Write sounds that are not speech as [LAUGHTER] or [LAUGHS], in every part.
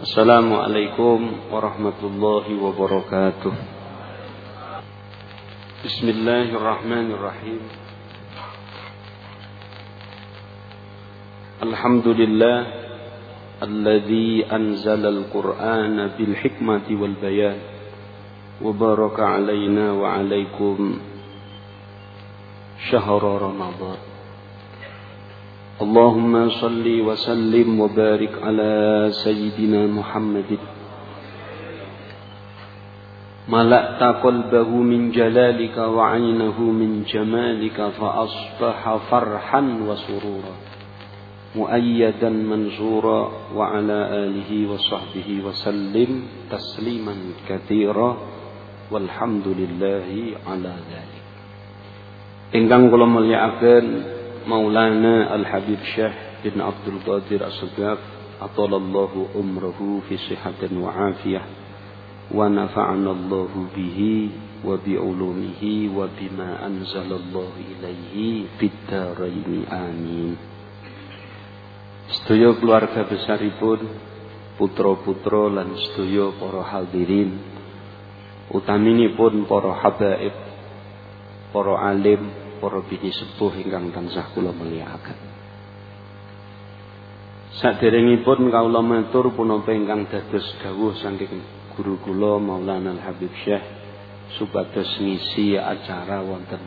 السلام عليكم ورحمة الله وبركاته بسم الله الرحمن الرحيم الحمد لله الذي أنزل القرآن بالحكمة والبيان وبارك علينا وعليكم شهر رمضان اللهم صل وسلم وبارك على سيدنا محمد. ملأت قلبه من جلالك وعينه من جمالك فأصبح فرحا وسرورا مؤيدا منصورا وعلى آله وصحبه وسلم تسليما كثيرا. والحمد لله على ذلك. Ingkang kula mulyakaken Maulana Al-Habib Syekh bin Abdul Qadir As-Sugaf Atalallahu umrahu fi sihatin wa afiyah Wa nafa'ana Allahu bihi Wa bi'ulumihi Wa bima anzalallahu ilaihi Fiddaraini amin. Sedaya keluarga besaripun Putra-putra lan sedaya para hadirin Utaminipun para habaib Para alim para bini sepuh ingkang tansah kula mulyakaken. Saderengipun kawula matur punapa ingkang dados dawuh saking guru kula Maulana Al Habib Syekh supados ngisi acara wonten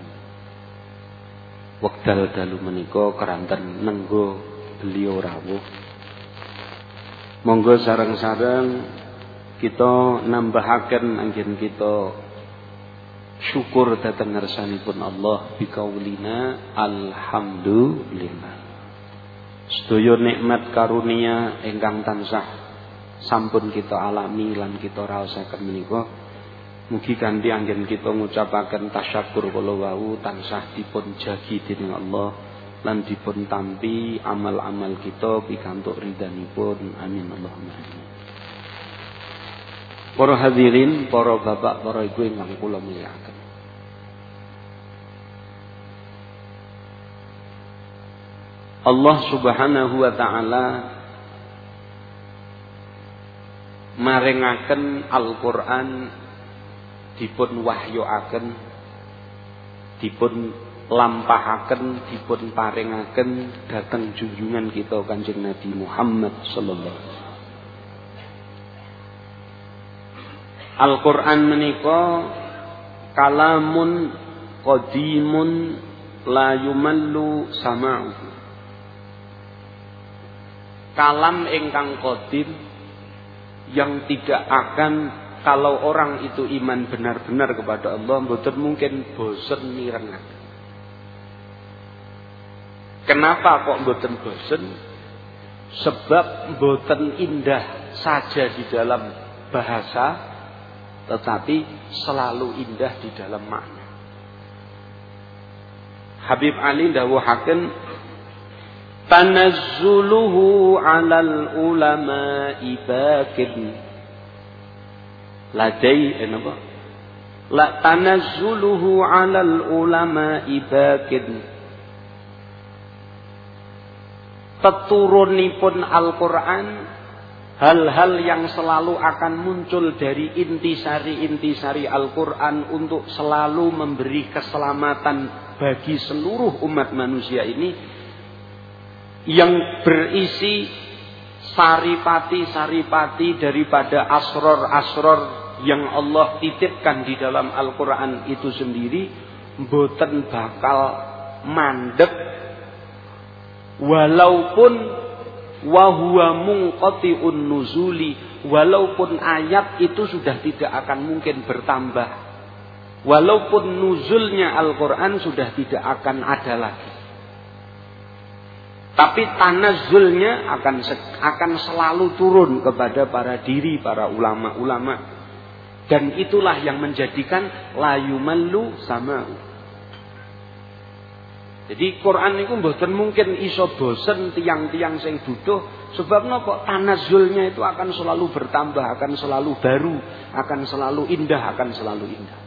wekdal dalu menika keranten nenggo beliau rawuh. Monggo sareng-sareng kita nambahaken anggen kita syukur datang ngersanipun Allah bikaulina. Alhamdulillah. Sedaya nikmat karunia ingkang tansah sampun kita alami lan kita raosaken menika. Mugi kanthi anggen kita ngucapaken tasyakur kala wau tansah dipun jagi dening Allah lan dipun tampi amal-amal kita pikantuk ridhanipun amin. Allahumma amin. Para hadirin, para bapak, para ibu ingkang kula mulyakaken. Allah Subhanahu wa taala maringaken Al-Qur'an dipun wahyoaken dipun lampahaken dipun paringaken dhateng junjungan kita Kanjeng Nabi Muhammad sallallahu Al-Qur'an menika kalamun qadimun la yumallu sama'uhu kalam ingkang kodim yang tidak akan kalau orang itu iman benar-benar kepada Allah mboten mungkin bosen mirengan. Kenapa kok mboten bosen? Sebab mboten indah saja di dalam bahasa tetapi selalu indah di dalam makna. Habib Ali dawuhaken tanazzuluhu 'alal ulama'i bakin. Ladai eh, apa la tanazzuluhu 'alal ulama'i bakin. Teturunipun Al-Qur'an hal-hal yang selalu akan muncul dari intisari-intisari Al-Quran untuk selalu memberi keselamatan bagi seluruh umat manusia ini yang berisi saripati-saripati daripada asror-asror yang Allah titipkan di dalam Al-Quran itu sendiri boten bakal mandek. Walaupun wahwa munqati'un nuzuli walaupun ayat itu sudah tidak akan mungkin bertambah. Walaupun nuzulnya Al-Quran sudah tidak akan ada lagi tapi tanazulnya akan akan selalu turun kepada para diri para ulama-ulama. Dan itulah yang menjadikan layu malu sama. Jadi Quran itu mboten mungkin iso bosen tiang-tiang sing butuh sebab nopo tanazulnya itu akan selalu bertambah, akan selalu baru, akan selalu indah, akan selalu indah.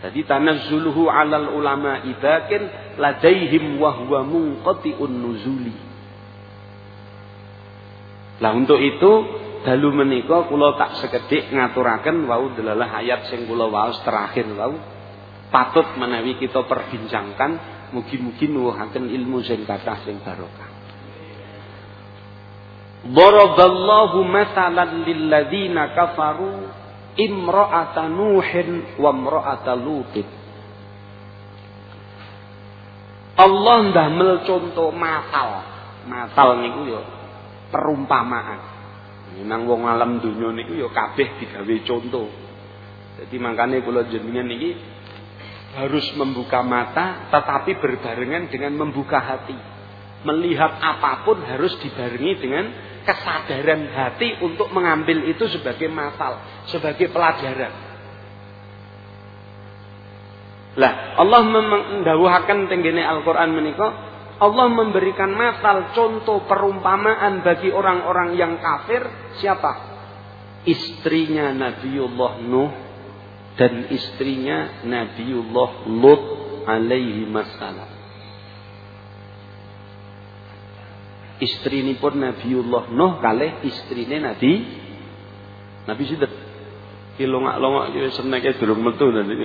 Jadi tanazzuluhu 'alal ulama ibakin ladaihim wa huwa munqati'un nuzuli. Lah untuk itu dalu menika kula tak sekedhik ngaturaken wau delalah ayat sing kula waos terakhir wau patut menawi kita perbincangkan mugi-mugi nuwuhaken ilmu sing kathah sing barokah. Daraballahu mathalan lilladzina kafaru imra'ata Nuhin wa imra'ata Lutin. Allah ndamel contoh matal. Matal niku ya perumpamaan. Nang wong alam dunya niku ya kabeh digawe contoh. Jadi makanya kula jenengan niki harus membuka mata tetapi berbarengan dengan membuka hati. Melihat apa pun harus dibarengi dengan kesadaran hati untuk mengambil itu sebagai matal, sebagai pelajaran. Lah, Allah mendawahkan tenggene Al-Qur'an menika Allah memberikan masal contoh perumpamaan bagi orang-orang yang kafir siapa? Istrinya Nabiullah Nuh dan istrinya Nabiullah Lut alaihi masalam. Istri ini pun Nabiullah Nuh kalih istrine Nabi Nabi sinten? Ki longak-longak ki seneke durung metu nanti.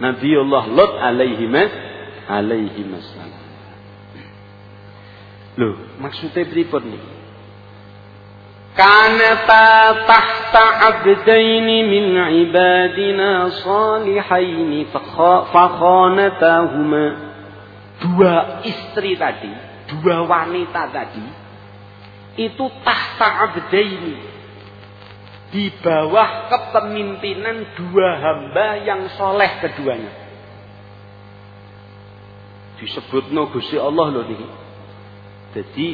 Nabiullah Lut alaihi mas alaihi masalam. Loh, maksudnya pripun nih? كانتا تحت عبدين من عبادنا صالحين فخانتاهما dua istri tadi dua wanita tadi itu tahta abdaini di bawah kepemimpinan dua hamba yang soleh keduanya disebut no Allah loh nih jadi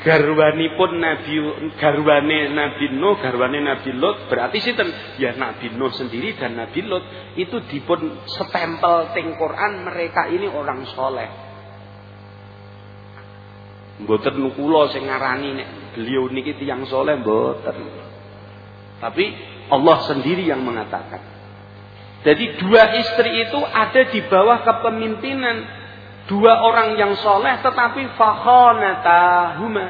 garwanipun Nabi garwane Nabi Nuh, garwane Nabi Lot berarti sinten? Ya Nabi Nuh sendiri dan Nabi Lot itu dipun setempel teng Quran mereka ini orang soleh. Mboten kula sing ngarani nek beliau niki tiyang soleh mboten. Tapi Allah sendiri yang mengatakan. Jadi dua istri itu ada di bawah kepemimpinan dua orang yang soleh tetapi fakhonatahuma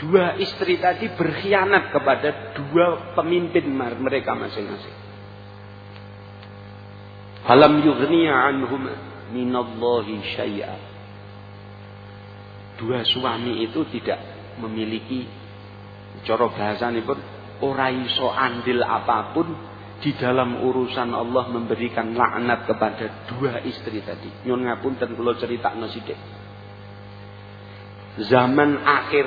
dua istri tadi berkhianat kepada dua pemimpin mereka masing-masing. Falam yughniya anhuma minallahi syai'a. Dua suami itu tidak memiliki cara bahasane pun ora iso andil apa pun di dalam urusan Allah memberikan laknat kepada dua istri tadi. Nyon ngapunten kula critakno sithik. Zaman akhir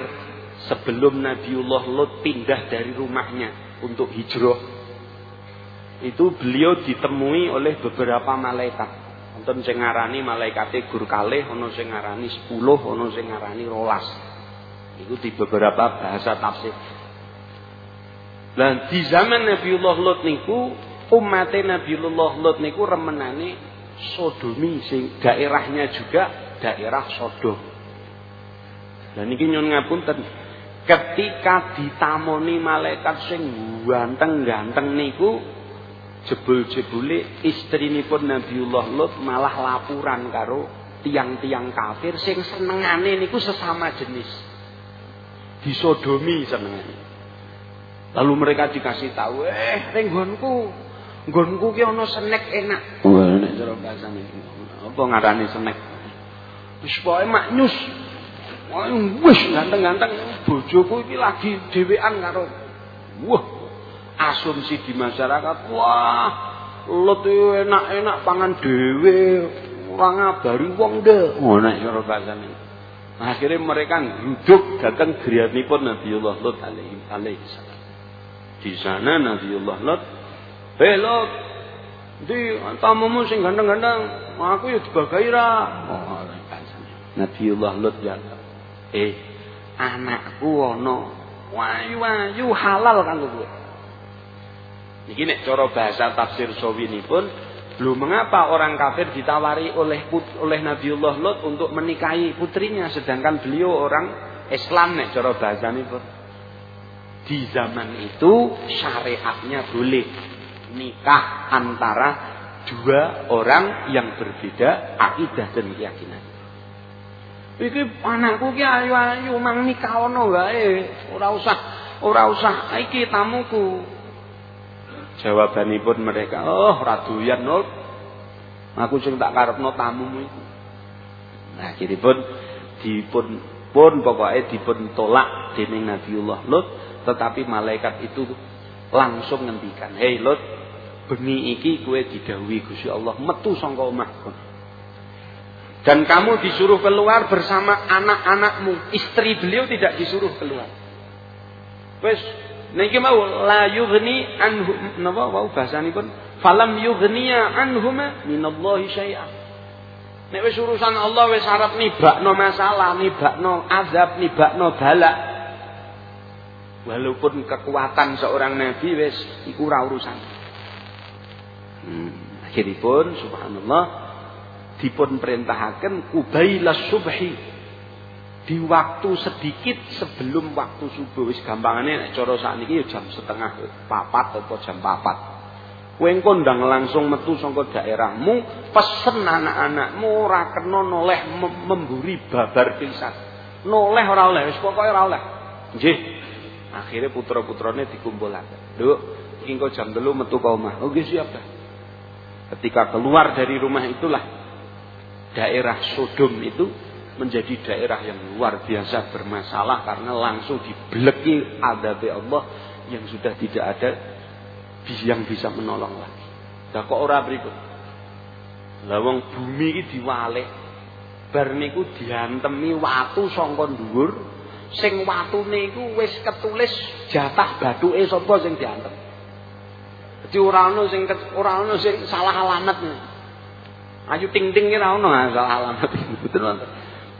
sebelum Nabiullah Lut pindah dari rumahnya untuk hijrah. Itu beliau ditemui oleh beberapa malaikat. Wonten sing ngarani malaikate gur kalih, ana sing ngarani 10, ana sing ngarani 12. Itu di beberapa bahasa tafsir. Dan di zaman Nabiullah Lut niku umat Nabiullah Lut niku remenane sodomi sing daerahnya juga daerah Sodom. Dan niki nyun ngapunten ketika ditamoni malaikat sing ganteng-ganteng niku jebul-jebule istrinipun Nabiullah Lut malah laporan karo tiang-tiang kafir sing senengane niku sesama jenis. Disodomi senengane. Lalu mereka dikasih tahu, eh ning nggonku, ki ana senek enak. Wah, nek cara bahasane. Apa ngarani senek? Wis pokoke maknyus. Wah, wis ganteng-ganteng bojoku iki lagi dhewean karo wah asumsi di masyarakat wah lot enak-enak pangan dhewe ora ngabari wong ndek ngono nek cara bahasane akhirnya mereka duduk datang griyanipun Nabiullah Lut alaihi alaihi di sana Nabiullah Lot, "Hei Lot, di tamumu sing ganteng-ganteng, aku ya dibagai ra." Oh, Nabiullah Lot ya. Eh, anakku ana wayu-wayu halal kanggo kowe. Niki nek cara bahasa tafsir pun Lu mengapa orang kafir ditawari oleh oleh Nabiullah Lot untuk menikahi putrinya sedangkan beliau orang Islam nek cara pun di zaman itu syariatnya boleh nikah antara dua orang yang berbeda akidah dan keyakinan. Iki anakku ki ayu-ayu mang nikahono wae. Ora usah ora usah iki tamuku. Jawabanipun mereka, "Oh, ora doyan, Nur. Aku sing tak karepno tamumu iku." Nah, akhiripun dipun pun pokoknya dipun tolak dening Nabiullah Lut, tetapi malaikat itu langsung ngendikan, "Hei Lut, bengi iki kowe didhawuhi Gusti Allah metu saka omahku." Dan kamu disuruh keluar bersama anak-anakmu. Istri beliau tidak disuruh keluar. Wes niki mau la yughni anhu napa wau bahasanipun falam yughniya anhuma minallahi syai'a. Nek wis urusan Allah wis arep nibakno masalah, nibakno azab, nibakno balak. Walaupun kekuatan seorang nabi wis iku ora urusan. Hmm, akhiripun subhanallah dipun perintahaken kubailas subhi. Di waktu sedikit sebelum waktu subuh. Wis gampangane nek cara sakniki ya jam setengah papat atau jam papat. Kowe kondang langsung metu saka daerahmu pesen anak-anakmu ora kena noleh memburi babar pisan. Noleh ora oleh wis pokoke ora oleh. Nggih akhirnya putra-putrane dikumpulaken lho iki jam 3 metu omah oh nggih siap dah ketika keluar dari rumah itulah daerah Sodom itu menjadi daerah yang luar biasa bermasalah karena langsung dibeleki adab Allah yang sudah tidak ada yang bisa menolong lagi. Lah kok ora berikut? Lah wong bumi iki diwalek bar niku diantemi watu saka dhuwur sing watune iku wis ketulis jatah bathuke sapa sing diantem. Dadi ora ana sing ora ana sing salah alamat. Ayu ting ting ora ono asal alamat [LAUGHS] betul wonten.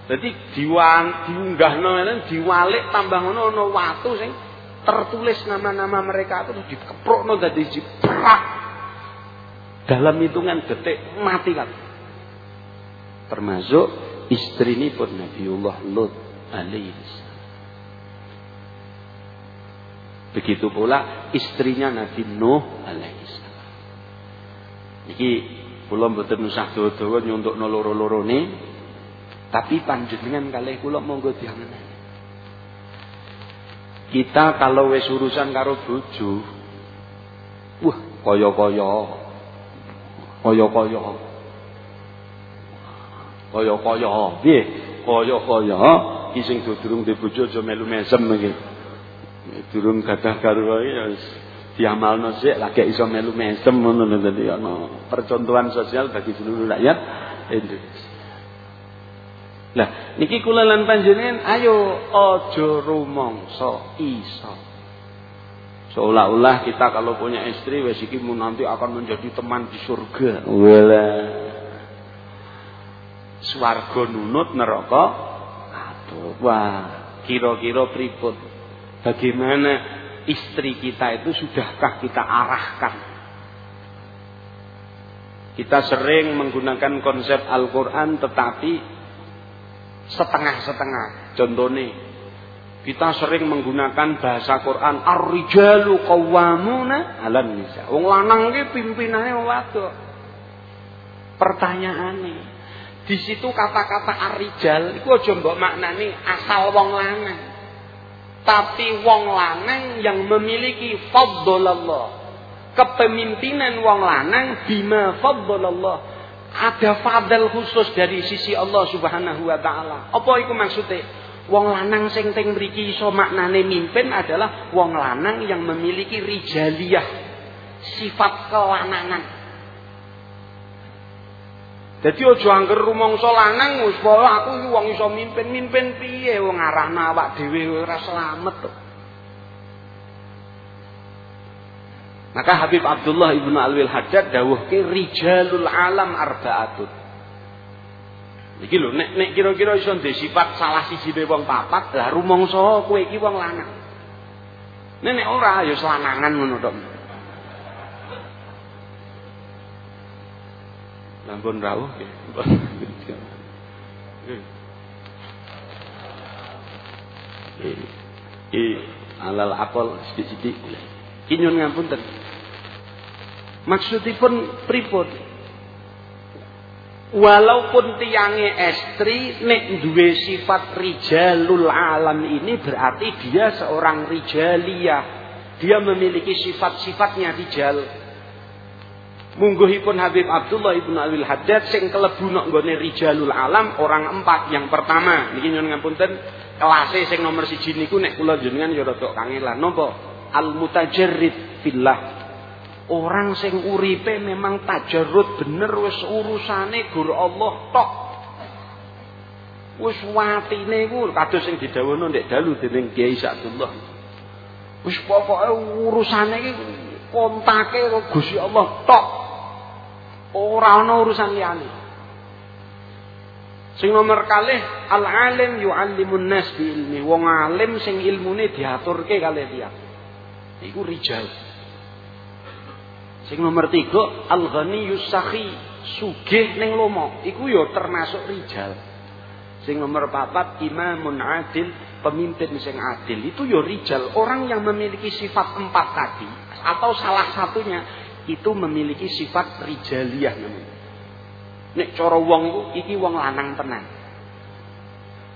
Dadi diwan diunggahno diwalik tambah ngono ono watu sing tertulis nama-nama mereka itu dikeprokno dadi jiprak. Dalam hitungan detik mati kan. Termasuk istri ini pun Nabiullah Lut alaihi Begitu pula istrinya Nabi Nuh alaihissalam. Iki Kula mboten usah dawa-dawa nyuntukno loro-lorone. Tapi panjenengan kalih kula monggo diangen. Kita kalau wis urusan karo bojo, wah kaya-kaya. Kaya-kaya. Kaya-kaya. Piye? Kaya-kaya ki sing durung bojo aja melu mesem iki. Durung gadah garwa ya diamalno sik lagi iso melu mesem ngono dadi ana percontohan sosial bagi seluruh rakyat Indonesia. Lah niki kula lan panjenengan ayo aja rumangsa iso. Seolah-olah kita kalau punya istri wis iki nanti akan menjadi teman di surga. Wala. Swarga nunut neraka aduh. Wah, kira-kira pripun? Bagaimana istri kita itu sudahkah kita arahkan? Kita sering menggunakan konsep Al-Quran tetapi setengah-setengah. Contohnya, kita sering menggunakan bahasa Quran ar-rijalu qawwamuna 'alan nisa. Wong lanang ki pimpinane wadon. Pertanyaane, di situ kata-kata ar-rijal iku aja mbok maknani asal wong lanang tapi wong lanang yang memiliki fadlallah kepemimpinan wong lanang bima fadlallah ada fadl khusus dari sisi Allah Subhanahu wa taala. Apa itu maksudnya? Wong lanang sing teng mriki iso maknane mimpin adalah wong lanang yang memiliki rijaliyah sifat kelanangan Jadi aja angger rumangsa lanang wis aku iki wong iso mimpin, mimpin piye wong arahna awak dhewe ora slamet to. Maka Habib Abdullah Ibnu Alwil Haddad dawuhke rijalul alam arbaatun. Iki lho nek nek kira-kira iso ndek sifat salah siji wong papat, lah rumangsa kowe iki wong lanang. Nek nek ora ya selanangan ngono. Lampun rawuh nggih. I alal akol sithik-sithik. Ki nyun ngapunten. Maksudipun pripun? Walaupun tiangnya estri nek duwe sifat rijalul alam ini berarti dia seorang rijaliyah. Dia memiliki sifat-sifatnya rijal. Mungguhipun Habib Abdullah ibn Awil Haddad sing kelebu nok nggone rijalul alam orang empat. Yang pertama niki nyuwun ngapunten kelasé sing nomor siji niku nek kula jenengan ya rada kangelan napa? Al mutajarrid fillah Orang sing uripe memang tajarut bener wis urusane gur Allah tok. Wis watine iku kados sing didhawuhna ndek dalu dening Kiai Sadullah. Wis pokoke urusane iki kontake Gusti Allah tok. Ora ana urusan liyane. Sing nomor kalih al alim yu'allimun nas bi ilmi. Wong alim sing ilmune diaturke kalih dia. Iku rijal. Sing nomor tiga al-ghani yusakhi sugih ning lomo. Iku yo ya termasuk rijal. Sing nomor papat imamun adil pemimpin sing adil itu yo ya rijal orang yang memiliki sifat empat tadi atau salah satunya itu memiliki sifat rijaliyah namanya. Nek cara wong iku iki wong lanang tenan.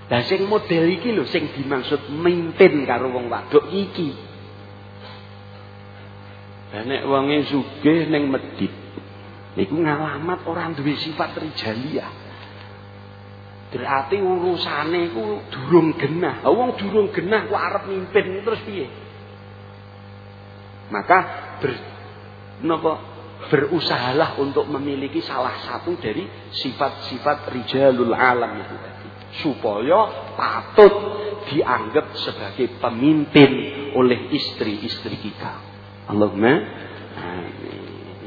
Lah sing model iki lho sing dimaksud mimpin karo wong wadok iki. Lah nek wonge sugih ning medit niku ngalamat orang duwe sifat rijaliyah. Berarti urusane iku durung genah. Wong durung genah ku arep mimpin terus piye? Maka ber napa berusahalah untuk memiliki salah satu dari sifat-sifat rijalul alam itu tadi supaya patut dianggap sebagai pemimpin oleh istri-istri kita. Allahumma amin.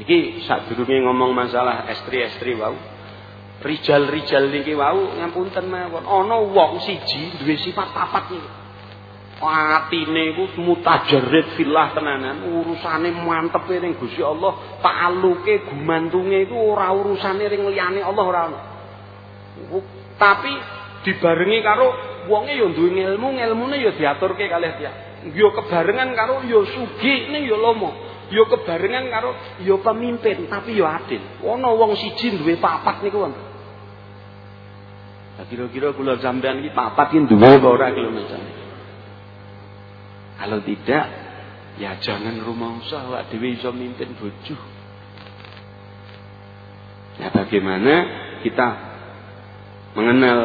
Iki sadurunge ngomong masalah estri-estri wau. Rijal-rijal niki wau ngapunten mawon ana wong siji duwe sifat papat niki. Atine iku mutajarrid fillah tenanan, urusane mantep ning Gusti Allah, taluke gumantunge iku ora urusane ring liyane Allah ora. Tapi dibarengi karo wonge ya duwe ilmu, ilmune ya diaturke kalih dia yo kebarengan karo yo sugih yo lomo. Yo kebarengan karo yo pemimpin tapi yo adil. Ana wong siji duwe papat niku wonten. kira-kira kula sampean iki papat iki duwe apa ora. Kalau tidak, ya jangan rumangsa awak dhewe iso mimpin bojo. Nah, bagaimana kita mengenal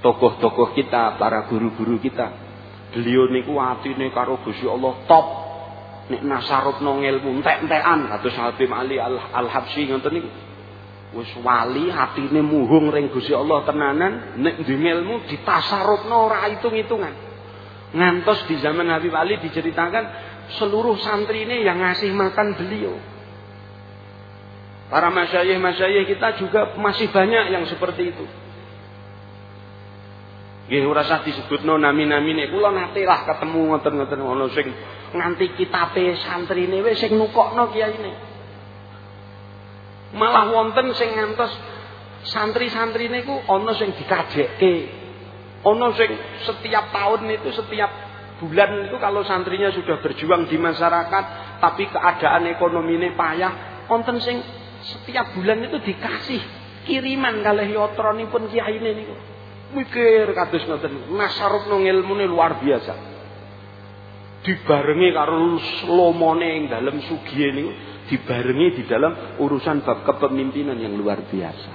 tokoh-tokoh kita, para guru-guru kita? Beliau niku atine karo Gusti Allah top. Nek nasarupno ilmu entek-entekan. Kados Habib Ali Al-Habsyi ngoten niku. Wis wali atine muhung ring Gusti Allah tenanan nek duwe ilmu ditasarupno ora hitung-hitungan ngantos di zaman Habib Ali diceritakan seluruh santri ini yang ngasih makan beliau para masyayikh-masyayikh kita juga masih banyak yang seperti itu Nggih ora usah disebutno nami-namine. Kula nate lah ketemu ngoten-ngoten ana sing nganti kitabe santrine wis sing nukokno kiyaine. Malah wonten sing ngantos santri-santrine ku ana sing dikajekke. Ana sing setiap tahun itu setiap bulan itu kalau santrinya sudah berjuang di masyarakat tapi keadaan ekonominya payah, wonten sing setiap bulan itu dikasih kiriman kalih yotronipun kiyaine niku. Mikir kados ngoten nasarupno ilmune luar biasa. Dibarengi karo slomone ing dalem sugihe niku dibarengi di dalam urusan bab kepemimpinan yang luar biasa.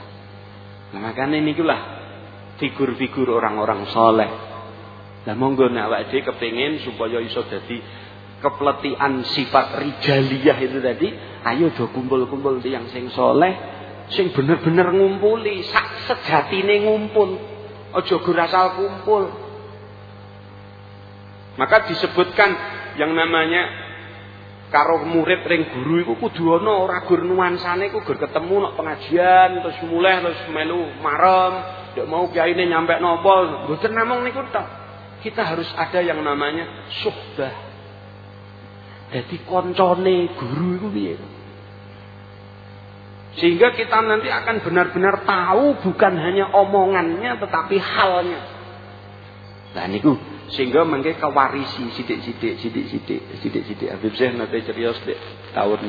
Nah makanya nikulah figur-figur orang-orang soleh nah monggo nek awake dhewe kepengin supaya iso dadi kepletian sifat rijaliyah itu tadi ayo do kumpul-kumpul tiang sing soleh sing bener-bener ngumpuli sak sejatine ngumpul Ojo asal kumpul. Maka disebutkan yang namanya karo murid ring guru iku kudu ana ora gur nuansane iku gur ketemu nok pengajian terus mulai terus melu marem ndak mau kiyaine nyampe napa mboten namung niku tok. Kita harus ada yang namanya suhbah jadi koncone guru iku piye? Sehingga kita nanti akan benar-benar tahu bukan hanya omongannya tetapi halnya. Nah niku sehingga mengke kewarisi sidik-sidik sidik-sidik sidik-sidik Habib Syekh nate dek tahun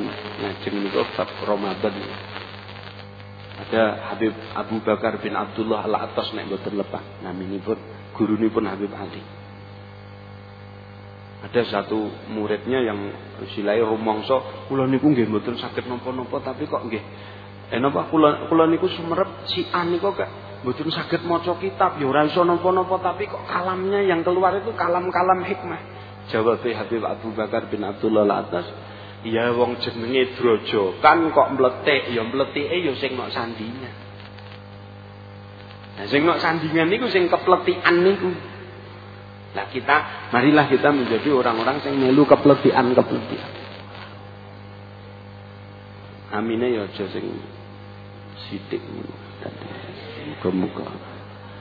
ngajeng niku bab Ramadan. Ada Habib Abu Bakar bin Abdullah Al-Attas nek mboten lepas. Naminipun gurunipun Habib Ali. Ada satu muridnya yang silai rumangsa, kula niku nggih mboten saged napa-napa tapi kok nggih eh napa kula kula niku sumerep si Ani kok gak mboten saged maca kitab ya ora iso napa-napa tapi kok kalamnya yang keluar itu kalam-kalam hikmah. Jawab Habib Abu Bakar bin Abdullah Al-Attas, Ya wong jenenge drojokan kok mletik, ya mletike ya sing nok sandinya. Nah sing nok sandingan niku sing kepletikan niku. Nah kita, marilah kita menjadi orang-orang yang melu kepletian-kepletian. Amine ya aja sing sithik Muga-muga.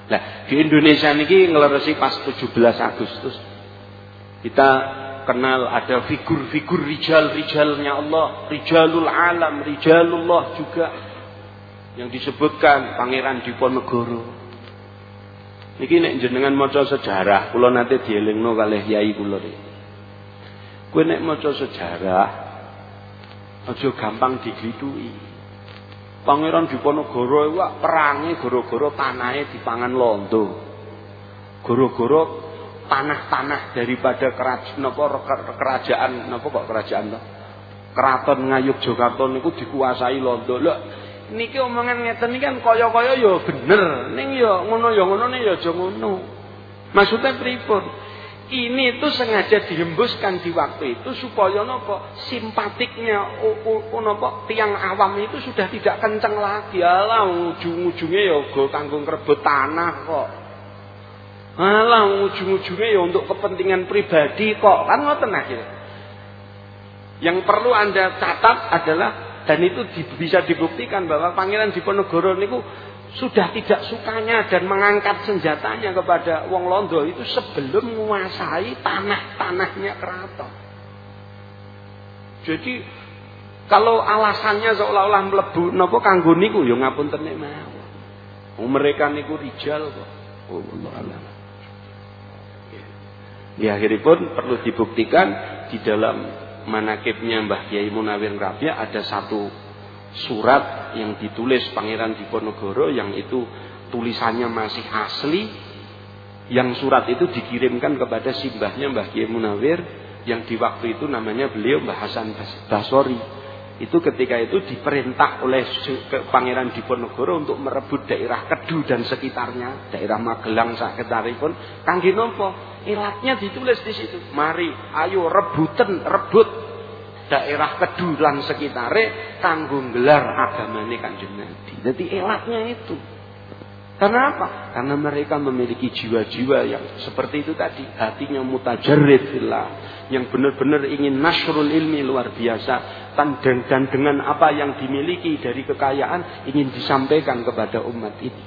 Nah, di Indonesia niki ngleresi pas 17 Agustus. Kita kenal ada figur-figur rijal-rijalnya Allah, rijalul alam, rijalullah juga yang disebutkan Pangeran Diponegoro. Niki nek jenengan maca sejarah, kula nate dielingno kalih yai kula iki. Kowe nek maca sejarah aja gampang diglithuki. Pangeran Diponegoro iku perange gara-gara tanahe dipangan londo. Gara-gara tanah-tanah daripada kerajaan napa napa kok kerajaan to? Keraton Ngayuk Jakarta niku dikuasai Londo. Lho niki omongan ngeten iki kan kaya-kaya ya bener. Ning ya ngono ya ngono ya aja ngono. Maksudnya pripun? Ini itu sengaja dihembuskan di waktu itu supaya nopo simpatiknya nopo tiang awam itu sudah tidak kencang lagi. Alah ujung-ujungnya ya go tanggung rebut tanah kok. Alah ujung-ujungnya ya untuk kepentingan pribadi kok. Kan ngoten akhirnya. Yang perlu Anda catat adalah dan itu di, bisa dibuktikan bahwa Pangeran Diponegoro niku sudah tidak sukanya dan mengangkat senjatanya kepada wong Londo itu sebelum menguasai tanah-tanahnya keraton. Jadi kalau alasannya seolah-olah mlebu napa kanggo niku ya ngapunten nek mawon. Mereka niku rijal kok. Oh Allah di akhiripun perlu dibuktikan di dalam manakibnya Mbah Kiai Munawir Rabia ada satu surat yang ditulis Pangeran Diponegoro yang itu tulisannya masih asli. Yang surat itu dikirimkan kepada simbahnya Mbah Kiai Munawir yang di waktu itu namanya beliau Mbah Hasan Basori itu ketika itu diperintah oleh Pangeran Diponegoro untuk merebut daerah Kedu dan sekitarnya, daerah Magelang pun kangge nopo? Ilatnya ditulis di situ. Mari, ayo rebutan, rebut daerah Kedu dan sekitare kanggo gelar agamane Kanjeng Nabi. Jadi ilatnya itu. Karena apa? Karena mereka memiliki jiwa-jiwa yang seperti itu tadi. Hatinya mutajarrid. Yang benar-benar ingin nasrul ilmi luar biasa. Dan, dan dengan apa yang dimiliki dari kekayaan ingin disampaikan kepada umat ini.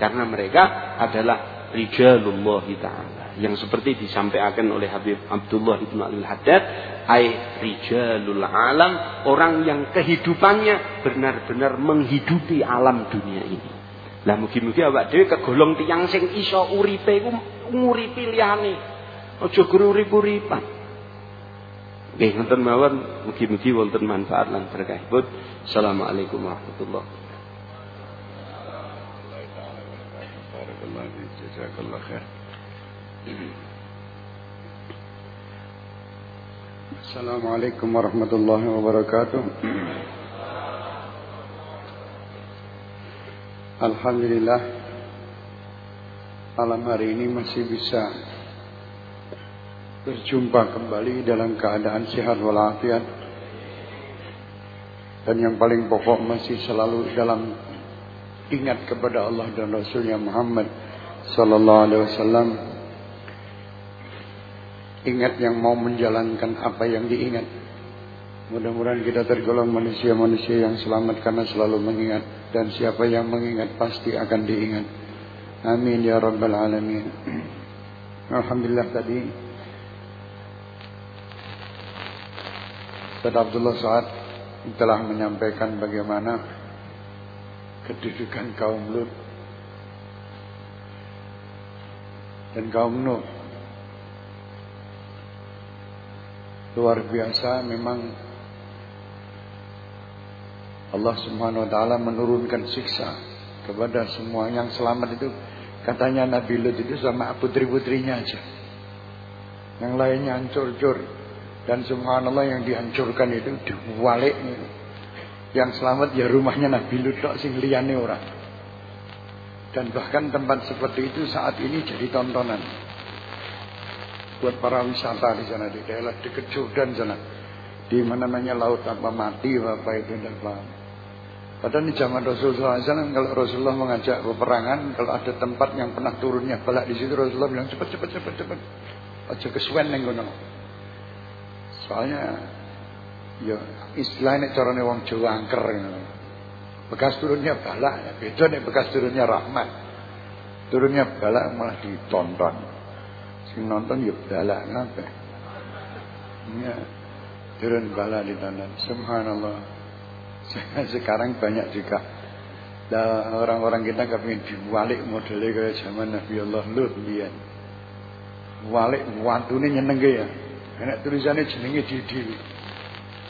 Karena mereka adalah rijalullah ta'ala. Yang seperti disampaikan oleh Habib Abdullah ibn Al Haddad. Ay rijalul alam. Orang yang kehidupannya benar-benar menghidupi alam dunia ini. Lah mugi-mugi awak dhewe kegolong tiyang sing iso uripe iku nguripi liyane. Aja guru urip-uripan. Nggih ngoten mawon mugi-mugi wonten manfaat lan berkahipun. Assalamualaikum warahmatullahi wabarakatuh. Assalamualaikum warahmatullahi wabarakatuh. Alhamdulillah malam hari ini masih bisa berjumpa kembali dalam keadaan sehat walafiat dan yang paling pokok masih selalu dalam ingat kepada Allah dan Rasulnya Muhammad sallallahu alaihi wasallam ingat yang mau menjalankan apa yang diingat mudah-mudahan kita tergolong manusia-manusia yang selamat karena selalu mengingat dan siapa yang mengingat pasti akan diingat. Amin ya rabbal alamin. Alhamdulillah tadi Ustaz Abdullah Saad telah menyampaikan bagaimana kedudukan kaum Lut dan kaum Nuh. Luar biasa memang Allah Subhanahu wa taala menurunkan siksa kepada semua yang selamat itu katanya Nabi Lut itu sama putri-putrinya aja. Yang lainnya hancur-hancur dan subhanallah yang dihancurkan itu diwalik yang selamat ya rumahnya Nabi Lut tok sing liyane orang. Dan bahkan tempat seperti itu saat ini jadi tontonan buat para wisata di sana di daerah dekat Jordan sana. Di mana namanya laut apa mati apa itu dan apa. Padahal di zaman Rasulullah SAW kalau Rasulullah mengajak peperangan, kalau ada tempat yang pernah turunnya balak di situ Rasulullah bilang cepat cepat cepat cepat, aja kesuwen neng kono. Soalnya ya istilahnya caranya wong Jawa angker. Bekas turunnya balak, ya. beda nih bekas turunnya rahmat. Turunnya balak malah ditonton. Sing nonton ya balak ngapa? Ya, turun balak ditonton. Subhanallah. [LAUGHS] Sekarang banyak juga orang-orang kita kepingin diwalik modelnya kayak zaman Nabi Allah Lut lian. Walik wantune nyeneng ya. Enak tulisannya jenenge Didi.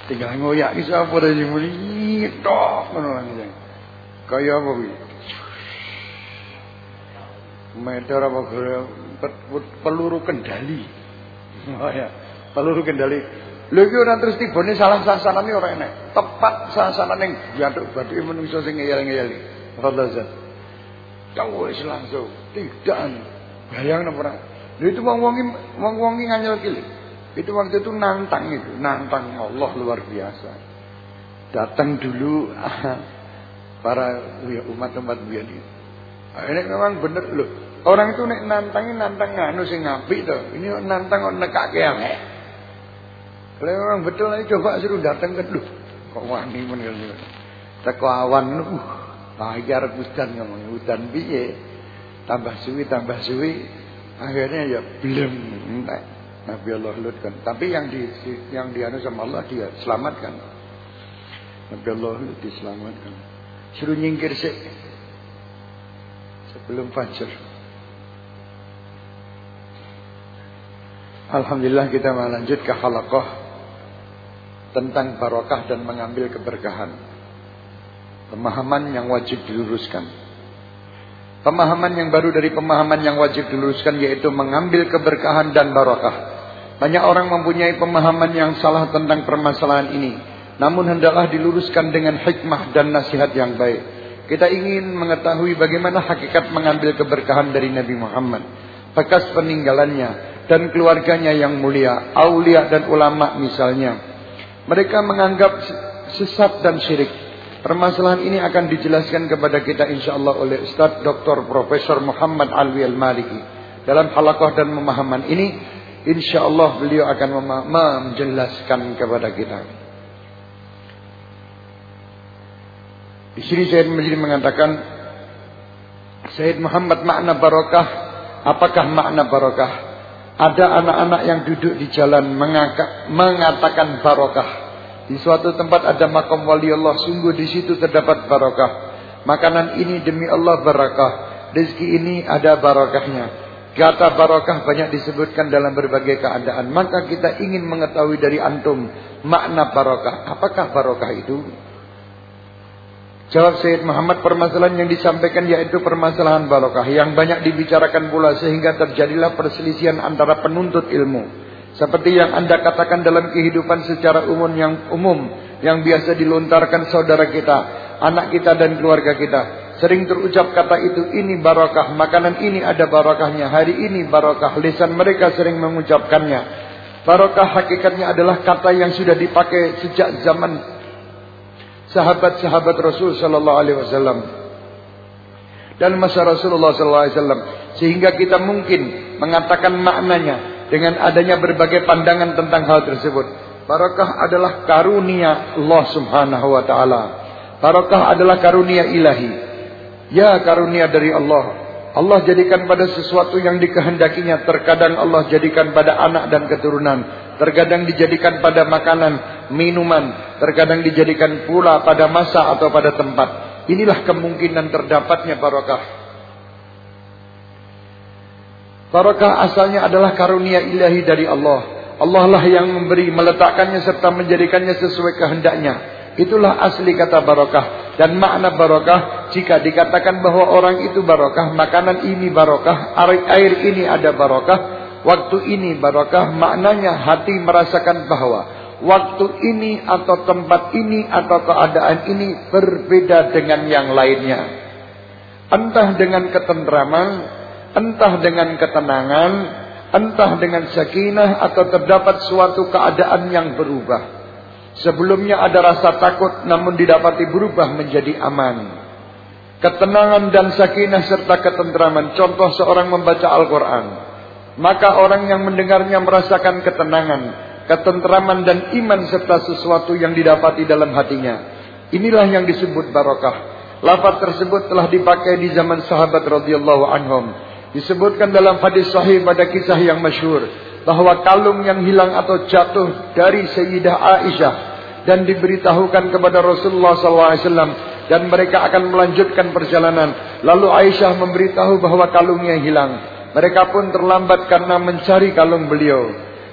Tinggal ngoyak iki sapa sing muni tok ngono lan Kaya apa kuwi? Meter apa peluru kendali. [LAUGHS] Oh ya, peluru kendali Lho iki ora terus tibane salah sasaran ora enak. Tepat sasaran ning bathuk bathuke menungso sing ngeyel-ngeyeli. Radazat. Kau wis langsung tidak bayang ora. Lho itu wong-wongi wong-wongi nganyel kili. Itu waktu itu nantang itu, nantang Allah luar biasa. Datang dulu [LAUGHS] para umat-umat biyen itu. Ini memang bener loh. Orang itu nek nantangin nantang nganu sing apik to. Ini nantang kok nekake elek. Kalau orang betul aja coba suruh datang ke lu. Kok wani men ngene. Teko awan uh bayar hujan ngomong hujan piye. Tambah suwi tambah suwi akhirnya ya belum entek. Nabi Allah Lut kan. Tapi yang di yang dianu sama Allah dia selamatkan. Nabi Allah Lut diselamatkan. Suruh nyingkir sih. Sebelum fajar. Alhamdulillah kita melanjut ke halaqah tentang barokah dan mengambil keberkahan. Pemahaman yang wajib diluruskan. Pemahaman yang baru dari pemahaman yang wajib diluruskan yaitu mengambil keberkahan dan barokah. Banyak orang mempunyai pemahaman yang salah tentang permasalahan ini. Namun hendaklah diluruskan dengan hikmah dan nasihat yang baik. Kita ingin mengetahui bagaimana hakikat mengambil keberkahan dari Nabi Muhammad. Bekas peninggalannya dan keluarganya yang mulia. Aulia dan ulama misalnya. Mereka menganggap sesat dan syirik. Permasalahan ini akan dijelaskan kepada kita insyaAllah oleh Ustaz Dr. Profesor Muhammad Alwi Al-Maliki. Dalam halakah dan pemahaman ini, insyaAllah beliau akan menjelaskan kepada kita. Di sini Syed Majid mengatakan, Syed Muhammad makna barokah, apakah makna barokah? Ada anak-anak yang duduk di jalan mengatakan barokah. Di suatu tempat ada makam wali Allah. Sungguh di situ terdapat barokah. Makanan ini demi Allah barakah. Rezeki ini ada barokahnya. Kata barokah banyak disebutkan dalam berbagai keadaan. Maka kita ingin mengetahui dari antum makna barokah. Apakah barokah itu? Jawab Syed Muhammad permasalahan yang disampaikan yaitu permasalahan barokah yang banyak dibicarakan pula sehingga terjadilah perselisihan antara penuntut ilmu. Seperti yang Anda katakan dalam kehidupan secara umum yang umum yang biasa dilontarkan saudara kita, anak kita dan keluarga kita. Sering terucap kata itu ini barokah, makanan ini ada barokahnya, hari ini barokah, lisan mereka sering mengucapkannya. Barokah hakikatnya adalah kata yang sudah dipakai sejak zaman sahabat-sahabat Rasul sallallahu alaihi wasallam dan masa Rasulullah sallallahu alaihi wasallam sehingga kita mungkin mengatakan maknanya dengan adanya berbagai pandangan tentang hal tersebut. Barakah adalah karunia Allah Subhanahu wa taala. Barakah adalah karunia ilahi. Ya karunia dari Allah. Allah jadikan pada sesuatu yang dikehendakinya. Terkadang Allah jadikan pada anak dan keturunan. Terkadang dijadikan pada makanan, minuman. Terkadang dijadikan pula pada masa atau pada tempat. Inilah kemungkinan terdapatnya barakah. Barakah asalnya adalah karunia ilahi dari Allah. Allah lah yang memberi, meletakkannya serta menjadikannya sesuai kehendaknya. Itulah asli kata barokah. Dan makna barokah, jika dikatakan bahwa orang itu barokah, makanan ini barokah, air ini ada barokah, waktu ini barokah, maknanya hati merasakan bahwa waktu ini atau tempat ini atau keadaan ini berbeda dengan yang lainnya. Entah dengan ketentraman, entah dengan ketenangan, entah dengan sakinah atau terdapat suatu keadaan yang berubah. Sebelumnya ada rasa takut namun didapati berubah menjadi aman. Ketenangan dan sakinah serta ketentraman. Contoh seorang membaca Al-Quran. Maka orang yang mendengarnya merasakan ketenangan, ketentraman dan iman serta sesuatu yang didapati dalam hatinya. Inilah yang disebut barokah. Lafaz tersebut telah dipakai di zaman sahabat radhiyallahu anhum. Disebutkan dalam hadis sahih pada kisah yang masyhur bahwa kalung yang hilang atau jatuh dari Sayyidah Aisyah dan diberitahukan kepada Rasulullah SAW dan mereka akan melanjutkan perjalanan. Lalu Aisyah memberitahu bahwa kalungnya hilang. Mereka pun terlambat karena mencari kalung beliau.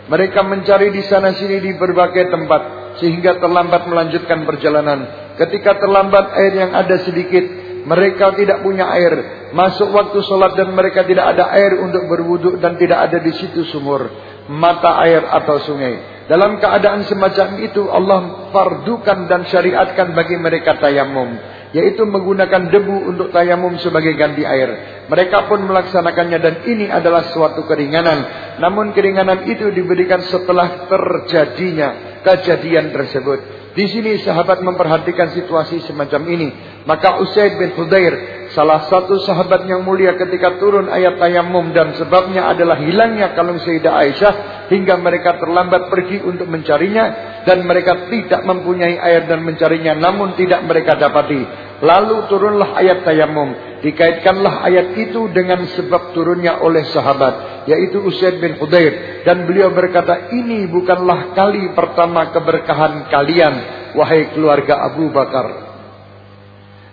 Mereka mencari di sana sini di berbagai tempat sehingga terlambat melanjutkan perjalanan. Ketika terlambat air yang ada sedikit, mereka tidak punya air. Masuk waktu sholat dan mereka tidak ada air untuk berwuduk dan tidak ada di situ sumur, mata air atau sungai. Dalam keadaan semacam itu Allah fardukan dan syariatkan bagi mereka tayamum. Yaitu menggunakan debu untuk tayamum sebagai ganti air. Mereka pun melaksanakannya dan ini adalah suatu keringanan. Namun keringanan itu diberikan setelah terjadinya kejadian tersebut. Di sini sahabat memperhatikan situasi semacam ini. Maka Usaid bin Hudair, salah satu sahabat yang mulia ketika turun ayat tayamum dan sebabnya adalah hilangnya kalung Sayyidah Aisyah hingga mereka terlambat pergi untuk mencarinya dan mereka tidak mempunyai air dan mencarinya namun tidak mereka dapati. Lalu turunlah ayat tayamum. Dikaitkanlah ayat itu dengan sebab turunnya oleh sahabat. Yaitu Usaid bin Hudair. Dan beliau berkata, ini bukanlah kali pertama keberkahan kalian. Wahai keluarga Abu Bakar.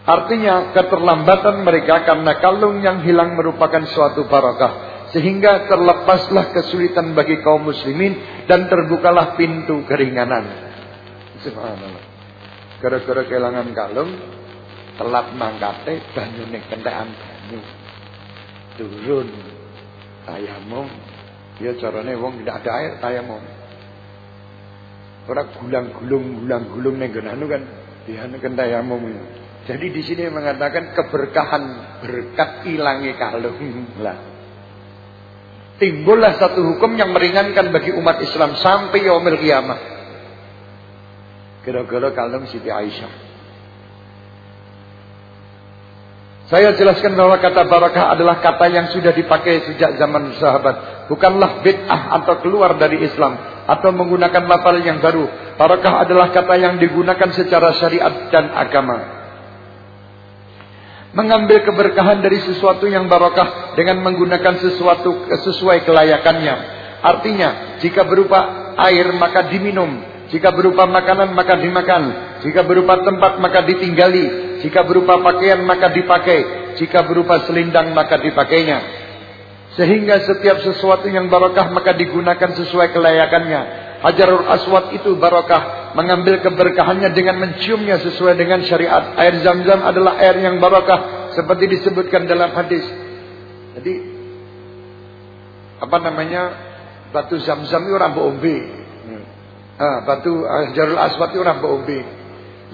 Artinya keterlambatan mereka karena kalung yang hilang merupakan suatu barakah. Sehingga terlepaslah kesulitan bagi kaum muslimin dan terbukalah pintu keringanan. Subhanallah. Gara-gara kehilangan kalung, telat mangkate banyune kentekan banyu. Turun. Tayamum ya carane wong tidak ada air tayamum ora gulang-gulung gulang-gulung ning anu kan? Dianu kan tayamum jadi di sini mengatakan keberkahan berkat ilangi kalung. Lah. Timbullah satu hukum yang meringankan bagi umat Islam sampai yaumil kiamat kira-kira kalung Siti Aisyah Saya jelaskan bahwa kata barakah adalah kata yang sudah dipakai sejak zaman sahabat. Bukanlah bid'ah atau keluar dari Islam. Atau menggunakan lafal yang baru. Barakah adalah kata yang digunakan secara syariat dan agama. Mengambil keberkahan dari sesuatu yang barakah dengan menggunakan sesuatu sesuai kelayakannya. Artinya, jika berupa air maka diminum. Jika berupa makanan maka dimakan. Jika berupa tempat maka ditinggali. Jika berupa pakaian maka dipakai. Jika berupa selindang maka dipakainya. Sehingga setiap sesuatu yang barokah maka digunakan sesuai kelayakannya. Hajarul Aswad itu barokah. Mengambil keberkahannya dengan menciumnya sesuai dengan syariat. Air zam-zam adalah air yang barokah. Seperti disebutkan dalam hadis. Jadi. Apa namanya. Batu zam-zam itu orang ombe. Ah, batu Hajarul Aswad itu orang ombe.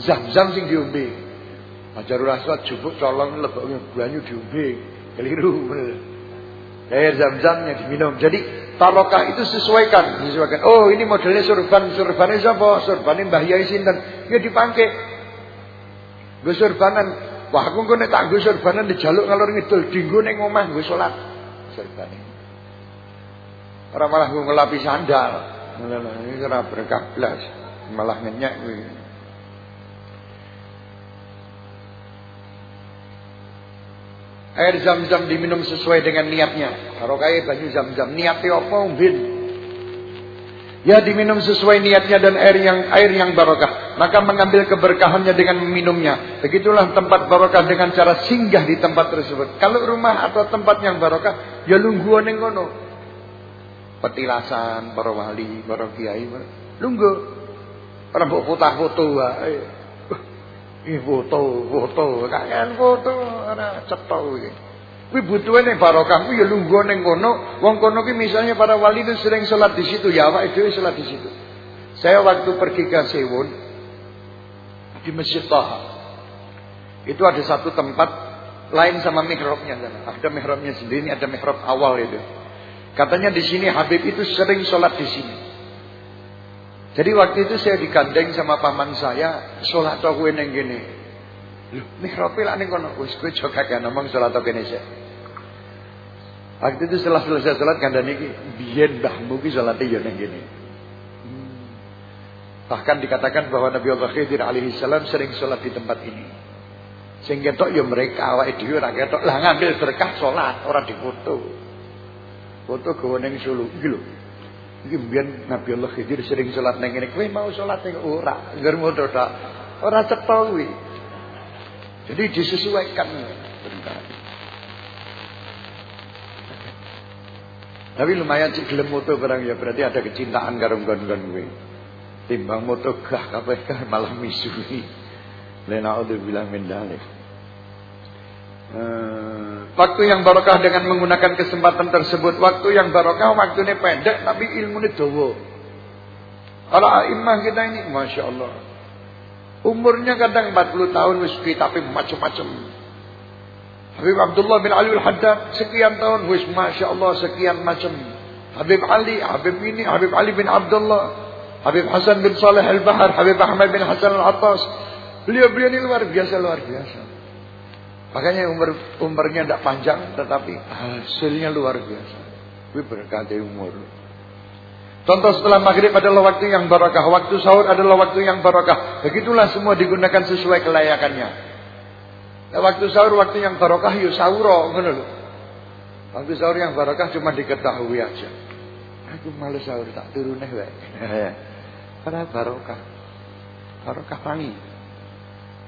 Zam-zam sing diombe. Hajarul Aswad jupuk colong leboknya banyu diombe. Keliru Air zam-zamnya diminum. Jadi tarokah itu sesuaikan, disesuaikan. Oh, ini modelnya surban, surbannya siapa? Surbannya Mbah Yai sinten? Ya dipangke. Gue surbanan. Wah, aku kok nek tak gue surbanan dijaluk ngalor ngidul, dinggo ning omah gue salat. Surbane. Ora malah gue ngelapi sandal. Ini ora berkah blas. Malah ngenyek gue. Air zam-zam diminum sesuai dengan niatnya. Harokai banyu zam-zam. Niatnya apa umbin? Ya diminum sesuai niatnya dan air yang air yang barokah. Maka mengambil keberkahannya dengan meminumnya. Begitulah tempat barokah dengan cara singgah di tempat tersebut. Kalau rumah atau tempat yang barokah, ya lungguan yang kono. Petilasan, para wali, para kiai, lunggu. Orang buat foto-foto, Ih foto, foto, kangen foto, ana cetol iki. Kuwi butuhe ning barokah kuwi ya lungguh ning kono. Wong kono ki misalnya para wali itu sering sholat di situ, ya awake dhewe sholat di situ. Saya waktu pergi ke Sewon di Masjid Taha. Itu ada satu tempat lain sama mihrabnya Ada mihrabnya sendiri, ada mihrab awal itu. Katanya di sini Habib itu sering sholat di sini. Jadi waktu itu saya digandeng sama paman saya, sholat gue neng gini. Loh, mihrabe lah neng kono. Wis kowe juga gak ngomong sholat tau kene sih. Waktu itu setelah selesai sholat kandani iki, biyen mbahmu ki salate ya neng gini. Hmm. Bahkan dikatakan bahwa Nabi Allah Khidir alaihi salam sering sholat di tempat ini. Sehingga tok ya mereka awake dhewe ora ketok lah ngambil berkah sholat ora difoto. Foto gawe ning Solo iki lho. Iki mbiyen Nabi Allah Khidir sering salat nang ngene. Kowe mau salat ning ora, ngger moto tok. Ora cetha. Jadi disesuaikan. Tapi lumayan sih gelem moto barang ya berarti ada kecintaan karo nggon-nggon kuwi. Timbang moto gah kabeh [LAUGHS] malah misui. Lena bilang min Eh, waktu yang barokah dengan menggunakan kesempatan tersebut. Waktu yang barokah waktunya pendek tapi ilmunya dawa. Kalau imam kita ini Masya Allah. Umurnya kadang 40 tahun wis tapi macam-macam. Habib Abdullah bin Ali al-Haddad sekian tahun wis Masya Allah sekian macam. Habib Ali, Habib ini, Habib Ali bin Abdullah. Habib Hasan bin Saleh al-Bahar, Habib Ahmad bin Hasan al-Attas. Beliau-beliau ini luar biasa, luar biasa. Makanya umur umurnya tidak panjang tetapi hasilnya luar biasa. Wih berkati umur. Contoh setelah maghrib adalah waktu yang barakah. Waktu sahur adalah waktu yang barakah. Begitulah semua digunakan sesuai kelayakannya. Nah, waktu sahur waktu yang barakah yuk sahur. Waktu sahur yang barakah cuma diketahui aja. Aku malu sahur tak turun nih. [LAUGHS] Karena barakah. Barakah wangi.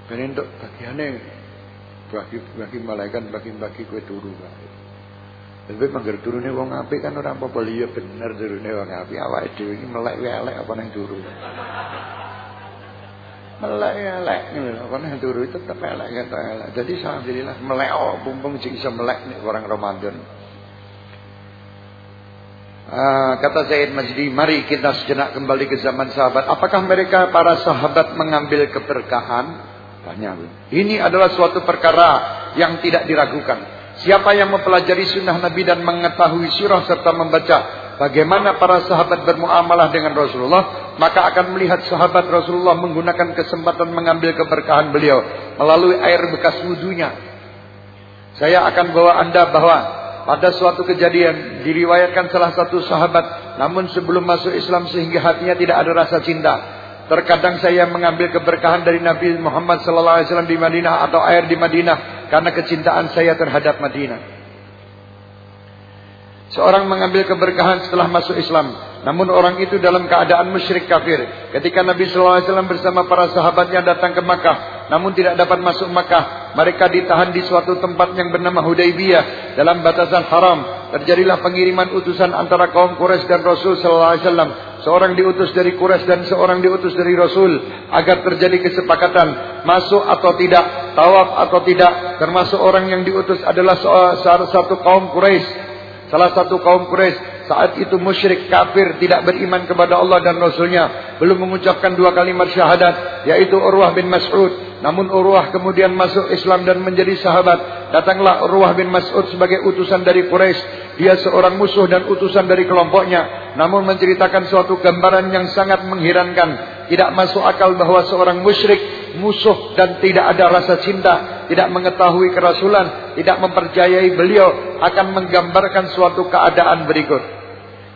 Ben untuk bagiannya bagi bagi malaikat bagi-bagi kue turu bae. Tapi mangger turune wong apik kan ora apa-apa liya bener turune wong apik awake dhewe iki melek elek apa nang turu. Melek elek ngono apa nang turu tetep elek kata elek. Jadi alhamdulillah melek oh bumbung sing iso melek nek orang Ramadan. Uh, kata Zaid Majdi, mari kita sejenak kembali ke zaman sahabat. Apakah mereka para sahabat mengambil keberkahan? Tanya. Ini adalah suatu perkara yang tidak diragukan. Siapa yang mempelajari sunnah Nabi dan mengetahui surah serta membaca bagaimana para sahabat bermuamalah dengan Rasulullah, maka akan melihat sahabat Rasulullah menggunakan kesempatan mengambil keberkahan beliau melalui air bekas wudhunya. Saya akan bawa anda bahwa pada suatu kejadian diriwayatkan salah satu sahabat namun sebelum masuk Islam sehingga hatinya tidak ada rasa cinta Terkadang saya mengambil keberkahan dari Nabi Muhammad wasallam di Madinah atau air di Madinah karena kecintaan saya terhadap Madinah. Seorang mengambil keberkahan setelah masuk Islam. Namun orang itu dalam keadaan musyrik kafir. Ketika Nabi SAW bersama para sahabatnya datang ke Makkah. Namun tidak dapat masuk Makkah. Mereka ditahan di suatu tempat yang bernama Hudaybiyah. Dalam batasan haram. Terjadilah pengiriman utusan antara kaum Quraisy dan Rasul SAW. Seorang diutus dari Quraisy dan seorang diutus dari Rasul. Agar terjadi kesepakatan. Masuk atau tidak. Tawaf atau tidak. Termasuk orang yang diutus adalah salah satu kaum Quraisy. Salah satu kaum Quraisy saat itu musyrik kafir tidak beriman kepada Allah dan Rasulnya. Belum mengucapkan dua kalimat syahadat yaitu Urwah bin Mas'ud. Namun Urwah kemudian masuk Islam dan menjadi sahabat. Datanglah Urwah bin Mas'ud sebagai utusan dari Quraisy. Dia seorang musuh dan utusan dari kelompoknya. Namun menceritakan suatu gambaran yang sangat mengherankan tidak masuk akal bahwa seorang musyrik musuh dan tidak ada rasa cinta tidak mengetahui kerasulan tidak mempercayai beliau akan menggambarkan suatu keadaan berikut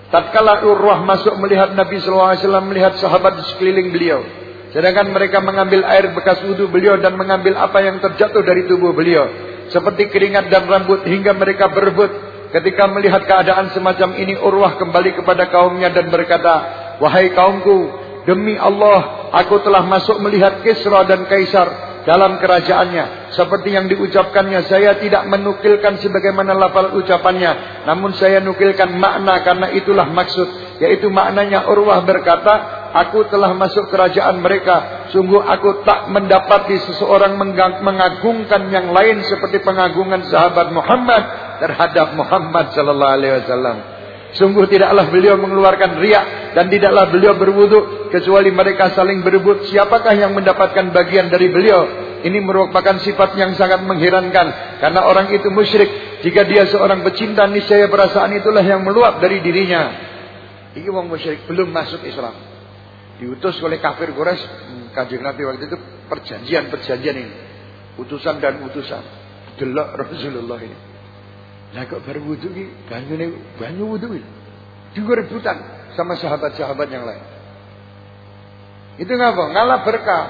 Tatkala Urwah masuk melihat Nabi SAW melihat sahabat di sekeliling beliau. Sedangkan mereka mengambil air bekas wudhu beliau dan mengambil apa yang terjatuh dari tubuh beliau. Seperti keringat dan rambut hingga mereka berebut. Ketika melihat keadaan semacam ini Urwah kembali kepada kaumnya dan berkata. Wahai kaumku, demi Allah aku telah masuk melihat Kisra dan Kaisar dalam kerajaannya. Seperti yang diucapkannya, saya tidak menukilkan sebagaimana lafal ucapannya. Namun saya nukilkan makna karena itulah maksud. Yaitu maknanya Urwah berkata, aku telah masuk kerajaan mereka. Sungguh aku tak mendapati seseorang mengagungkan yang lain seperti pengagungan sahabat Muhammad terhadap Muhammad sallallahu alaihi wasallam. Sungguh tidaklah beliau mengeluarkan riak dan tidaklah beliau berwudu kecuali mereka saling berebut siapakah yang mendapatkan bagian dari beliau. Ini merupakan sifat yang sangat mengherankan karena orang itu musyrik. Jika dia seorang pecinta niscaya perasaan itulah yang meluap dari dirinya. Ini wong musyrik belum masuk Islam. Diutus oleh kafir Quraisy hmm, Kanjeng Nabi waktu itu perjanjian-perjanjian ini. Utusan dan utusan. Delok Rasulullah ini. Lah kok baru wudu iki banyune banyu iki. Juga rebutan sama sahabat-sahabat yang lain. Itu ngapa? Ngalah berkah.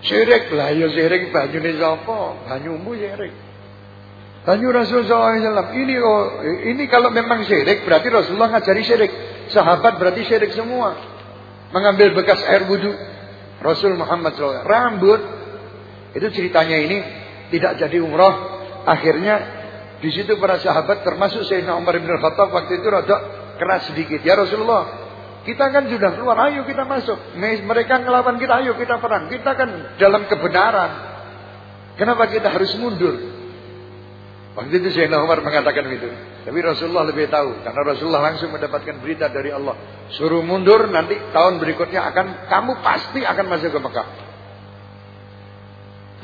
Syirik lah ya syirik banyune sapa? Banyumu syirik. Banyu Rasulullah SAW. Ini oh, ini kalau memang syirik berarti Rasulullah ngajari syirik. Sahabat berarti syirik semua. Mengambil bekas air wudhu. Rasul Muhammad SAW. Rambut. Itu ceritanya ini tidak jadi umroh. Akhirnya di situ para sahabat termasuk Sayyidina Umar bin Khattab waktu itu rada keras sedikit. Ya Rasulullah, kita kan sudah keluar, ayo kita masuk. Mereka ngelawan kita, ayo kita perang. Kita kan dalam kebenaran. Kenapa kita harus mundur? Waktu itu Sayyidina Umar mengatakan itu. Tapi Rasulullah lebih tahu. Karena Rasulullah langsung mendapatkan berita dari Allah. Suruh mundur nanti tahun berikutnya akan kamu pasti akan masuk ke Mekah.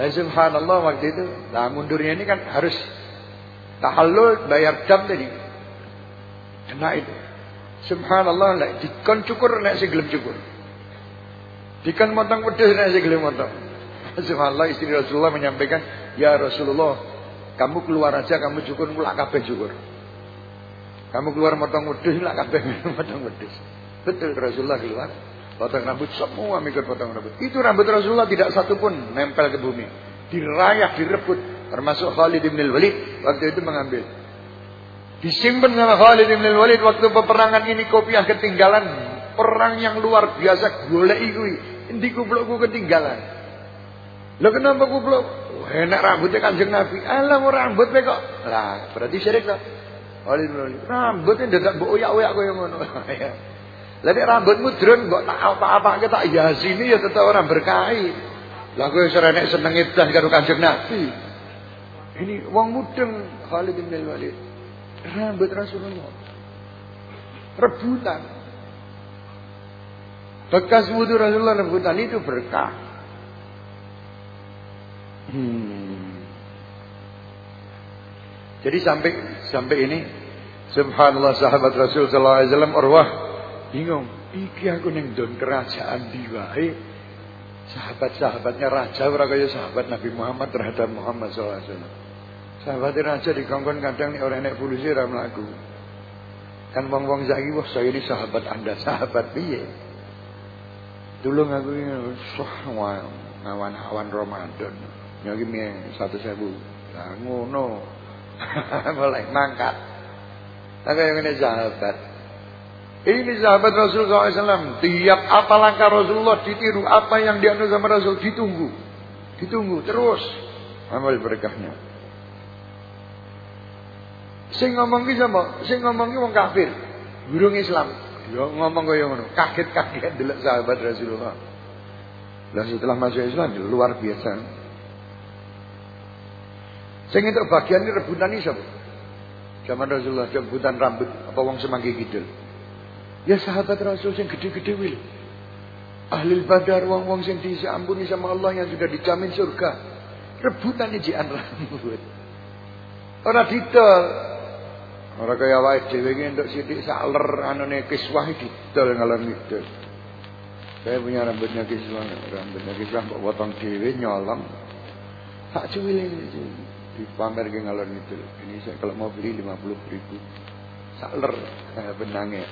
Dan subhanallah waktu itu. Nah mundurnya ini kan harus Tahallul bayar jam tadi. Kena itu. Subhanallah nek dikon cukur nek sing gelem cukur. Dikon motong wedhus nek sing gelem motong. [LAUGHS] Subhanallah istri Rasulullah menyampaikan, "Ya Rasulullah, kamu keluar aja kamu cukur mulak kabeh cukur." Kamu keluar motong wedhus mulak kabeh [LAUGHS] motong wedhus. Betul Rasulullah keluar. Potong rambut semua mikir potong rambut. Itu rambut Rasulullah tidak satu pun nempel ke bumi. Dirayak, direbut. Termasuk Khalid bin Walid waktu itu mengambil. Disimpan sama Khalid bin Walid waktu peperangan ini kopi yang ketinggalan. Perang yang luar biasa golek iku. Endi kuplokku ketinggalan. Lo kenapa kuplok? Enak rambutnya kanjeng Nabi. Alah mau rambut kok. Lah berarti syirik [LAUGHS] lah. Khalid bin Walid. Rambutnya dadak mbok oyak-oyak kaya ngono. Nek rambutmu drone mbok tak apa-apa tak yasini ya tetap orang berkahi. Lah kowe serenek seneng edan karo kanjeng Nabi. Ini wong mudeng Khalid bin Walid. Rambut Rasulullah. Rebutan. Bekas wudhu Rasulullah rebutan itu berkah. Hmm. Jadi sampai sampai ini Subhanallah sahabat Rasul sallallahu alaihi wasallam Urwah bingung. Iki aku ning don kerajaan di wae. Sahabat-sahabatnya raja ora kaya sahabat Nabi Muhammad terhadap Muhammad sallallahu alaihi wasallam. Sahabat raja dikongkon kadang nih orang naik polisi ram lagu. Kan wong-wong saiki wah saya ini sahabat Anda, [LAUGHS] sahabat piye? Tulung aku ini wah ngawan-awan Ramadan. Nyagi mie satu. Nah ngono. [LAUGHS] Mulai mangkat. Tapi yang ini sahabat. Ini sahabat Rasul SAW. Tiap apa langkah Rasulullah ditiru. Apa yang dianu sama Rasul ditunggu. Ditunggu terus. Amal berkahnya. Sing ngomong ki sapa? Sing ngomong ki wong kafir. Burung Islam. Yo ngomong kaya ngono. Kaget-kaget delok sahabat Rasulullah. Lah setelah masuk Islam luar biasa. Sing itu bagian ini rebutan ini sapa? Zaman Rasulullah rebutan rambut apa wong semanggi kidul. Ya sahabat Rasul sing gede-gede wil. Ahli badar wong-wong sing diampuni sama Allah yang sudah dijamin surga. Rebutan jian rambut. Ora didol, Ora kaya awake dhewe iki entuk sithik saler anune kiswah didol ngalor ngidul. Saya punya rambutnya kiswah, rambutnya kiswah kok potong dhewe nyolong. Tak cuwil ini dipamer ke ngalor ngidul. Ini saya kalau mau beli 50 ribu. Saler eh, benangnya.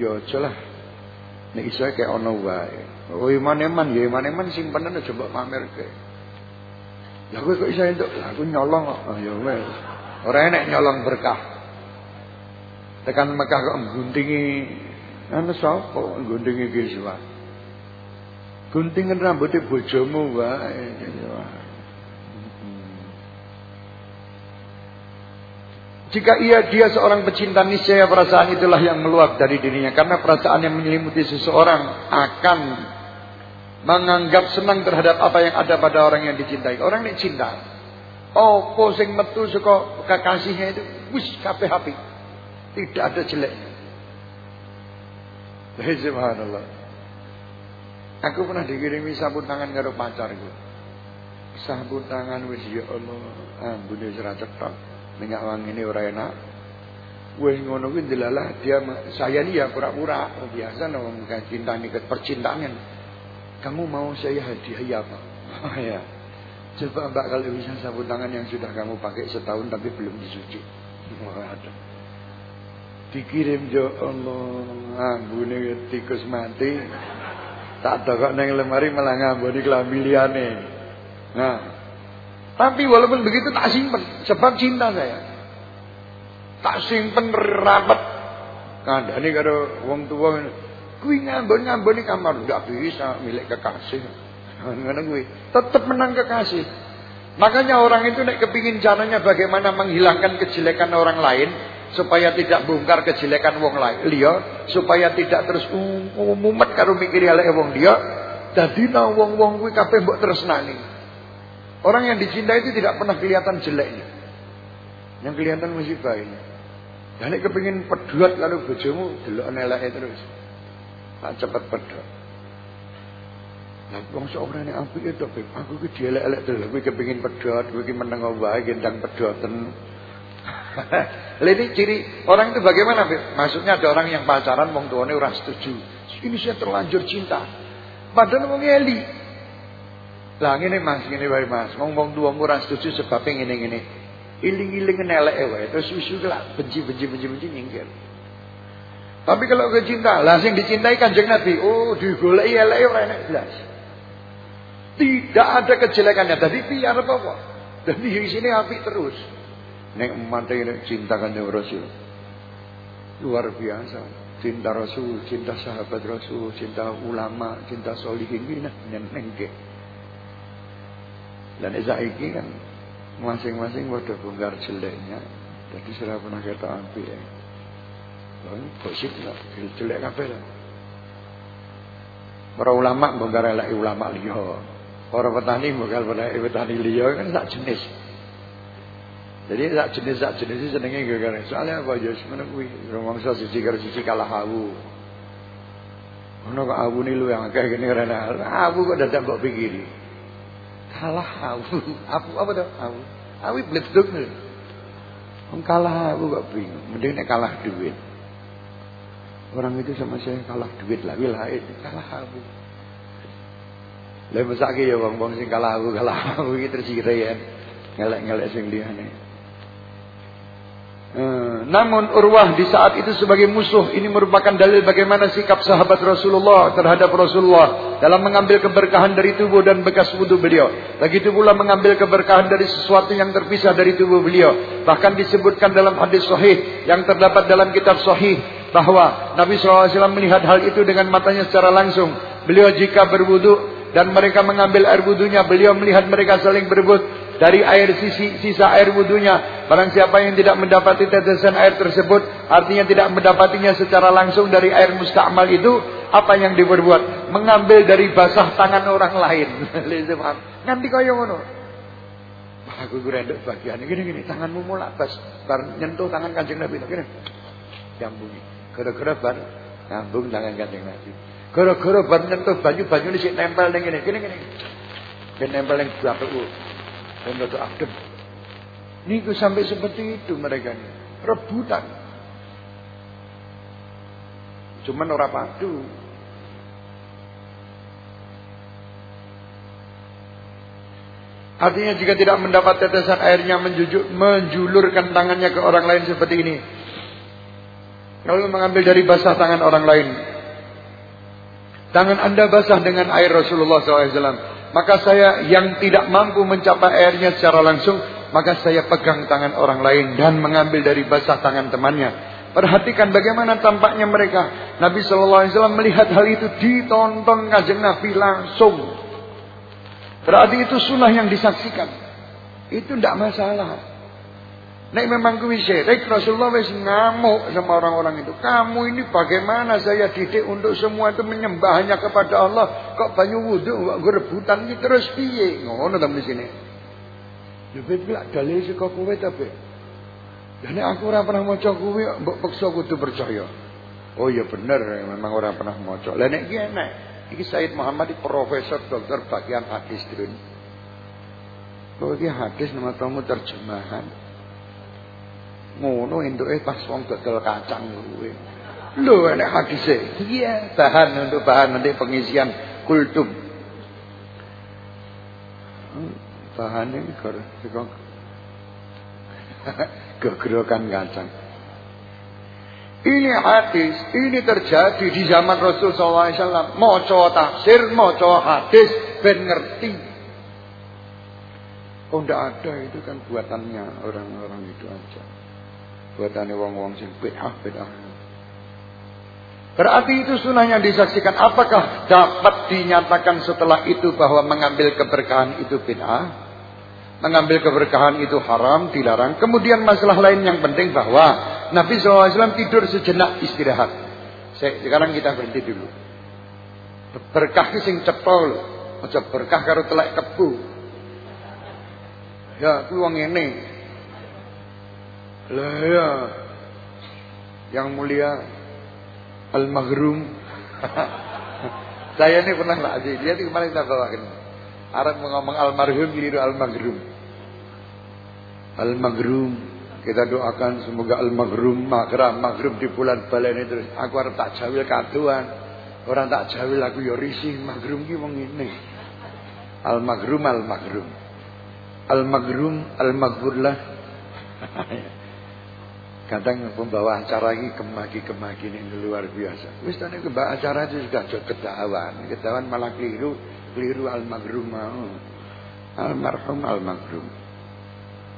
Yo ya aja lah. Nek iso kayak ono wae. Oh iman-iman ya iman-iman simpenan coba pamer ke. Lah kowe kok iso entuk? Lah aku nyolong kok. Oh ya wes. Orang enak nyolong berkah. Tekan Mekah kok guntingi anu sapa guntingi kiswa. Guntingan rambutnya bojomu wae. Jika ia dia seorang pecinta niscaya perasaan itulah yang meluap dari dirinya karena perasaan yang menyelimuti seseorang akan menganggap senang terhadap apa yang ada pada orang yang dicintai. Orang ini cinta. Oh, posing metu suka kekasihnya itu wis kabeh api. Tidak ada jeleknya. Subhanallah. Aku pernah dikirimi sabun tangan karo pacarku. Sabun tangan wis ya Allah, ambune ora cetok minyak wangi ini ora enak. Wes ngono kuwi delalah dia saya ini ya pura-pura biasa nang cinta ini percintaan. Kamu mau saya hadiah apa? Oh [LAUGHS] ya. Coba Mbak kalau bisa sabun tangan yang sudah kamu pakai setahun tapi belum disuci. Ada. Dikirim jo Allah ambune tikus mati. Tak kok nang lemari malah ngamboni kelambi liyane. Nah, tapi walaupun begitu tak simpen sebab cinta saya. Tak simpen rapat. Kandhane karo wong tua kuwi ngambon-ngambon kamar enggak bisa milik kekasih. Tetap menang kekasih. Makanya orang itu nek kepingin caranya bagaimana menghilangkan kejelekan orang lain supaya tidak bongkar kejelekan wong lain liya, supaya tidak terus umumet karo mikir elek wong dia, dadi nang wong-wong kuwi kabeh mbok tresnani. Orang yang dicintai itu tidak pernah kelihatan jeleknya. Yang kelihatan mesti baiknya. Dan ini kepingin peduat lalu bojomu delok eleke terus. Tak cepat pedot. Lah wong sok yang apik itu, Beb. Aku ki dielek-elek terus. Aku kepingin pedot, aku ki meneng wae gendang pedoten. [LAUGHS] Lah ini ciri orang itu bagaimana, Beb? Maksudnya ada orang yang pacaran wong tuane ora setuju. Ini saya terlanjur cinta. Padahal wong eli. Lah ngene Mas, ngene wae Mas. Ngomong dua murah setuju sebab ngene-ngene. Iling-iling eleke wae terus susu lah benci-benci benci-benci nyingkir. Tapi kalau ke cinta, lah sing dicintai Kanjeng Nabi, oh digoleki eleke ora enak blas. Tidak ada kejelekannya. Jadi biar apa-apa. Jadi di sini api terus. Nek mate cinta Kanjeng Rasul. Luar biasa. Cinta Rasul, cinta sahabat Rasul, cinta ulama, cinta solihin ini nah nyenengke. Dan saiki kan masing-masing pada bongkar jeleknya. Jadi sudah pernah kata ambil ya. Oh, gosip lah, jelek kabeh lah. Para ulama bongkar elek ulama liya. Para petani bongkar elek petani liya kan sak jenis. Jadi sak jenis sak jenis senenge gara soalnya apa ya semono kuwi rumangsa siji karo siji kalah hawu. Ono kok awu lu yang akeh kene karena awu kok dadak mbok pikiri kalah aku. Aku [LAUGHS] apa dah? Aku. Aku bleduk nih. Om kalah aku gak bingung. Mending kalah duit. Orang itu sama saya kalah duit lah. Wilah itu kalah aku. Lalu mesake ya bang-bang sing kalah aku kalah aku iki terus ya. Ngelek-ngelek sing liyane. Eh, namun Urwah di saat itu sebagai musuh ini merupakan dalil bagaimana sikap sahabat Rasulullah terhadap Rasulullah dalam mengambil keberkahan dari tubuh dan bekas wudhu beliau. Begitu pula mengambil keberkahan dari sesuatu yang terpisah dari tubuh beliau. Bahkan disebutkan dalam hadis sahih yang terdapat dalam kitab sahih bahwa Nabi SAW melihat hal itu dengan matanya secara langsung. Beliau jika berwudhu dan mereka mengambil air wudhunya, beliau melihat mereka saling berebut dari air sisi sisa air wudhunya. Barang siapa yang tidak mendapati tetesan air tersebut, artinya tidak mendapatinya secara langsung dari air mustakmal itu, apa yang diperbuat? Mengambil dari basah tangan orang lain. [LAUGHS] Nanti kaya ngono. Aku gurendek bagian gini-gini, tanganmu mulak bas, bar nyentuh tangan Kanjeng Nabi gini. Jambungi. Gara-gara bar nyambung tangan Kanjeng Nabi. Gara-gara bar nyentuh banyu-banyu ini nempel ning ngene, gini-gini. Ben nempel ning bathukku dan Dato Adem. Niku sampai seperti itu mereka ini. Rebutan. Cuman orang padu. Artinya jika tidak mendapat tetesan airnya menjujuk, menjulurkan tangannya ke orang lain seperti ini. Lalu mengambil dari basah tangan orang lain. Tangan anda basah dengan air Rasulullah SAW. Maka saya yang tidak mampu mencapai airnya secara langsung, maka saya pegang tangan orang lain dan mengambil dari basah tangan temannya. Perhatikan bagaimana tampaknya mereka. Nabi Wasallam melihat hal itu ditonton kajeng Nabi langsung. Berarti itu sunnah yang disaksikan. Itu tidak masalah. Nek memang kuwi syirik, Rasulullah wis ngamuk sama orang-orang itu. Kamu ini bagaimana saya didik untuk semua itu menyembah hanya kepada Allah. Kok banyu wudhu, kok rebutan ini terus piye? Ngono ta sini. Ya bet bilang dalil saka kowe ta, Bet. Dan aku ora pernah maca kuwi, mbok peksa kudu percaya. Oh iya bener, memang orang pernah maca. Lah nek iki enak. Iki Said Muhammad profesor dokter bagian hadis Drun. Kok iki hadis nama tamu terjemahan ngono entuke pas wong dodol kacang kuwi. Lho enek hadise. Iya bahan untuk bahan nanti pengisian kultum. Hmm, bahan ini kok [LAUGHS] gegrokan kacang. Ini hadis, ini terjadi di zaman Rasul SAW. Moco tafsir, moco hadis, ben ngerti. Oh ada itu kan buatannya orang-orang itu aja buatane wong-wong sing bid'ah bid'ah. Berarti itu sunnah yang disaksikan. Apakah dapat dinyatakan setelah itu bahwa mengambil keberkahan itu bid'ah? Mengambil keberkahan itu haram, dilarang. Kemudian masalah lain yang penting bahwa Nabi SAW tidur sejenak istirahat. Sekarang kita berhenti dulu. Berkah sing cepol. Aja berkah karo telek kebu. Ya, wong ngene. Lah ya. Yang mulia Al-Maghrum. [LAUGHS] Saya ini pernah Pak Aziz, dia kemarin kita bawakan. Arab ngomong almarhum keliru al-maghrum. Al-maghrum kita doakan semoga al-maghrum maghram maghrum di bulan balen itu aku harus tak jawil kaduan. Orang tak jawil aku ya risih maghrum ki wong ngene. Al-maghrum al-maghrum. Al-maghrum al-maghfurlah. [LAUGHS] Kadang pembawa acara ini kemaki-kemaki ini luar biasa. Wis pembawa acara itu juga jauh kedawan. Kedawan malah keliru, keliru al-maghrum mau. Almarhum al-maghrum.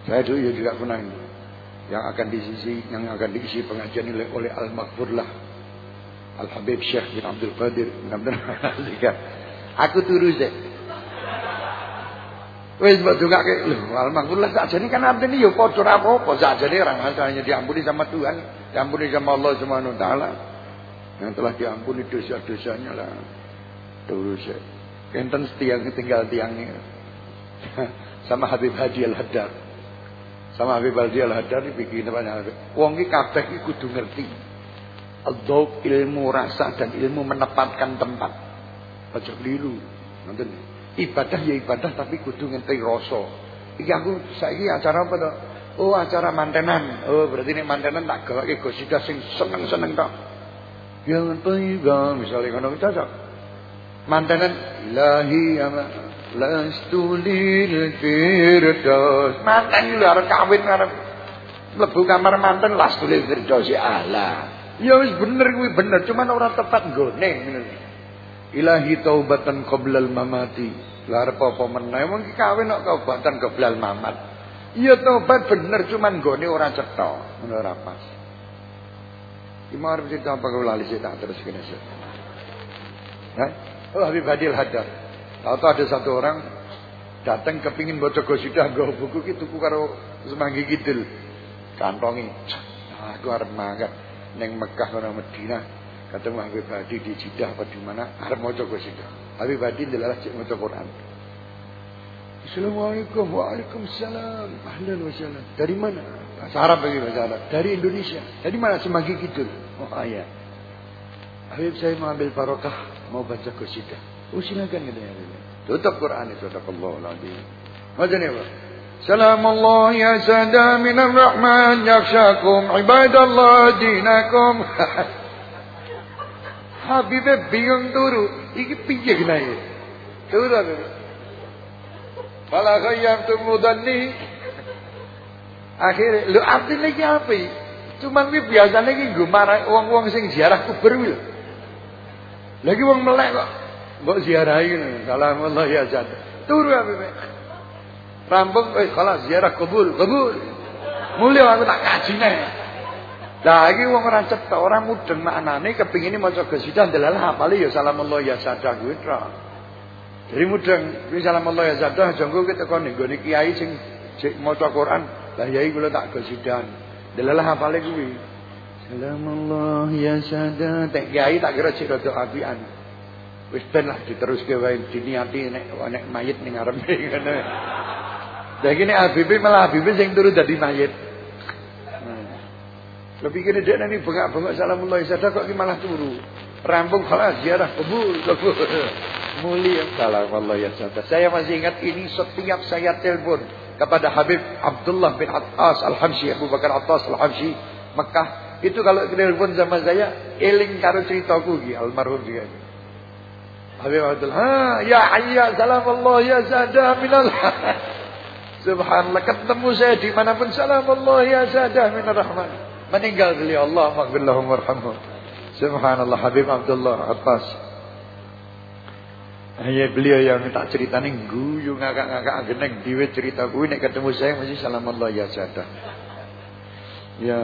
Saya dulu ya juga pernah ini. Yang akan diisi, yang akan diisi pengajian oleh, oleh al-maghfurlah. Al-Habib Syekh bin Abdul Qadir bin Abdul [LAUGHS] Aku turu sih. Wis mbok dongake lho alhamdulillah sakjane kan artine ya padha ora apa-apa sakjane orang hanya diampuni sama Tuhan, diampuni sama Allah Subhanahu wa taala. Yang telah diampuni dosa-dosanya lah. Terus ya. Enten setiang tinggal tiangnya. [LAUGHS] sama Habib Hadi Al-Haddad. Sama Habib Hadi Al-Haddad bikin apa Wong iki kabeh iki kudu ngerti. Adzauq ilmu rasa dan ilmu menempatkan tempat. Aja keliru. Nanti Ibadah ya ibadah tapi kudu ngenteni rasa. Iki aku saiki acara apa to? Oh, acara mantenan. Oh, berarti ini mantenan tak gawake gosida sing seneng-seneng tok. Yang thayyibah misalnya ngono cocok. Mantenan ilahi ama lastu lil firdaus. Manten lho arep kawin arep mlebu kamar manten lastu lil firdaus ya Allah. Ya wis bener kuwi bener, cuman ora tepat nggone ngono. Ilahi taubatan qoblal mamati. Lah arep apa meneh wong kawin kok kaubatan qoblal mamat. Iya taubat bener cuman gone ora cetha, ngono ora pas. Iki mau arep cerita apa kula lali tak terus kene. Hah? Oh Habib Hadil Hadar. Tahu ada satu orang datang kepingin baca gosidah nggo buku ki tuku karo semanggi kidul. Kantongi. Aku arep mangkat ning Mekah karo Madinah ketemu Habib Hadi di Jidah apa di mana arep maca qasidah Habib Hadi ndelalah cek maca Quran Assalamualaikum Waalaikumsalam Ahlan wa salam Dari mana? Bahasa Arab bagi bahasa Arab Dari Indonesia Dari mana? Semanggi Kidul Oh iya Habib saya mau ambil barokah Mau baca qasidah Oh silakan katanya Tutup Quran itu Sadaqallahu alazim Macam ni Pak سلام الله يا سادة من الرحمن يخشاكم عباد الله دينكم Habibe bingung turu. Iki piye genahe? Turu Habib. Fala khayyamtum mudanni. Akhirnya, lu artinya iki apa iki? Cuman kuwi biasane iki nggo marah wong-wong sing ziarah kubur kuwi. Lagi wong melek kok mbok ziarahi ngono. Salamullah ya jad. Turu Habib. Rampung eh kalau ziarah kubur, kubur. Mulia aku tak nih. Lah iki wong ora cetok, ora mudeng maknane kepingine maca qasidah delalah hafale ya salamullah ya sadah kuwi tra. Jadi mudeng kuwi salamullah ya sadah aja engko kita kon nggone kiai sing maca Quran Lah yai kula tak gosidan. Delalah hafale kuwi. Salamullah ya sada. Tek kiai tak kira sik rada apian. Wis ben lah diteruske wae diniati nek nek mayit ning ngarepe [LAUGHS] ngono. Lah iki nek malah Habib sing turu dadi mayit. Lo pikir dia nanti bengak-bengak salamullah sada kok malah turu. Rampung kalah ziarah kabul. [LAUGHS] Mulia salam Allah ya sada. Saya masih ingat ini setiap saya telepon kepada Habib Abdullah bin Attas Al-Hamsi Abu Bakar Attas Al-Hamsi Mekah itu kalau telepon sama saya eling karo ceritaku almarhum juga. Habib Abdullah, ha ya ayya salam Allah ya minal [LAUGHS] Subhanallah ketemu saya di mana pun salam Allah ya sada minar rahman. Meninggal beliau Allah maghfirlahum warhamhum. Subhanallah Habib Abdullah Abbas. Hanya beliau yang minta cerita nih guyu ngakak-ngakak geneng diwe cerita gue nek ketemu saya masih salam Allah ya jada. Ya.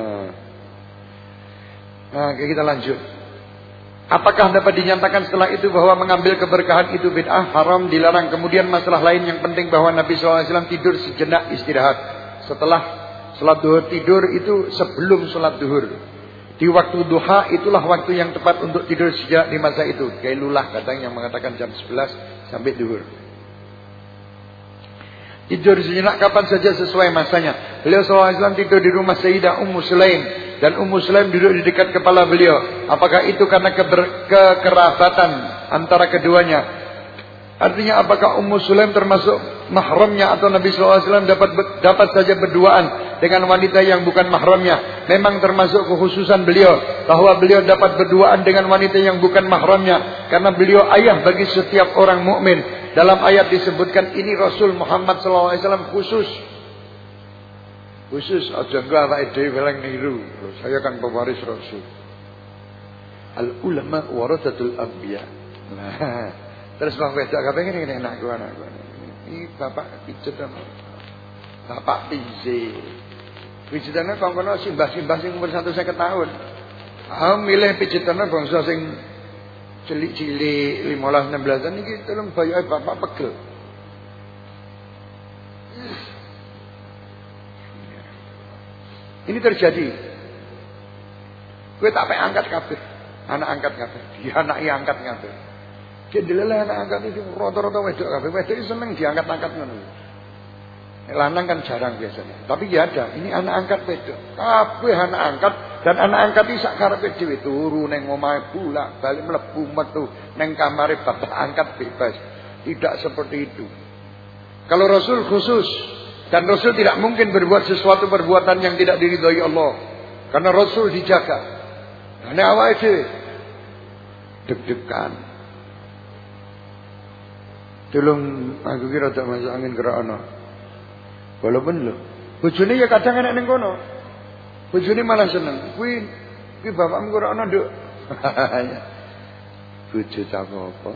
Nah, kita lanjut. Apakah dapat dinyatakan setelah itu bahwa mengambil keberkahan itu bid'ah haram dilarang kemudian masalah lain yang penting bahwa Nabi SAW tidur sejenak istirahat setelah sholat duhur tidur itu sebelum sholat duhur di waktu duha itulah waktu yang tepat untuk tidur sejak di masa itu. Kailulah katanya yang mengatakan jam 11 sampai duhur. Tidur sejenak kapan saja sesuai masanya. Beliau SAW tidur di rumah Sayyidah Ummu Sulaim. Dan Ummu Sulaim duduk di dekat kepala beliau. Apakah itu karena keber, kekerabatan antara keduanya? Artinya apakah Ummu Sulaim termasuk mahramnya atau Nabi SAW dapat dapat saja berduaan dengan wanita yang bukan mahramnya. Memang termasuk kekhususan beliau bahwa beliau dapat berduaan dengan wanita yang bukan mahramnya karena beliau ayah bagi setiap orang mukmin. Dalam ayat disebutkan ini Rasul Muhammad SAW khusus. Khusus aja enggak. Saya kan pewaris Rasul. Al ulama warathatul anbiya. Nah, [LAUGHS] terus Bang Wedok kabeh ngene enak gua anak. Ini bapak pijet Bapak pijet. Pijitane kongkono simbah-simbah sing umur 150 tahun. Ah milih pijitane bangsa sing cilik-cilik 15 16 tahun iki tolong bayoke bapak pegel. Ini terjadi. Gue tak pe angkat kabeh. Anak angkat kabeh. Dia anak angkat kabeh. Kendelele anak angkat itu rata-rata wedok kabeh. Wedok seneng diangkat-angkat ngono. Lanang kan jarang biasanya. Tapi ya ada. Ini anak angkat wedok. Kabeh anak angkat dan anak angkat iki sak karepe dhewe turu ning omahe bulak balik mlebu metu ning kamare bapak angkat bebas. Tidak seperti itu. Kalau Rasul khusus dan Rasul tidak mungkin berbuat sesuatu perbuatan yang tidak diridhoi Allah. Karena Rasul dijaga. Karena awake dhewe deg-degan. Tolong aku kira tak masuk angin gerak anak. Walaupun lho, bojone ya kadang enek ning kono. Bojone malah seneng. Kuwi kuwi bapakmu ora ana, Nduk. bojo tak apa.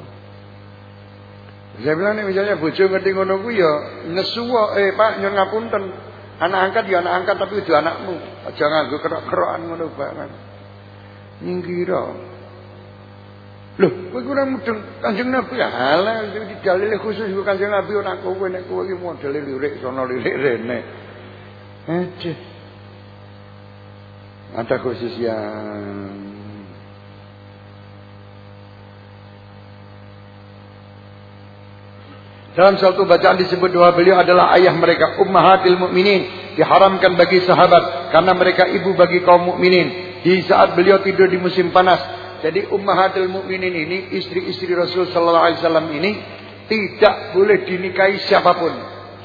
Saya bilang nih misalnya bojo ngerti ngono kuwi ya nesu eh Pak nyon ngapunten. Anak angkat ya anak angkat tapi udah anakmu. Aja nganggo kerok-kerokan ngono banget. Nyingkira. Loh, kowe kurang mudeng Kanjeng Nabi ya halah iki dalil khusus karo Kanjeng Nabi ora kowe nek kowe iki modele lirik sono lirik rene. Aja. Ada khusus yang Dalam satu bacaan disebut dua beliau adalah ayah mereka ummahatil mukminin diharamkan bagi sahabat karena mereka ibu bagi kaum mukminin. Di saat beliau tidur di musim panas, jadi ummahatul mukminin ini istri-istri Rasul sallallahu alaihi wasallam ini tidak boleh dinikahi siapa pun.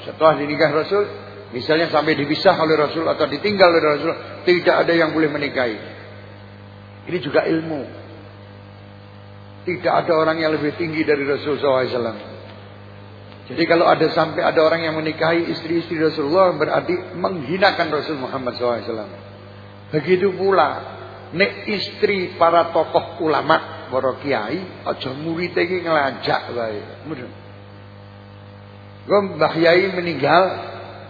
Setelah dinikah Rasul, misalnya sampai dipisah oleh Rasul atau ditinggal oleh Rasul, tidak ada yang boleh menikahi. Ini juga ilmu. Tidak ada orang yang lebih tinggi dari Rasul SAW. Jadi kalau ada sampai ada orang yang menikahi istri-istri Rasulullah berarti menghinakan Rasul Muhammad SAW. Begitu pula Nek istri para tokoh ulama, para kiai, aja murid iki ngelajak wae. Mudeng. Mbah Yai meninggal,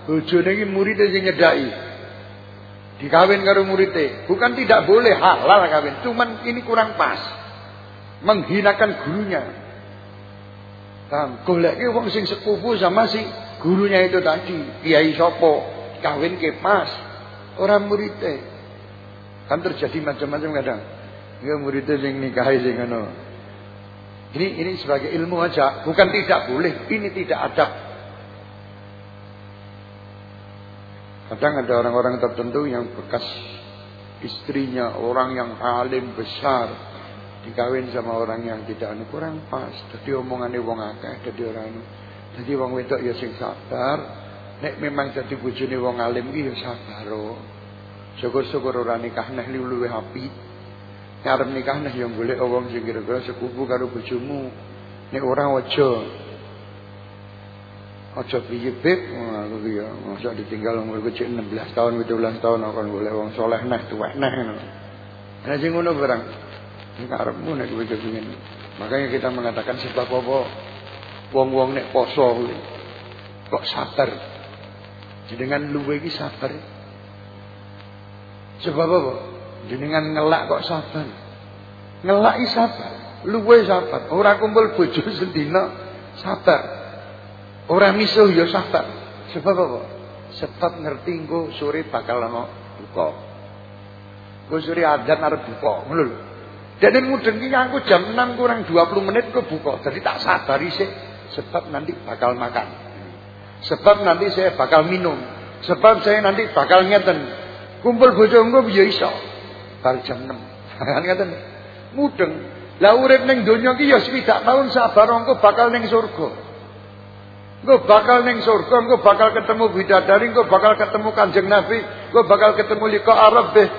bojone iki murid sing nyedaki. Dikawin karo muridé. Bukan tidak boleh halal kawin, cuman ini kurang pas. Menghinakan gurunya. Paham? Goleki wong sing sepupu sama si gurunya itu tadi, kiai sopo. dikawin ke pas. Orang muridnya. Kan terjadi macam-macam kadang. Ya muridnya yang nikahi sing ngono. Ini ini sebagai ilmu aja, bukan tidak boleh, ini tidak adab. Kadang ada orang-orang tertentu yang bekas istrinya orang yang alim besar dikawin sama orang yang tidak anu kurang pas. Jadi omongannya wong akeh, jadi orang anu. Jadi wong wedok ya sing sabar. Nek memang jadi bojone wong alim iki ya sabar. Oh. Syukur-syukur ora nikah neh luwih apik. Ngarep nikah nah yang golek wong sing kira-kira sekupu karo bojomu. Nek ora aja. Aja piye ngono kuwi ya. Masa ditinggal umur kecil 16 tahun, 17 tahun akan golek wong soleh nah tuwek nah ngono. Ana sing ngono barang. Ngarepmu nek kowe kepengin. Makanya kita mengatakan sebab apa wong-wong nek poso kok sabar. Jenengan luwe iki sabar. Sebab apa? Jenengan ngelak kok sabar. Ngelaki sabar. Luwe sabar. Ora kumpul bojo sendina sabar. Ora misuh ya sabar. Sebab apa? Sebab ngerti engko sore bakal ana buka. Engko sore adzan arep buka, ngono lho. Dan mudeng iki aku jam 6 kurang 20 menit kok buka. Jadi tak sabari sih sebab nanti bakal makan. Sebab nanti saya bakal minum. Sebab saya nanti bakal ngeten. Kumpul bojo engko ya iso bar jam 6. [LAUGHS] Kan ngaten. Mudeng. Lah urip ning donya ki ya swidak taun sabar engko bakal ning surga. Engko bakal ning surga, engko bakal ketemu bidadari, engko bakal ketemu Kanjeng Nabi, engko bakal ketemu liqa Arabbih.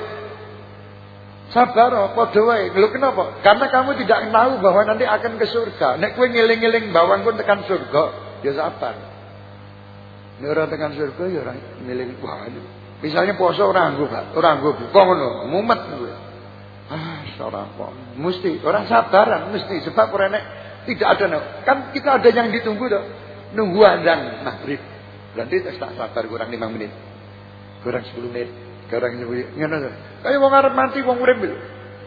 Sabar padha wae. Lho kenapa? Karena kamu tidak tahu bahwa nanti akan ke surga. Nek kowe ngeling-eling bawang pun tekan surga, ya sabar. Nek ora tekan surga ya ora ngeling wah Misalnya poso orang anggo, orang anggo buka ngono, mumet kuwi. Ah, ora apa. Mesti orang sabaran mesti sebab ora nek tidak ada no. Kan kita ada yang ditunggu tuh. Nunggu azan maghrib. Berarti tak sabar kurang 5 menit. Kurang 10 menit. Kurang 10 menit. Ngono. Kaya wong arep mati wong urip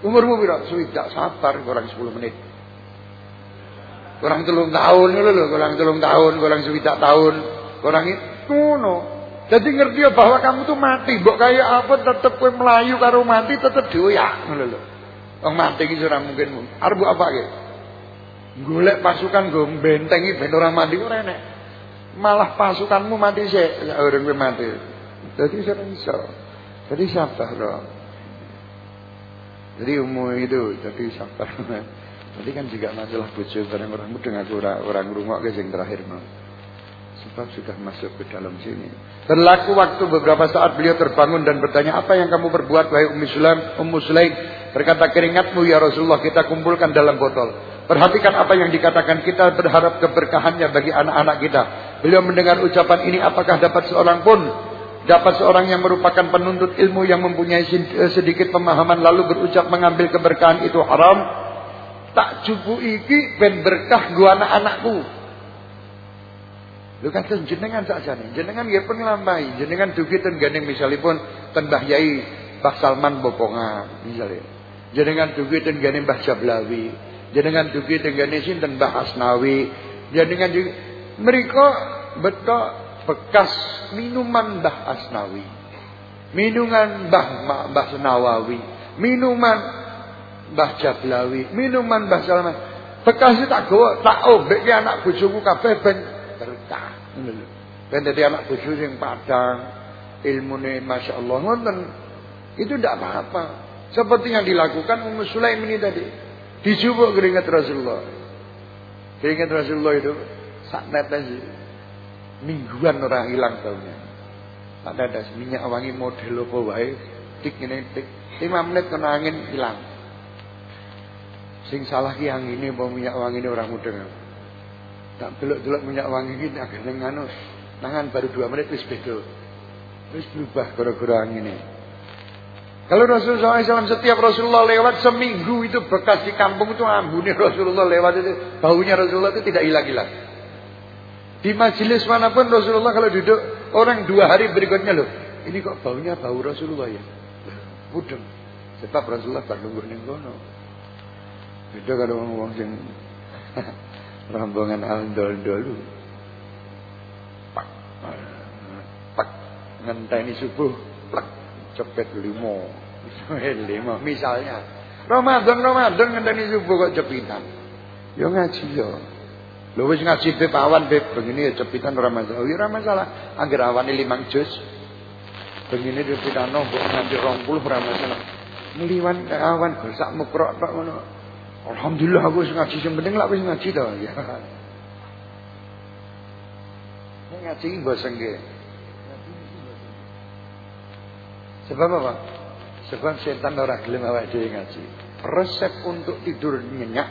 Umurmu piro? Suwidak sabar kurang 10 menit. Kurang telung tahun ngono lho, kurang telung tahun, kurang suwidak tahun. Kurang itu ngono. Jadi ngerti ya bahwa kamu tuh mati, mbok kaya apa tetep kowe melayu karo mati tetep doyak ngono lho. Wong mati iki ora mungkin. Arep apa ge? Golek pasukan go bentengi ben ora mati ora. Malah pasukanmu mati sik urung kowe mati. Jadi ora iso. Jadi sabar loh. Jadi umum itu, jadi sabar. [LAUGHS] Jadi kan juga masalah bojo bareng orang muda aku orang orang rumah ke terakhir mau. Sebab sudah masuk ke dalam sini. Berlaku waktu beberapa saat beliau terbangun dan bertanya, apa yang kamu berbuat wahai Ummu Sulaim? Ummu Sulaim berkata, keringatmu ya Rasulullah kita kumpulkan dalam botol. Perhatikan apa yang dikatakan kita berharap keberkahannya bagi anak-anak kita. Beliau mendengar ucapan ini, apakah dapat seorang pun dapat seorang yang merupakan penuntut ilmu yang mempunyai sedikit pemahaman lalu berucap mengambil keberkahan itu haram? Tak cukup iki ben berkah gua anak-anakku. Lho kados jenengan sakjane, jenengan nggih pun nglampahi, jenengan dugi ten gandeng misalipun ten Mbah Yai Mbah Salman Bopongan misalnya. Jenengan dugi ten gandeng Mbah Jablawi, jenengan dugi ten gandeng sinten Mbah Asnawi, jenengan juga mereka betul bekas minuman Mbah Asnawi. Minuman Mbah Mbah Nawawi, minuman Mbah Jablawi, minuman Mbah Salman. Bekas tak gawa, tak ombek anak bojoku kabeh ben berkah. Dan jadi anak bojo yang padang, ilmune masya Allah ngoten. Itu tidak apa-apa. Seperti yang dilakukan Ummu Sulaim ini tadi. Dijubuk keringat Rasulullah. Keringat Rasulullah itu sak netes mingguan orang hilang taunya. Tak ada minyak wangi model apa wae, tik ini tik. 5 menit kena angin hilang. Sing salah ki angine apa minyak wangi ini orang muda. Tak delok-delok minyak wangi iki ning anu. Tangan baru dua menit wis beda. Wis berubah gara-gara angin. Kalau Rasulullah SAW setiap Rasulullah lewat seminggu itu bekas di kampung itu ambune Rasulullah lewat itu baunya Rasulullah itu tidak hilang-hilang. Di majelis mana pun Rasulullah kalau duduk orang dua hari berikutnya loh. Ini kok baunya bau Rasulullah ya? Mudeng. Sebab Rasulullah tak nunggu ning kono. Kalau ngomong sing [LAUGHS] rombongan aldol dulu pak pak ngenteni subuh plek cepet limo. [LAUGHS] limo misalnya. Ramadan Ramadan ngenteni subuh kok cepitan. Yo ngaji yo. Lho wis ngaji beb awan beb begini ya cepitan ora masalah. Ya ora masalah. Angger awane limang juz. Begini cepitan mbok nganti 20 ora masalah. Meliwan awan sak mukrok tok ngono. Alhamdulillah aku wis ngaji sing penting lak wis ngaji to ya. Ngaji bosen nggih. Sebab apa? Sebab setan ora gelem awake dhewe ngaji. Resep untuk tidur nyenyak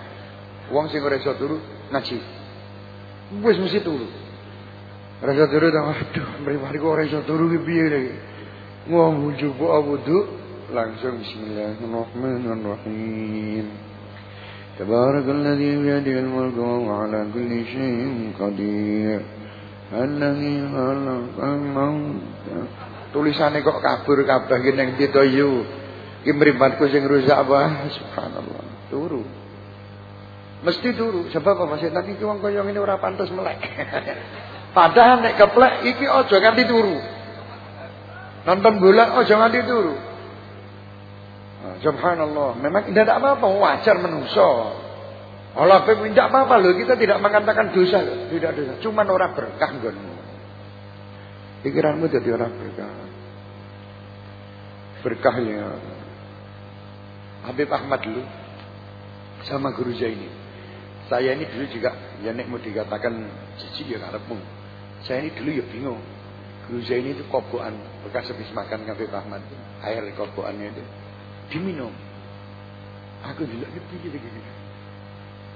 wong sing ora iso turu ngaji. Wis mesti turu. Ora iso turu ta aduh mripate kok ora iso turu ki piye lagi. Ngomong coba wudu langsung bismillahirrahmanirrahim. تبارك الذي بيده الملك وهو على كل شيء قدير الذي خلق الموت tulisane kok kabur kabeh ki ning Tito Yu. Ki mripatku sing rusak apa? Subhanallah. Turu. Mesti turu. Sebab apa setan iki wong kaya ngene ora pantes melek. [LAUGHS] Padahal nek keplek iki aja nganti turu. Nonton bola aja nganti turu. Nah, subhanallah. Memang tidak ada apa-apa, wajar manusia. Allah tidak apa-apa loh, kita tidak mengatakan dosa. Tidak dosa, cuman orang berkah nggonmu. Pikiranmu jadi orang berkah. Berkahnya Habib Ahmad dulu sama guru Zaini. Saya ini dulu juga ya nek mau dikatakan cici ya karepmu. Saya ini dulu ya bingung. Guru Zaini itu kobokan bekas habis makan Habib Ahmad. Air kobokannya itu diminum. Aku bilang ini piye gini.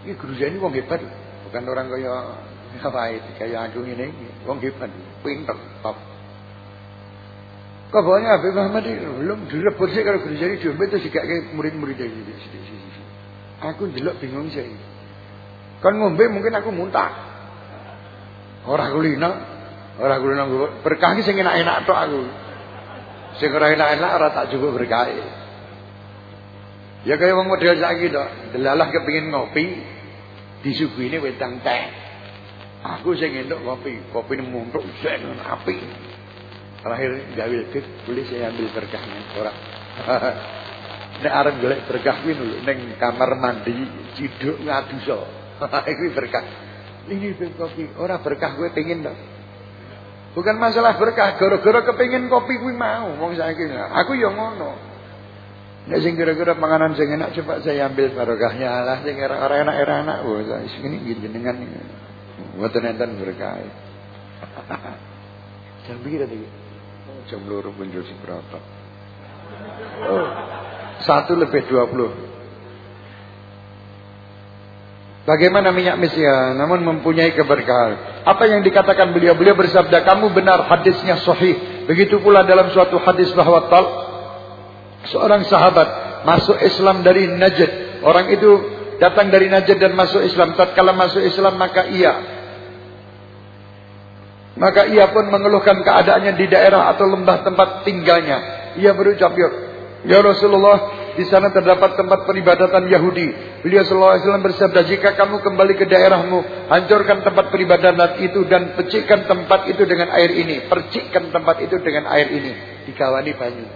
Ini guru Zaini wong hebat. Bukan orang kaya apa itu kayak aku ini. Wong hebat, pinter, top. Kabarnya Habib Muhammad belum direbut sih kalau kerja di diombe itu juga kayak murid-murid dari sini. Aku jelek bingung sih. Kan ngombe mungkin aku muntah. Orang kulina, orang kulina berkah sing enak-enak tok aku. Sing enak-enak ora tak cukup berkah. Ya kayak wong model saiki tok, delalah kepengin ngopi, disuguhine wedang teh. Aku sing entuk kopi, kopi muntuk sen api. Terakhir gawe kek, boleh saya ambil berkahnya ora. [LAUGHS] Nek arep golek berkah kuwi lho ning kamar mandi ciduk ngadusa. [LAUGHS] Iku berkah. Ini kopi, ora berkah gue pengin to. Bukan masalah berkah, gara-gara kepengin kopi kuwi mau wong saiki. Aku ya ngono. Nek sing kira-kira panganan sing enak coba saya ambil barokahnya lah sing ora enak-enak enak. Wah, ini jenengan mboten enten berkah. [LAUGHS] Jam pikir tadi jam loro punjul si berapa? Oh, satu lebih dua puluh. Bagaimana minyak mesya namun mempunyai keberkahan. Apa yang dikatakan beliau? Beliau bersabda, kamu benar hadisnya sahih. Begitu pula dalam suatu hadis bahwa tal seorang sahabat masuk Islam dari Najd. Orang itu datang dari Najd dan masuk Islam. Tatkala masuk Islam maka ia maka ia pun mengeluhkan keadaannya di daerah atau lembah tempat tinggalnya. Ia berucap, ya, ya Rasulullah, di sana terdapat tempat peribadatan Yahudi. Beliau wasallam bersabda, jika kamu kembali ke daerahmu, hancurkan tempat peribadatan itu dan pecikkan tempat itu dengan air ini. Percikkan tempat itu dengan air ini. Dikawani banyu.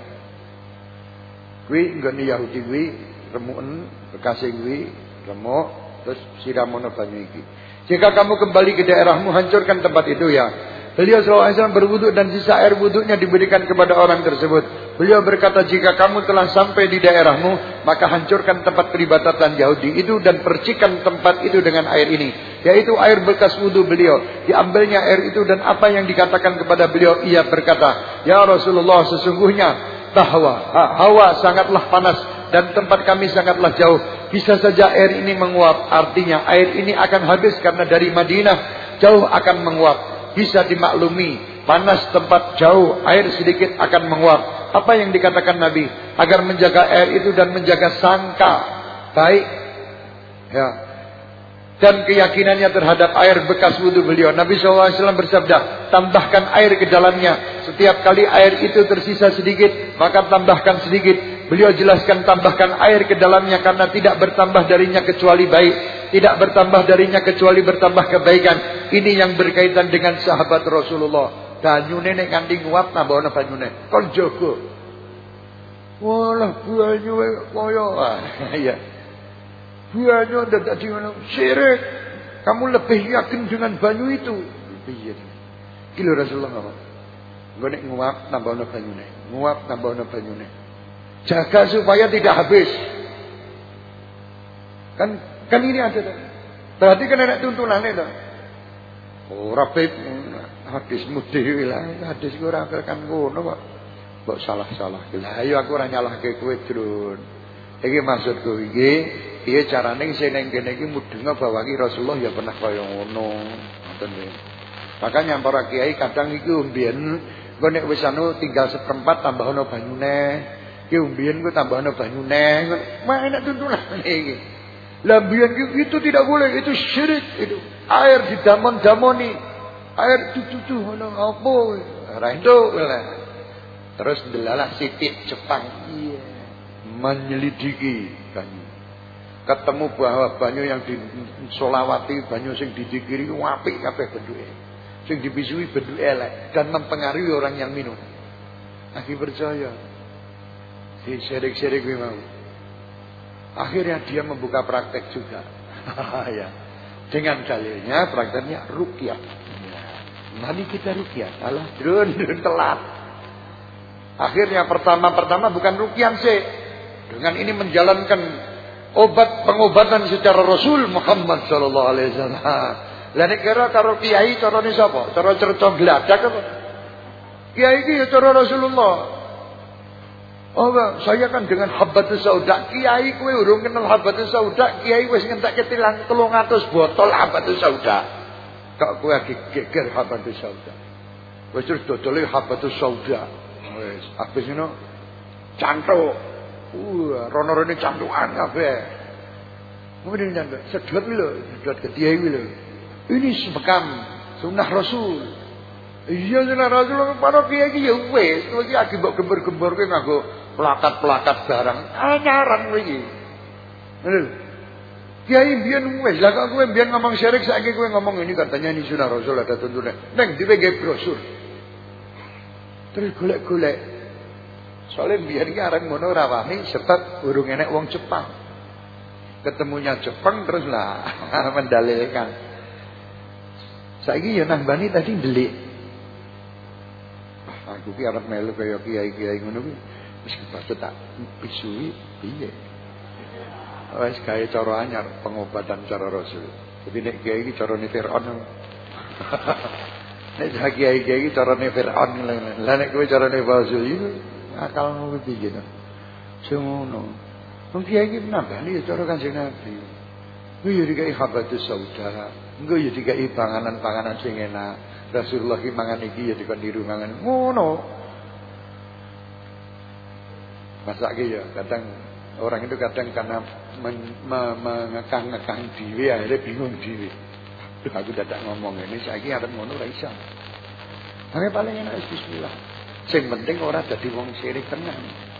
Kuwi nggone Yahudi kuwi remuken bekase kuwi remuk terus siramono banyu iki. Jika kamu kembali ke daerahmu, hancurkan tempat itu ya. Beliau SAW berwuduk dan sisa air wuduknya diberikan kepada orang tersebut. Beliau berkata, jika kamu telah sampai di daerahmu, maka hancurkan tempat peribadatan Yahudi itu dan percikan tempat itu dengan air ini. Yaitu air bekas wudhu beliau. Diambilnya air itu dan apa yang dikatakan kepada beliau, ia berkata, Ya Rasulullah sesungguhnya bahwa hawa sangatlah panas dan tempat kami sangatlah jauh. Bisa saja air ini menguap. Artinya air ini akan habis karena dari Madinah jauh akan menguap bisa dimaklumi. Panas tempat jauh, air sedikit akan menguap. Apa yang dikatakan Nabi? Agar menjaga air itu dan menjaga sangka baik. Ya. Dan keyakinannya terhadap air bekas wudhu beliau. Nabi SAW bersabda, tambahkan air ke dalamnya. Setiap kali air itu tersisa sedikit, maka tambahkan sedikit. Beliau jelaskan tambahkan air ke dalamnya karena tidak bertambah darinya kecuali baik. Tidak bertambah darinya kecuali bertambah kebaikan. Ini yang berkaitan dengan sahabat Rasulullah. Banyune nek kanthi nguap tambah ana banyune. Kon jaga. Walah banyu kaya [LAUGHS] iya. Banyu dadak di mana syirik. Kamu lebih yakin dengan banyu itu. Piye? Iki lho Rasulullah ngomong. Nek nguap tambah ana banyune. Nguap tambah ana banyune. Jaga supaya tidak habis. Kan kan ini ada. Berarti kan enak tuntunannya tuh. Ora pet hadismu dhewe lah. Hadis ora kan ngono kok. Salah-salah. Lah ayo aku ora nyalahke kowe, Drun. Iki maksudku iki, piye carane sing ning kene iki mudenge bahwa iki Rasulullah ya pernah kaya ngono. Ngoten Makanya para kiai kadang iki umbien engko nek wis anu tinggal seperempat tambah ana banyune. Ki umbien ku tambah ana banyune. Mah enak tuntunan [LAUGHS] iki. Lah itu tidak boleh, itu syirik itu. Air didamon-damoni. Air cucu ngono apa? Ora entuk Terus delalah sitik Jepang. Iya. Menyelidiki banyu. Ketemu bahwa banyu yang di Solawati, banyu sing didikiri apik kabeh bentuke. Sing dibisui bentuk elek dan mempengaruhi orang yang minum. Akhir percaya. Si syirik-syirik memang. Akhirnya dia membuka praktek juga. [LAUGHS] ya. Dengan dalilnya prakteknya rukyah. Ya. Mari kita rukyah. Alah, drun, drun telat. Akhirnya pertama-pertama bukan rukyah sih. Dengan ini menjalankan obat pengobatan secara Rasul Muhammad sallallahu alaihi wasallam. Lah nek kira karo kiai carane sapa? Cara cerita gladak apa? Kiai iki ya cara Rasulullah. Oh, saya kan dengan habbatus sauda. Kiai kowe urung kenal habbatus sauda, kiai wis ngentek ketilang 300 botol habbatus sauda. Kok kowe lagi geger habbatus sauda. Wis terus dodole habbatus sauda. Wis habis ngono cantuk. Uh, rono-rone cantukan kabeh. Kemudian sedot lho, sedot kiai lho. Ini sebekam sunnah Rasul. Iya sunnah Rasul para kiai iki ya wis, iki lagi mbok gembar-gembar kowe nganggo pelakat-pelakat barang anyaran lagi. Bener. Kiai biyen wis, lah kowe biyen ngomong syirik saiki kowe ngomong ini katanya ini sunnah Rasul ada tuntunan. Neng diwe brosur. Terus golek-golek. Soalnya biar iki arep ngono rawani sebab urung enek wong Jepang. Ketemunya Jepang terus lah [LAUGHS] mendalilkan. Saiki ya nambani tadi delik. Ah, aku ki arep melu kaya kiai-kiai ngono kuwi. Wis kebaca tak pisui piye. Wis gawe cara anyar pengobatan cara Rasul. Jadi nek kiai iki carane Firaun. [LAUGHS] nek kiai kiai iki carane Firaun. Lah nek kowe carane Rasul iki akalmu piye to? Semono. Wong kiai iki nambani cara Kanjeng Nabi. Kuwi ya dikai habatus sauda. Engko ya dikai panganan-panganan sing enak. Rasulullah ki mangan iki ya dikon niru mangan. Ngono. Masa ya kadang orang itu kadang karena mengekang-ngekang diri akhirnya bingung diri. Aku dadak ngomong ini saiki arep ngono ora iso. Makanya paling enak bismillah. Sing penting ora dadi wong sirik tenan.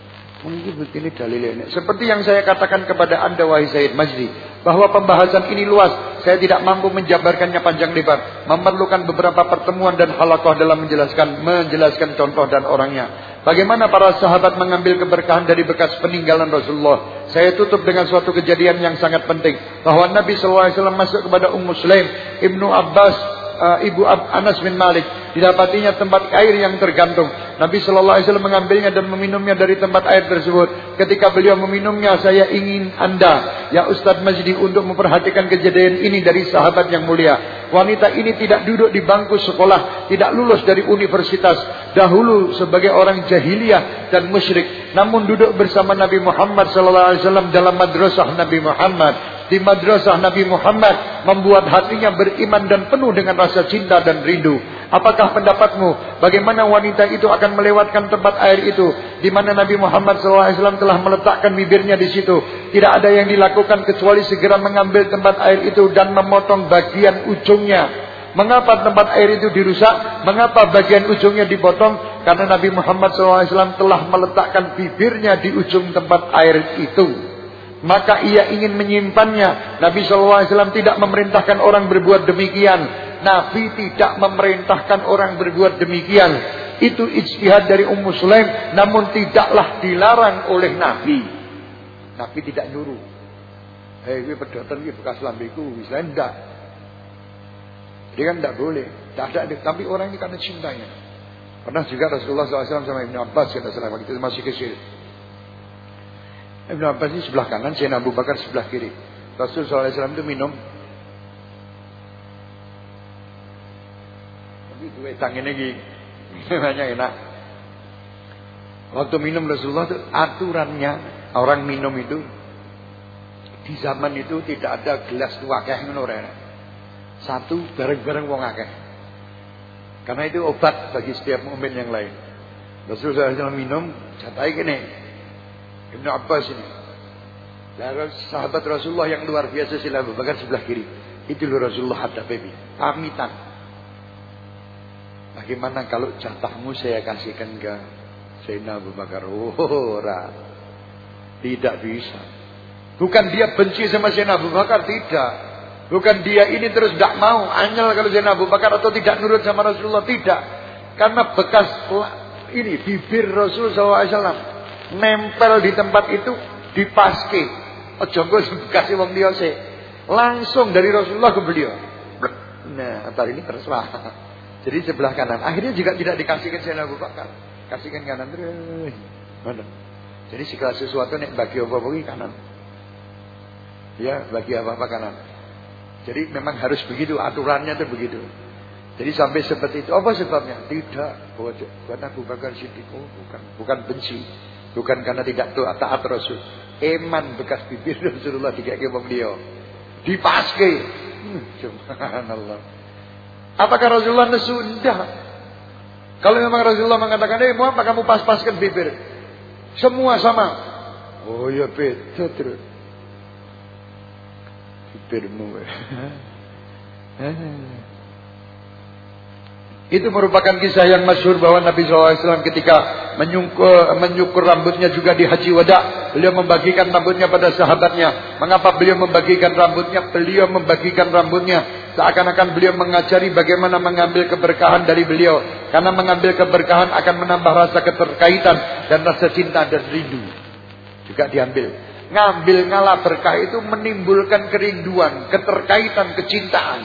Mungkin begini dalilnya. Seperti yang saya katakan kepada anda wahai Said Majdi. Bahwa pembahasan ini luas. Saya tidak mampu menjabarkannya panjang lebar. Memerlukan beberapa pertemuan dan halakoh dalam menjelaskan menjelaskan contoh dan orangnya. Bagaimana para sahabat mengambil keberkahan dari bekas peninggalan Rasulullah. Saya tutup dengan suatu kejadian yang sangat penting. Bahwa Nabi SAW masuk kepada Ummu Sulaim, Ibnu Abbas, uh, Ibu Anas bin Malik didapatinya tempat air yang tergantung. Nabi Shallallahu Alaihi Wasallam mengambilnya dan meminumnya dari tempat air tersebut. Ketika beliau meminumnya, saya ingin anda, ya Ustadz Majdi, untuk memperhatikan kejadian ini dari sahabat yang mulia. Wanita ini tidak duduk di bangku sekolah, tidak lulus dari universitas. Dahulu sebagai orang jahiliyah dan musyrik, namun duduk bersama Nabi Muhammad Shallallahu Alaihi Wasallam dalam madrasah Nabi Muhammad di madrasah Nabi Muhammad membuat hatinya beriman dan penuh dengan rasa cinta dan rindu. Apakah pendapatmu? Bagaimana wanita itu akan melewatkan tempat air itu di mana Nabi Muhammad SAW telah meletakkan bibirnya di situ? Tidak ada yang dilakukan kecuali segera mengambil tempat air itu dan memotong bagian ujungnya. Mengapa tempat air itu dirusak? Mengapa bagian ujungnya dipotong? Karena Nabi Muhammad SAW telah meletakkan bibirnya di ujung tempat air itu maka ia ingin menyimpannya. Nabi SAW tidak memerintahkan orang berbuat demikian. Nabi tidak memerintahkan orang berbuat demikian. Itu ijtihad dari Ummu Sulaim. Namun tidaklah dilarang oleh Nabi. Nabi tidak nyuruh. Hei, ini pedotan ini bekas lambiku. Bisa enggak. Dia kan tidak boleh. Tidak ada. Tapi orang ini karena cintanya. Pernah juga Rasulullah SAW sama Ibn Abbas kita salah waktu itu masih kecil. Ibn Abbas ini sebelah kanan, Sayyidina Abu Bakar sebelah kiri. Rasul SAW itu minum. Tapi itu tangan lagi. [LAUGHS] Banyak enak. Waktu minum Rasulullah itu aturannya orang minum itu di zaman itu tidak ada gelas tua kayak Satu bareng-bareng wong akeh. Karena itu obat bagi setiap mukmin yang lain. Rasulullah SAW minum, catai gini. Ibn Abbas ini. Lalu sahabat Rasulullah yang luar biasa sila Abu sebelah kiri. Itu loh Rasulullah ada baby. Pamitan. Bagaimana kalau jatahmu saya kasihkan ke Sayyidina Abu Bakar? Oh. Tidak bisa. Bukan dia benci sama Sayyidina Abu Bakar, tidak. Bukan dia ini terus tidak mau anyel kalau Zainal Abu Bakar atau tidak nurut sama Rasulullah tidak. Karena bekas ini bibir Rasul SAW nempel di tempat itu dipaske. Ojo bekas wong dia Langsung dari Rasulullah ke beliau. Nah, antar ini terserah. Jadi sebelah kanan. Akhirnya juga tidak dikasihkan Zainal Abu Bakar. Kasihkan kanan terus. Mana? Jadi segala sesuatu nih bagi apa-apa kanan. Ya, bagi apa-apa kanan. Jadi memang harus begitu, aturannya itu begitu. Jadi sampai seperti itu. Apa sebabnya? Tidak. Bukan Abu Bakar Siddiq. Oh, bukan. Bukan benci. Bukan karena tidak taat Rasul. Eman bekas bibir [LAUGHS] Rasulullah tiga kali beliau. Dipaske. Hmm, subhanallah. Apakah Rasulullah nesu? Tidak. Kalau memang Rasulullah mengatakan, eh mau apa kamu pas-paskan bibir? Semua sama. Oh ya beda terus bibirmu. [LAUGHS] Itu merupakan kisah yang masyhur bahwa Nabi SAW ketika menyukur, menyukur rambutnya juga di Haji Wada. Beliau membagikan rambutnya pada sahabatnya. Mengapa beliau membagikan rambutnya? Beliau membagikan rambutnya. Seakan-akan beliau mengajari bagaimana mengambil keberkahan dari beliau. Karena mengambil keberkahan akan menambah rasa keterkaitan dan rasa cinta dan rindu. Juga diambil. Ngambil ngalah berkah itu menimbulkan kerinduan, keterkaitan, kecintaan.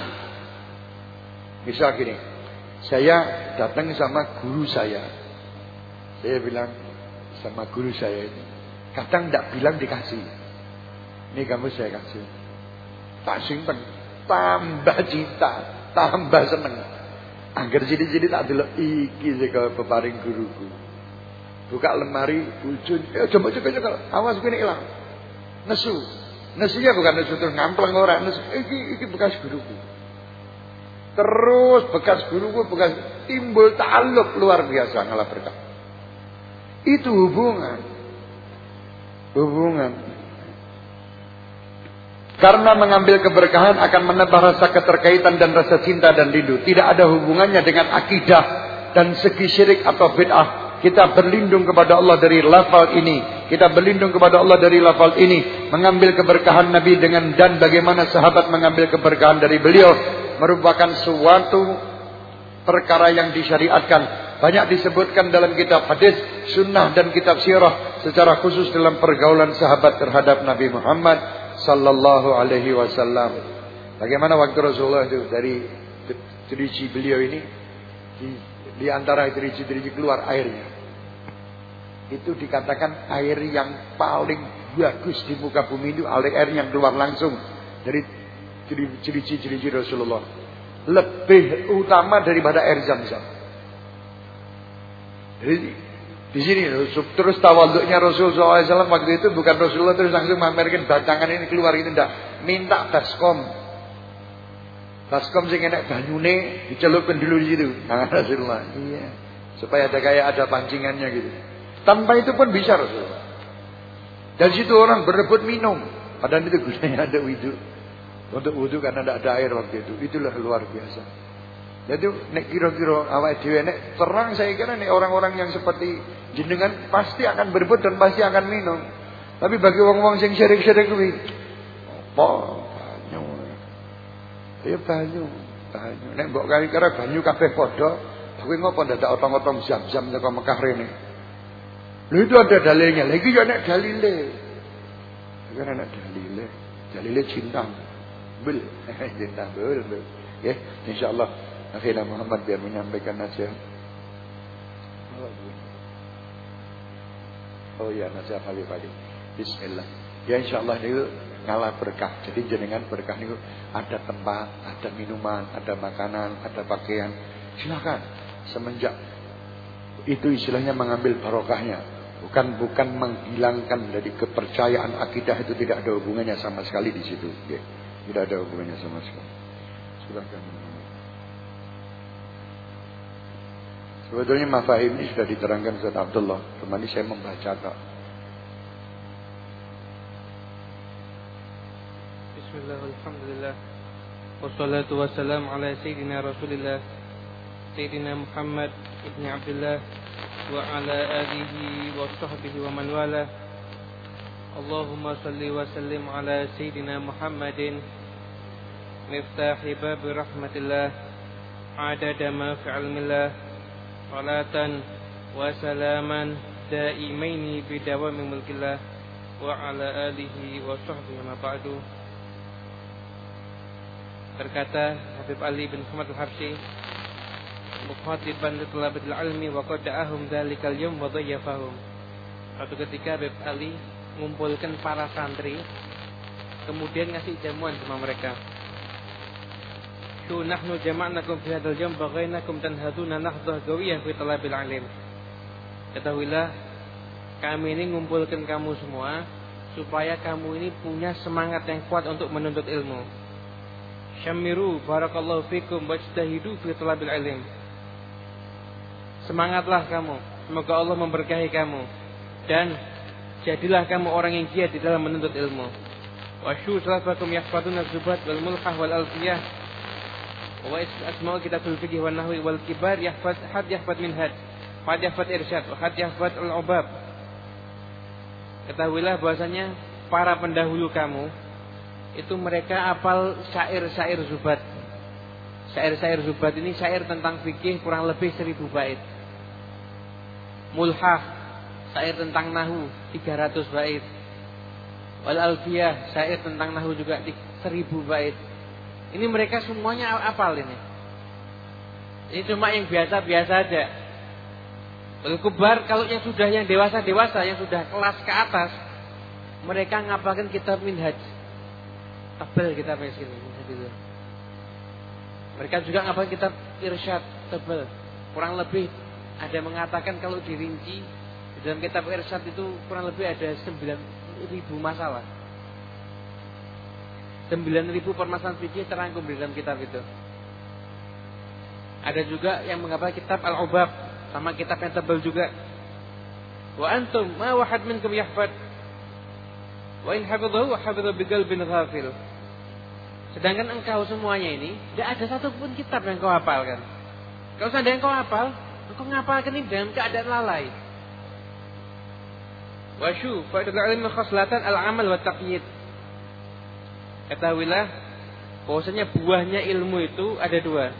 Misal gini, saya datang sama guru saya. Saya bilang sama guru saya ini. Kadang tidak bilang dikasih. Ini kamu saya kasih. Tak simpen. Tambah cinta. Tambah seneng. Angger jadi-jadi tak dulu iki sing peparing guruku. Buka lemari, ujung, eh coba coba coba, awas ini hilang. Nesu. Nesunya bukan nesu terus orang. Nesu. Iki, iki bekas guruku. Terus bekas guruku bekas timbul ta'aluk luar biasa ngalah berkah. Itu hubungan. Hubungan. Karena mengambil keberkahan akan menambah rasa keterkaitan dan rasa cinta dan rindu. Tidak ada hubungannya dengan akidah dan segi syirik atau bid'ah kita berlindung kepada Allah dari lafal ini. Kita berlindung kepada Allah dari lafal ini. Mengambil keberkahan Nabi dengan dan bagaimana sahabat mengambil keberkahan dari beliau. Merupakan suatu perkara yang disyariatkan. Banyak disebutkan dalam kitab hadis, sunnah dan kitab sirah. Secara khusus dalam pergaulan sahabat terhadap Nabi Muhammad sallallahu alaihi wasallam. Bagaimana waktu Rasulullah itu dari cerita beliau ini di antara driji-driji keluar airnya. Itu dikatakan air yang paling bagus di muka bumi itu air yang keluar langsung dari driji-driji Rasulullah. Lebih utama daripada air zam-zam. Jadi di sini terus tawaduknya Rasulullah SAW waktu itu bukan Rasulullah terus langsung memamerkan bacangan ini keluar itu tidak minta baskom Baskom sing enak banyune dicelupkan dulu di situ. Nah, Rasulullah. Iya. Supaya ada kayak ada pancingannya gitu. Tanpa itu pun bisa Rasulullah. Dan situ orang berebut minum. Padahal itu gunanya ada wudhu. Untuk wudhu karena tidak ada air waktu itu. Itulah luar biasa. Jadi nek kira-kira awak dhewe nek terang saya kira nek orang-orang yang seperti jenengan pasti akan berebut dan pasti akan minum. Tapi bagi wong-wong sing syirik-syirik kuwi apa Ya banyu. Banyu. Nek mbok kali kira banyu kabeh padha, kowe ngopo ndak otong-otong jam-jam teko Mekah rene. Lho itu ada dalilnya. Lagi ya nek dalile. Kan anak dalile. Dalile cinta. Bel, [LAUGHS] cinta bel, bel. Ya, insyaallah akhirnya Muhammad biar menyampaikan nasihat. Oh ya nasihat Habib Ali. Bismillah. Ya insyaallah itu ngalah berkah. Jadi jenengan berkah itu ada tempat, ada minuman, ada makanan, ada pakaian. Silakan. Semenjak itu istilahnya mengambil barokahnya. Bukan bukan menghilangkan dari kepercayaan akidah itu tidak ada hubungannya sama sekali di situ. Ya. Tidak ada hubungannya sama sekali. Silakan. Sebetulnya mafahim ini sudah diterangkan Ustaz Abdullah. Kemarin saya membaca tak. Bismillah, Alhamdulillah Wassalatu wassalam ala Sayyidina Rasulillah Sayyidina Muhammad Ibn Abdullah Wa ala alihi wa sahbihi wa man wala Allahumma salli wa sallim ala Sayyidina Muhammadin Miftahi babi rahmatillah Adada ma fi ilmillah Salatan wa salaman Daimaini bidawami mulkillah Wa ala alihi wa sahbihi wa ba'du Berkata Habib Ali bin Muhammad Al-Habsyi Mukhatiban li talabatil ilmi wa qad da'ahum dzalikal yawm wa dhayyafahum. Suatu ketika Habib Ali mengumpulkan para santri kemudian ngasih jamuan sama mereka. Shu nahnu jama'nakum fi hadzal yawm baghainakum tanhaduna nahdah gawiyah fi talabil alim. Ketahuilah kami ini mengumpulkan kamu semua supaya kamu ini punya semangat yang kuat untuk menuntut ilmu. Syamiru barakallahu fikum wajtahidu fi talabil ilm. Semangatlah kamu. Semoga Allah memberkahi kamu dan jadilah kamu orang yang giat di dalam menuntut ilmu. Wa syu salafakum yahfaduna zubat wal mulhah wal alfiyah. Fiqh wan nahwi wal kibar yahfad had yahfad minhaj. Had yahfad irsyad wa had yahfad al ubab. Ketahuilah bahwasanya para pendahulu kamu itu mereka apal syair-syair zubat. Syair-syair zubat ini syair tentang fikih kurang lebih seribu bait. Mulhah, syair tentang nahu 300 bait. Wal alfiyah, syair tentang nahu juga seribu bait. Ini mereka semuanya apal ini. Ini cuma yang biasa-biasa aja. Wal kubar kalau yang sudah yang dewasa-dewasa yang sudah kelas ke atas mereka ngapalkan kitab minhaj tebal kita sini gitu. Mereka juga ngapain kita irsyad tebal. Kurang lebih ada mengatakan kalau dirinci di dalam kitab irsyad itu kurang lebih ada 9 ribu masalah. 9 ribu permasalahan fikih terangkum di dalam kitab itu. Ada juga yang mengapa kitab Al-Ubab sama kitab yang tebal juga. Wa antum ma wahad minkum yahfad Wa in hafidhahu wa hafidha biqalbin ghafil. Sedangkan engkau semuanya ini tidak ada satupun kitab yang kau hafalkan. Kalau yang kau hafal, engkau ngapalkan ini dengan keadaan lalai. Wasyu fa'idul ilmi khaslatan al-amal wa taqyid. Ketahuilah bahwasanya buahnya ilmu itu ada dua.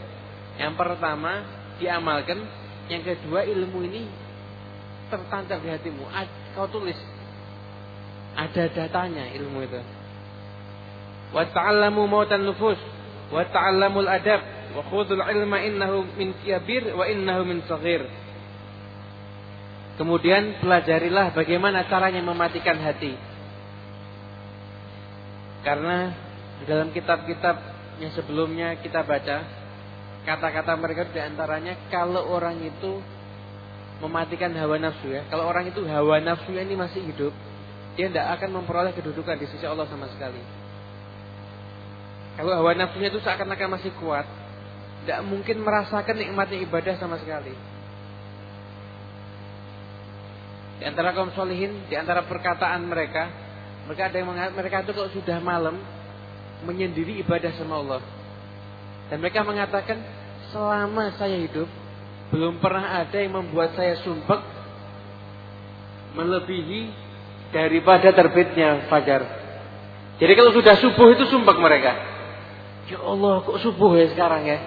Yang pertama diamalkan, yang kedua ilmu ini tertancap di hatimu. Kau tulis ada datanya ilmu itu. Wa ta'allamu mautan nufus wa ta'allamul adab wa khudul ilma innahu min kabir wa innahu min saghir. Kemudian pelajarilah bagaimana caranya mematikan hati. Karena di dalam kitab-kitab yang sebelumnya kita baca, kata-kata mereka di antaranya kalau orang itu mematikan hawa nafsu ya. Kalau orang itu hawa nafsunya ini masih hidup, dia tidak akan memperoleh kedudukan di sisi Allah sama sekali. Kalau hawa nafsunya itu seakan-akan masih kuat, tidak mungkin merasakan nikmatnya ibadah sama sekali. Di antara kaum solihin, di antara perkataan mereka, mereka ada yang mereka itu kalau sudah malam menyendiri ibadah sama Allah. Dan mereka mengatakan selama saya hidup belum pernah ada yang membuat saya sumpek melebihi daripada terbitnya fajar. Jadi kalau sudah subuh itu sumpah mereka. Ya Allah, kok subuh ya sekarang ya?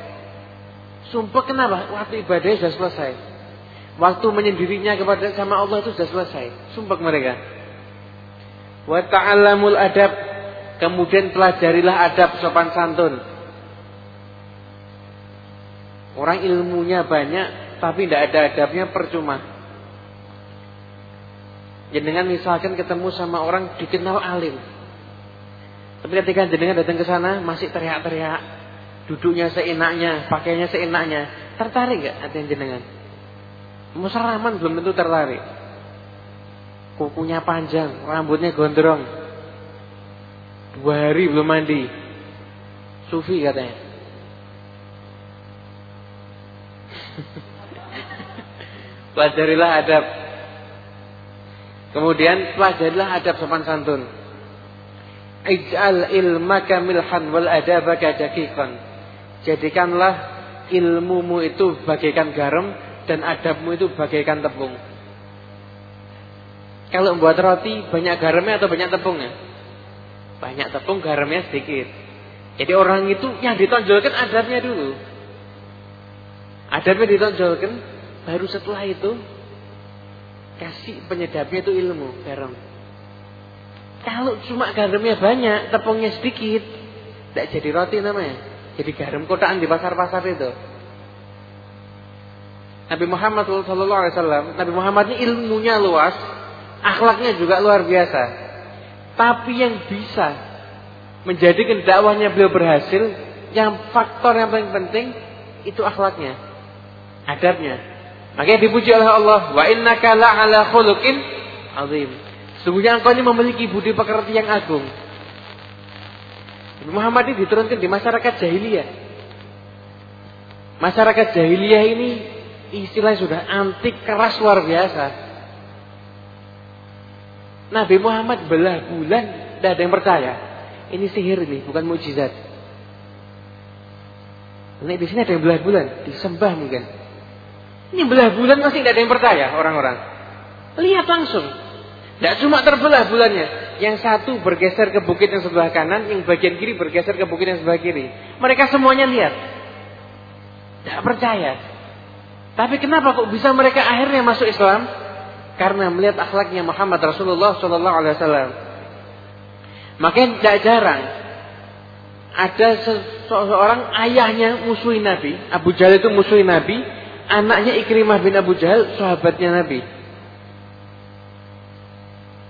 Sumpah kenapa? Waktu ibadahnya sudah selesai. Waktu menyendirinya kepada sama Allah itu sudah selesai. Sumpah mereka. Wa ta'allamul adab. Kemudian pelajarilah adab sopan santun. Orang ilmunya banyak tapi tidak ada adabnya percuma. Jenengan misalkan ketemu sama orang dikenal alim. Tapi ketika jenengan datang ke sana masih teriak-teriak, duduknya seenaknya, pakainya seenaknya, tertarik nggak hati jenengan? Musaraman belum tentu tertarik. Kukunya panjang, rambutnya gondrong. Dua hari belum mandi. Sufi katanya. [LAUGHS] Pelajarilah adab. Kemudian pelajarilah adab sopan santun. Ij'al ilmaka milhan wal adabaka dakikan. Jadikanlah ilmumu itu bagaikan garam dan adabmu itu bagaikan tepung. Kalau membuat roti banyak garamnya atau banyak tepungnya? Banyak tepung, garamnya sedikit. Jadi orang itu yang ditonjolkan adabnya dulu. Adabnya ditonjolkan, baru setelah itu kasih penyedapnya itu ilmu, garam. Kalau cuma garamnya banyak, tepungnya sedikit, tidak jadi roti namanya. Jadi garam kotaan di pasar-pasar itu. Nabi Muhammad SAW, Nabi Muhammad ini ilmunya luas, akhlaknya juga luar biasa. Tapi yang bisa menjadikan dakwahnya beliau berhasil, yang faktor yang paling penting itu akhlaknya, adabnya. Makanya dipuji oleh Allah, wa innaka la'ala khuluqin azim. Sungguhnya engkau ini memiliki budi pekerti yang agung. Muhammad ini diturunkan di masyarakat jahiliyah. Masyarakat jahiliyah ini istilahnya sudah antik keras luar biasa. Nabi Muhammad belah bulan, tidak ada yang percaya. Ini sihir ini, bukan mujizat. Ini di sini ada yang belah bulan, disembah mungkin. Ini belah bulan masih tidak ada yang percaya orang-orang. Lihat langsung. Tidak cuma terbelah bulannya. Yang satu bergeser ke bukit yang sebelah kanan, yang bagian kiri bergeser ke bukit yang sebelah kiri. Mereka semuanya lihat. Tidak percaya. Tapi kenapa kok bisa mereka akhirnya masuk Islam? Karena melihat akhlaknya Muhammad Rasulullah Shallallahu Alaihi Wasallam. Makanya tidak jarang ada seseorang ayahnya musuhi Nabi, Abu Jahal itu musuhi Nabi, anaknya Ikrimah bin Abu Jahal sahabatnya Nabi.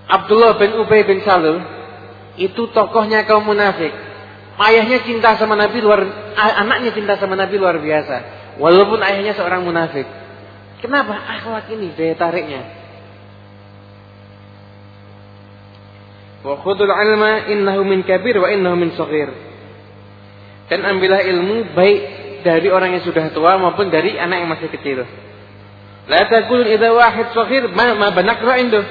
Abdullah bin Ubay bin Salul itu tokohnya kaum munafik. Ayahnya cinta sama Nabi luar anaknya cinta sama Nabi luar biasa. Walaupun ayahnya seorang munafik. Kenapa akhlak ini daya tariknya? Wa khudul ilma innahu min kabir wa innahu min saghir. Dan ambillah ilmu baik dari orang yang sudah tua maupun dari anak yang masih kecil. La taqul idza wahid saghir ma ma banakra indu.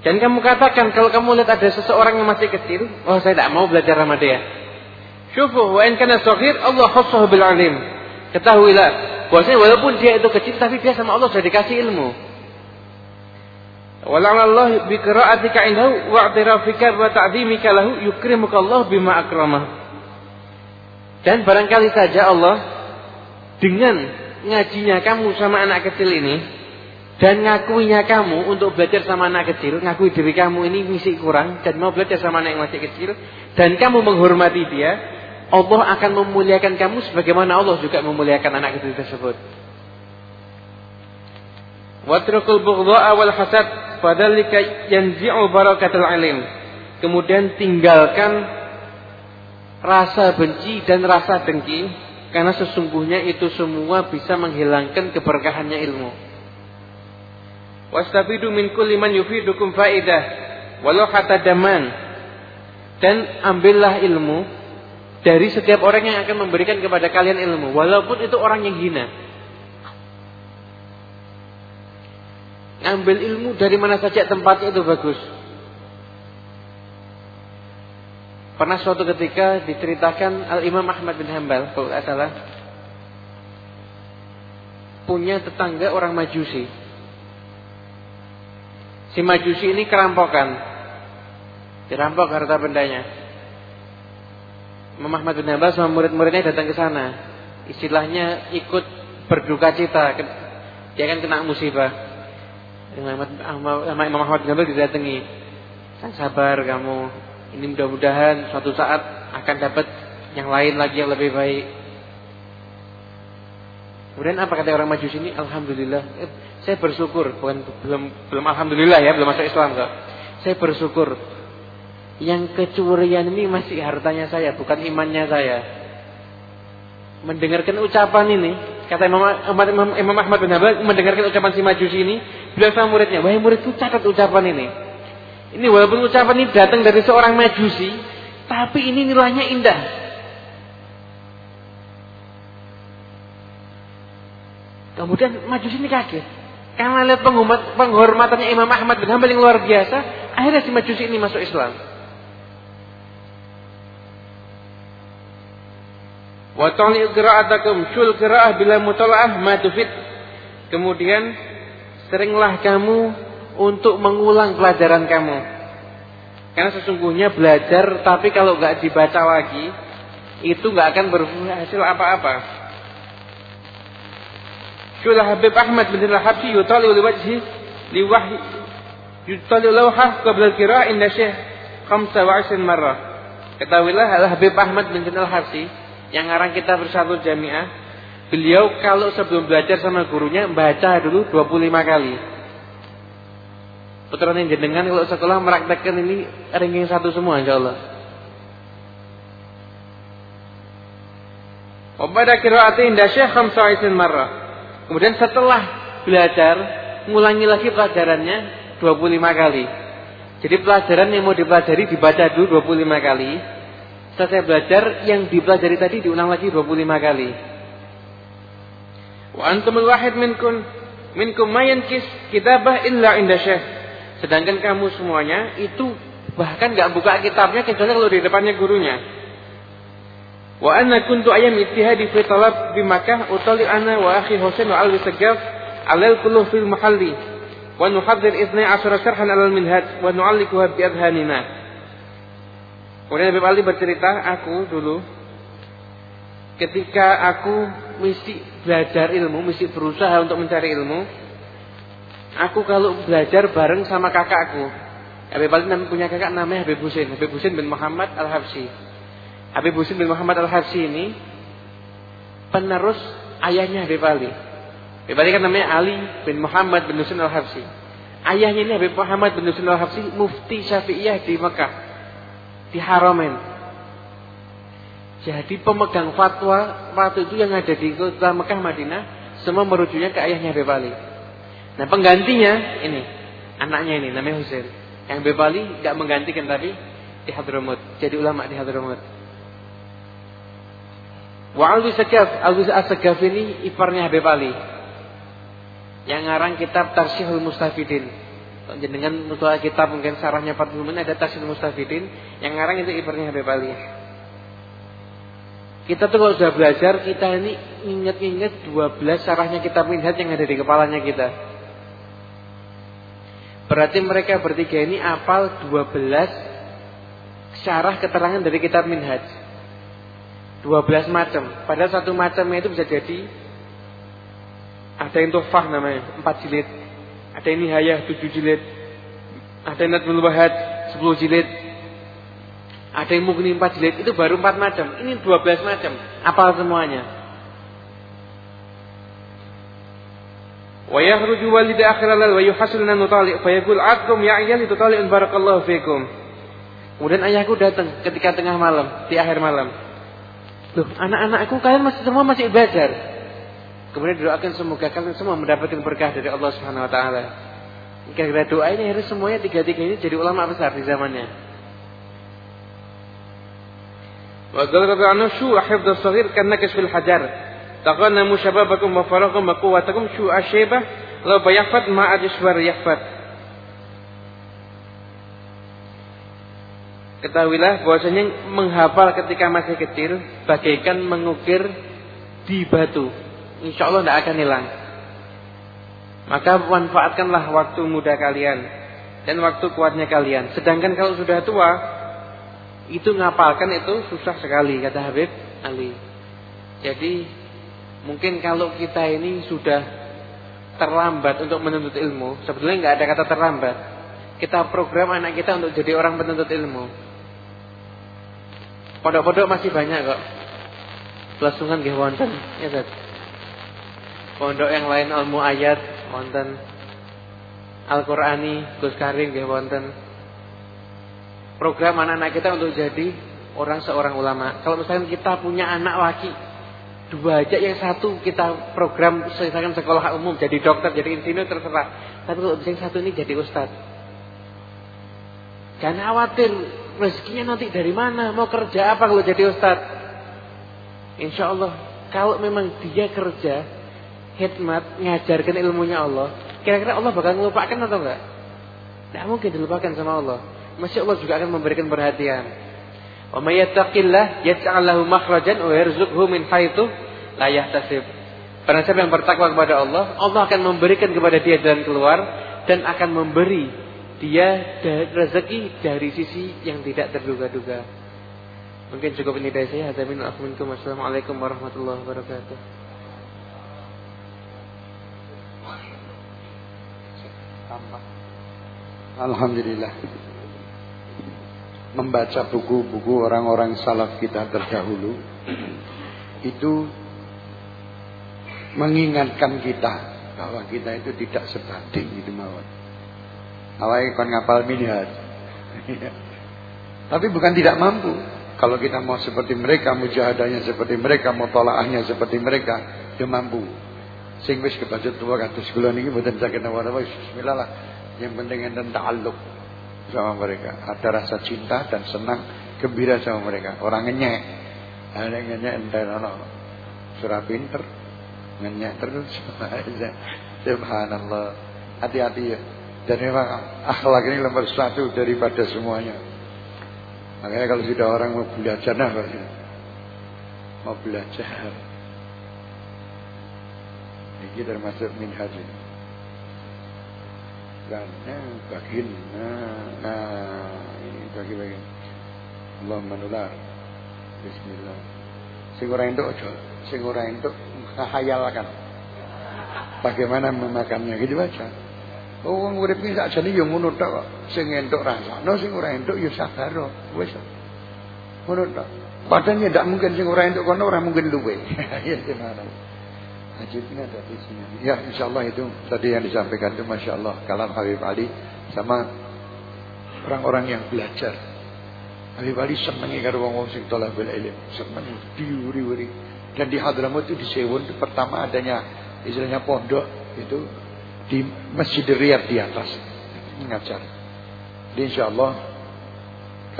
Dan kamu katakan kalau kamu lihat ada seseorang yang masih kecil, oh saya tidak mau belajar sama dia. Syufu wa in kana saghir Allah khassahu bil alim. Ketahuilah bahwasanya walaupun dia itu kecil tapi dia sama Allah sudah dikasih ilmu. Bi qira'atika indahu wa i'tirafika wa ta'dhimika lahu Allah bima akramah. Dan barangkali saja Allah dengan ngajinya kamu sama anak kecil ini dan ngakuinya kamu untuk belajar sama anak kecil, ngakui diri kamu ini misi kurang dan mau belajar sama anak yang masih kecil dan kamu menghormati dia, Allah akan memuliakan kamu sebagaimana Allah juga memuliakan anak kecil tersebut. Watrukul bughdha'a wal hasad fadzalika yanzi'u barakatul alim. Kemudian tinggalkan rasa benci dan rasa dengki karena sesungguhnya itu semua bisa menghilangkan keberkahannya ilmu. Wastafidu min kulli man yufidukum faidah walau hatta daman. Dan ambillah ilmu dari setiap orang yang akan memberikan kepada kalian ilmu walaupun itu orang yang hina. Ambil ilmu dari mana saja tempatnya itu bagus. Pernah suatu ketika diceritakan Al Imam Ahmad bin Hambal kalau tidak punya tetangga orang Majusi. Si Majusi ini kerampokan, dirampok harta bendanya. Imam Ahmad bin Hanbal sama murid-muridnya datang ke sana. Istilahnya ikut berduka cita. Dia kan kena musibah. Imam Ahmad Hanbal didatangi. Sang sabar kamu. Ini mudah-mudahan suatu saat akan dapat yang lain lagi yang lebih baik. Kemudian apa kata orang maju sini? Alhamdulillah. Eh, saya bersyukur. Bukan belum belum alhamdulillah ya, belum masuk Islam kok. Saya bersyukur. Yang kecurian ini masih hartanya saya, bukan imannya saya. Mendengarkan ucapan ini, kata Imam Ahmad bin Hanbal mendengarkan ucapan si Majusi ini, bilang sama muridnya, wahai muridku catat ucapan ini. Ini walaupun ucapan ini datang dari seorang Majusi, tapi ini nilainya indah. Kemudian Majusi ini kaget. Karena lihat penghormatannya Imam Ahmad bin Hanbal yang luar biasa, akhirnya si Majusi ini masuk Islam. Wa tali qira'atakum syul qira'ah bila mutala'ah ma. Kemudian seringlah kamu untuk mengulang pelajaran kamu. Karena sesungguhnya belajar tapi kalau nggak dibaca lagi itu nggak akan berhasil apa-apa. Syul Habib Ahmad bin Al-Habsi yutali li wajhi li wahyi yutali lawhah qabla al-qira'ah inda Syekh 25 marrah. Ketahuilah Al Habib Ahmad bin Al-Habsi yang ngarang kita bersatu jamiah, beliau kalau sebelum belajar sama gurunya baca dulu 25 kali. Putra jenengan kalau sekolah meraktekkan ini ranking satu semua insya Allah. Dasyah khamsa'isen marrah. Kemudian setelah belajar, ngulangi lagi pelajarannya 25 kali. Jadi pelajaran yang mau dipelajari dibaca dulu 25 kali. Selesai belajar yang dipelajari tadi diulang lagi 25 kali. Wa antumul wahid minkum minkum mayankis kitabah illa inda syekh. Sedangkan kamu semuanya itu bahkan nggak buka kitabnya kecuali kalau di depannya gurunya. Wa anna kuntu ayam ittihadi fi talab bi Makkah utali ana wa akhi Husain wa alwi Sagaf alal kullu fil mahalli wa nuhadzir 12 syarhan alal minhaj wa nu'allikuha bi adhanina. Kemudian Habib Ali bercerita, aku dulu ketika aku mesti belajar ilmu, mesti berusaha untuk mencari ilmu, aku kalau belajar bareng sama kakakku. Habib Ali punya kakak namanya Habib Husin, Habib Husin bin Muhammad Al-Habsi. Habib Husin bin Muhammad Al-Habsi ini penerus ayahnya Habib Ali. Habib Ali kan namanya Ali bin Muhammad bin Husin Al-Habsi. Ayahnya ini Habib Muhammad bin Husin Al-Habsi mufti Syafi'iyah di Mekah di Haramain. Jadi pemegang fatwa waktu itu yang ada di kota Mekah Madinah semua merujuknya ke ayahnya Habib Ali. Nah penggantinya ini anaknya ini namanya Husain. Yang Habib Ali nggak menggantikan tapi di Hadramut. Jadi ulama di Hadramut. Wa Alwi Sagaf, Alwi Sagaf ini iparnya Habib Ali. Yang ngarang kitab Tarsihul Mustafidin jenengan mutua kitab mungkin sarahnya Fathul Mumin ada Tasir Mustafidin yang ngarang itu ibarnya Habib Ali. Kita tuh kalau sudah belajar kita ini ingat-ingat 12 sarahnya kitab Minhaj yang ada di kepalanya kita. Berarti mereka bertiga ini apal 12 syarah keterangan dari kitab Minhaj. 12 macam. Padahal satu macamnya itu bisa jadi ada yang tufah namanya, 4 jilid. Ada ini hayah tujuh jilid. Ada yang Nadmul Wahad sepuluh jilid. Ada yang mungkin empat jilid. Itu baru empat macam. Ini dua belas macam. Apal semuanya. Wa yakhruju walida akhiralal wa yuhasilna nutali fa yaqul akum ya ayali tutali'un barakallahu fikum. Kemudian ayahku datang ketika tengah malam, di akhir malam. Loh, anak-anakku kalian masih semua masih belajar. Kemudian doakan semoga kalian semua mendapatkan berkah dari Allah Subhanahu wa taala. Kira-kira doa ini harus semuanya tiga-tiga ini jadi ulama besar di zamannya. Syu hifdz as-saghir kannakas fil hajar. Taqannamu shababakum wa faraqakum wa quwwatakum syu asyibah la bayafat ma ajswar yafat. Ketahuilah bahwasanya menghafal ketika masih kecil bagaikan mengukir di batu insya Allah tidak akan hilang. Maka manfaatkanlah waktu muda kalian dan waktu kuatnya kalian. Sedangkan kalau sudah tua, Itu ngapalkan itu susah sekali kata Habib Ali. Jadi mungkin kalau kita ini sudah terlambat untuk menuntut ilmu, sebetulnya nggak ada kata terlambat. Kita program anak kita untuk jadi orang penuntut ilmu. Pondok-pondok masih banyak kok. Pelasungan nggih wonten, ya Pondok yang lain ilmu ayat wonten. Al-Qur'ani Gus Karim nggih wonten program anak-anak kita untuk jadi orang seorang ulama. Kalau misalnya kita punya anak laki dua aja yang satu kita program misalkan sekolah umum jadi dokter jadi insinyur terserah. Tapi kalau yang satu ini jadi ustadz. Jangan khawatir rezekinya nanti dari mana mau kerja apa kalau jadi ustadz. Insya Allah kalau memang dia kerja hikmat ngajarkan ilmunya Allah kira-kira Allah bakal melupakan atau enggak? Tidak mungkin dilupakan sama Allah. Masya Allah juga akan memberikan perhatian. Wa may yattaqillah yaj'al lahu makhrajan wa yarzuqhu min haitsu la yahtasib. Barang siapa yang bertakwa kepada Allah, Allah akan memberikan kepada dia jalan keluar dan akan memberi dia rezeki dari sisi yang tidak terduga-duga. Mungkin cukup ini dari saya. Assalamualaikum warahmatullahi wabarakatuh. Alhamdulillah membaca buku-buku orang-orang salaf kita terdahulu itu mengingatkan kita bahwa kita itu tidak sebanding itu mawon. Awalnya kon ngapal minhaj. [LAUGHS] Tapi bukan tidak mampu. Kalau kita mau seperti mereka, mujahadahnya seperti mereka, mutolaahnya seperti mereka, dia mampu. Sing wis kebaca tua kados kula niki mboten saged napa-napa bismillah lah. Yang penting enten ta'alluq sama mereka. Ada rasa cinta dan senang, gembira sama mereka. Orang ngenyek. Ada ngenyek entar ono. Surah pinter. Ngenyek terus. [LAUGHS] Subhanallah. Hati-hati ya. Dan memang akhlak ini nomor satu daripada semuanya. Makanya kalau sudah orang mau belajar, nah mau belajar. Ini termasuk minhaj bagin nah, nah ini bagi bagi Allah menular Bismillah sing ora entuk aja sing ora entuk bagaimana memakannya gitu baca Oh wong urip iki sakjane ya ngono tok kok. Sing entuk rasane sing ora entuk ya sabar wis. Ngono tok. Padahal ya ndak mungkin sing ora entuk kono ora mungkin luwe. [LAUGHS] Ya gimana. Najibnya ada di sini. Ya insya Allah itu tadi yang disampaikan itu Masya Allah kalam Habib Ali sama orang-orang yang belajar. Habib Ali senangi karo wong wong sing tolabul ilm, seneng diuri-uri. Dan di Hadramut itu di Sewon itu pertama adanya istilahnya pondok itu di Masjid Riyad di atas mengajar. Jadi insya Allah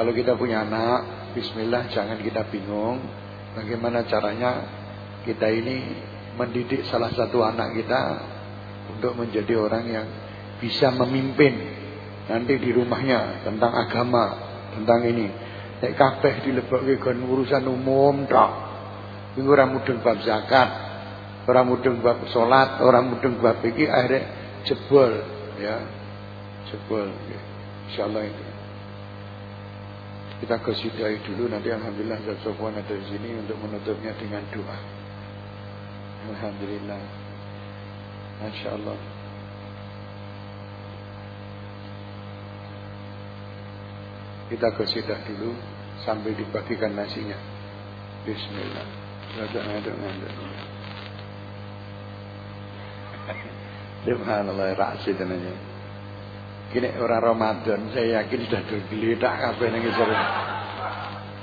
kalau kita punya anak, Bismillah jangan kita bingung bagaimana caranya kita ini mendidik salah satu anak kita untuk menjadi orang yang bisa memimpin nanti di rumahnya tentang agama, tentang ini. Nek kabeh dilebokke kon urusan umum tok. Iku ora mudeng bab zakat, ora mudeng bab salat, ora mudeng bab iki akhirnya jebol ya. Jebol ya. Insyaallah itu. Kita kesidai dulu nanti alhamdulillah Zat Sofwan ada di sini untuk menutupnya dengan doa. Alhamdulillah. Masya Allah. Kita kesidah dulu Sambil dibagikan nasinya. Bismillah. Ngaduk-ngaduk Subhanallah Raksi tenanya Kini orang Ramadan Saya yakin sudah tergeledak Apa yang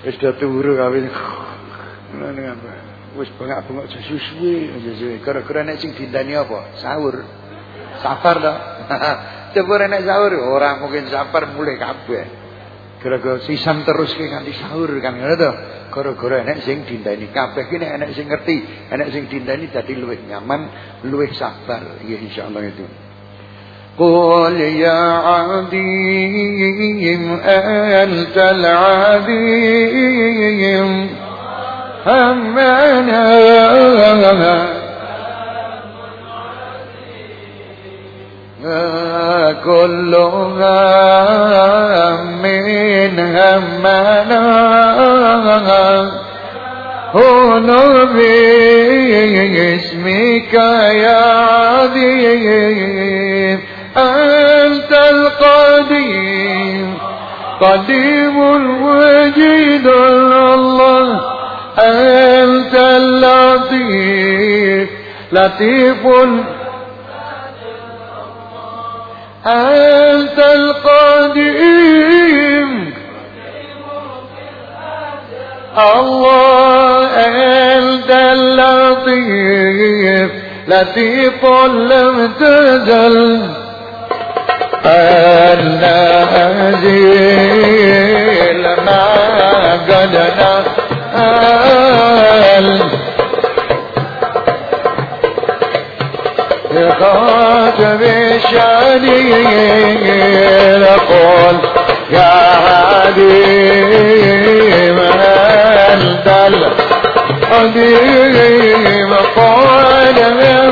Sudah turu kabin Ini apa wis bengak-bengok suwe suwe gara-gara nek sing dindani apa sahur safar to [LAUGHS] coba nek sahur ora mungkin safar mulai kabeh gara-gara sisan terus ki nganti sahur kan ngono to gara-gara nek sing dindani kabeh ki nek enek sing ngerti enek sing dindani dadi luwih nyaman luwih sabar ya insyaallah itu قل يا عظيم أنت العظيم همنا كل هم همنا. هون باسمك يا عظيم. أنت القديم. قديم وجيد الله أنت اللطيف لطيف. أنت القديم. الله أنت اللطيف لطيف لم تزل. أنا أجيل ما قد نام لخاتم الشانين أقول يا هادي من الدل قديم قول من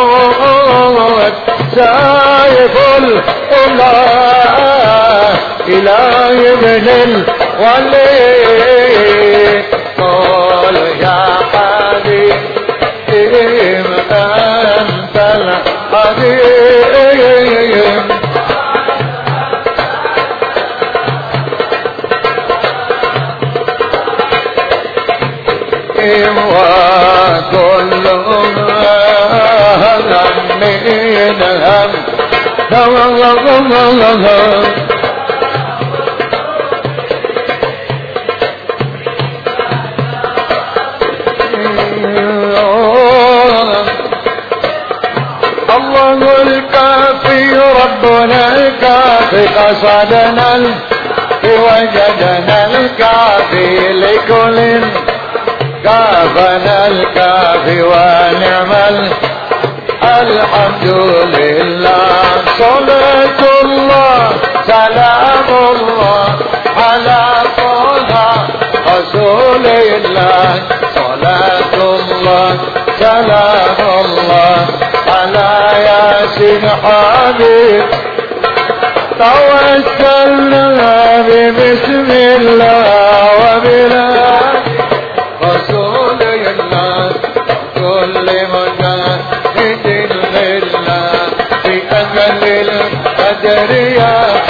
الحسود سايف الله إله ابن الولي قال يا حبيب أنت الحبيب وكل هم من هم الله الكافي ربنا الكافي قصدنا وجدنا الكافي لكل كافنا الكافي ونعم الحمد لله. صلاة الله سلام الله على طه رسول الله. صلاة الله سلام الله على ياسين حبيب. توسلنا ببسم الله وبلا القدر يا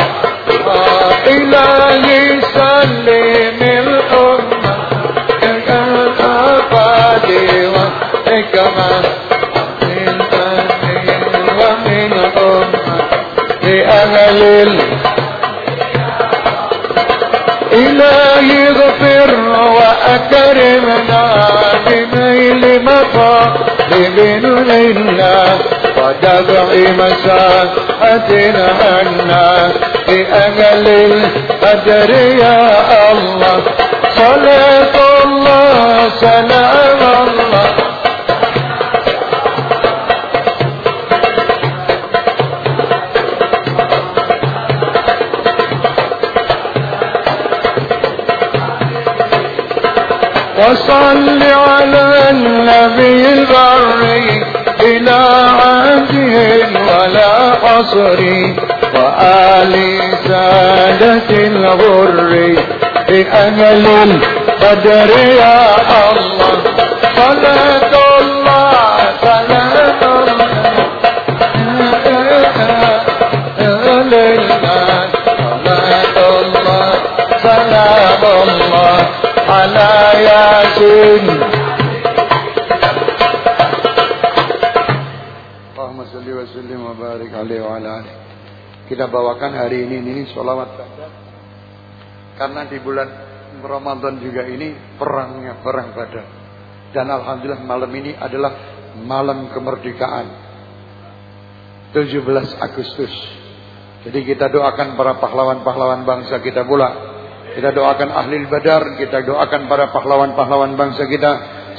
إلهي سلم الأمة كالأفاد وحكمة من أهل ومن أمة القدر إلهي اغفر وأكرمنا بنيل مطالب لله ودفع مساحتنا عنا بأجل القدر يا الله. صلاة الله سلام الله. وصل على النبي البري. بلا عهد ولا حصر وآل سادة الغر بأجل القدر يا الله. صلاة الله صلاة الله. سلام الله على ياسين. Kita bawakan hari ini ini sholawat karena di bulan Ramadan juga ini perangnya perang badar. Dan alhamdulillah malam ini adalah malam kemerdekaan 17 Agustus. Jadi kita doakan para pahlawan-pahlawan bangsa kita pula kita doakan ahli badar, kita doakan para pahlawan-pahlawan bangsa kita.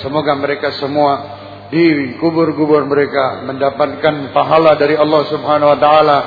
Semoga mereka semua di kubur-kubur mereka mendapatkan pahala dari Allah Subhanahu wa taala,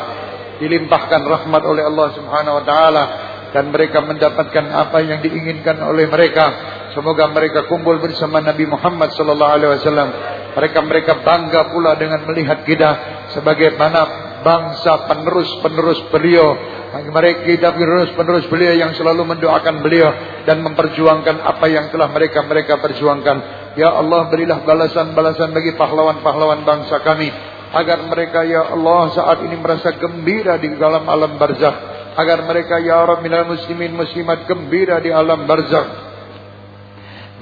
dilimpahkan rahmat oleh Allah Subhanahu wa taala dan mereka mendapatkan apa yang diinginkan oleh mereka. Semoga mereka kumpul bersama Nabi Muhammad sallallahu alaihi wasallam. Mereka mereka bangga pula dengan melihat kita sebagaimana bangsa penerus-penerus beliau mereka kita penerus-penerus beliau yang selalu mendoakan beliau dan memperjuangkan apa yang telah mereka mereka perjuangkan. Ya Allah berilah balasan-balasan bagi pahlawan-pahlawan bangsa kami agar mereka ya Allah saat ini merasa gembira di dalam alam barzakh agar mereka ya Rabb minal muslimin muslimat gembira di alam barzakh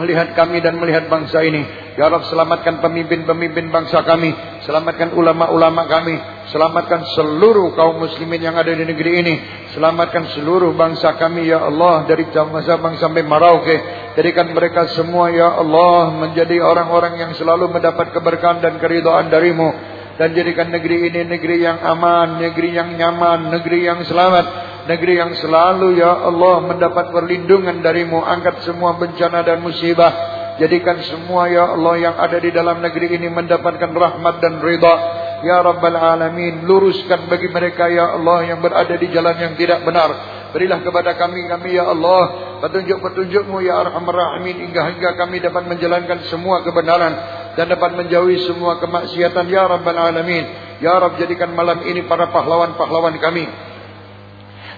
melihat kami dan melihat bangsa ini. Ya Rabb selamatkan pemimpin-pemimpin bangsa kami. Selamatkan ulama-ulama kami. Selamatkan seluruh kaum muslimin yang ada di negeri ini. Selamatkan seluruh bangsa kami ya Allah. Dari Sabang sampai Merauke. Jadikan mereka semua ya Allah menjadi orang-orang yang selalu mendapat keberkahan dan keridhaan darimu. Dan jadikan negeri ini negeri yang aman, negeri yang nyaman, negeri yang selamat negeri yang selalu ya Allah mendapat perlindungan darimu angkat semua bencana dan musibah jadikan semua ya Allah yang ada di dalam negeri ini mendapatkan rahmat dan ridha ya rabbal alamin luruskan bagi mereka ya Allah yang berada di jalan yang tidak benar berilah kepada kami kami ya Allah petunjuk-petunjukmu ya arhamar rahimin hingga hingga kami dapat menjalankan semua kebenaran dan dapat menjauhi semua kemaksiatan ya rabbal alamin Ya Rab jadikan malam ini para pahlawan-pahlawan kami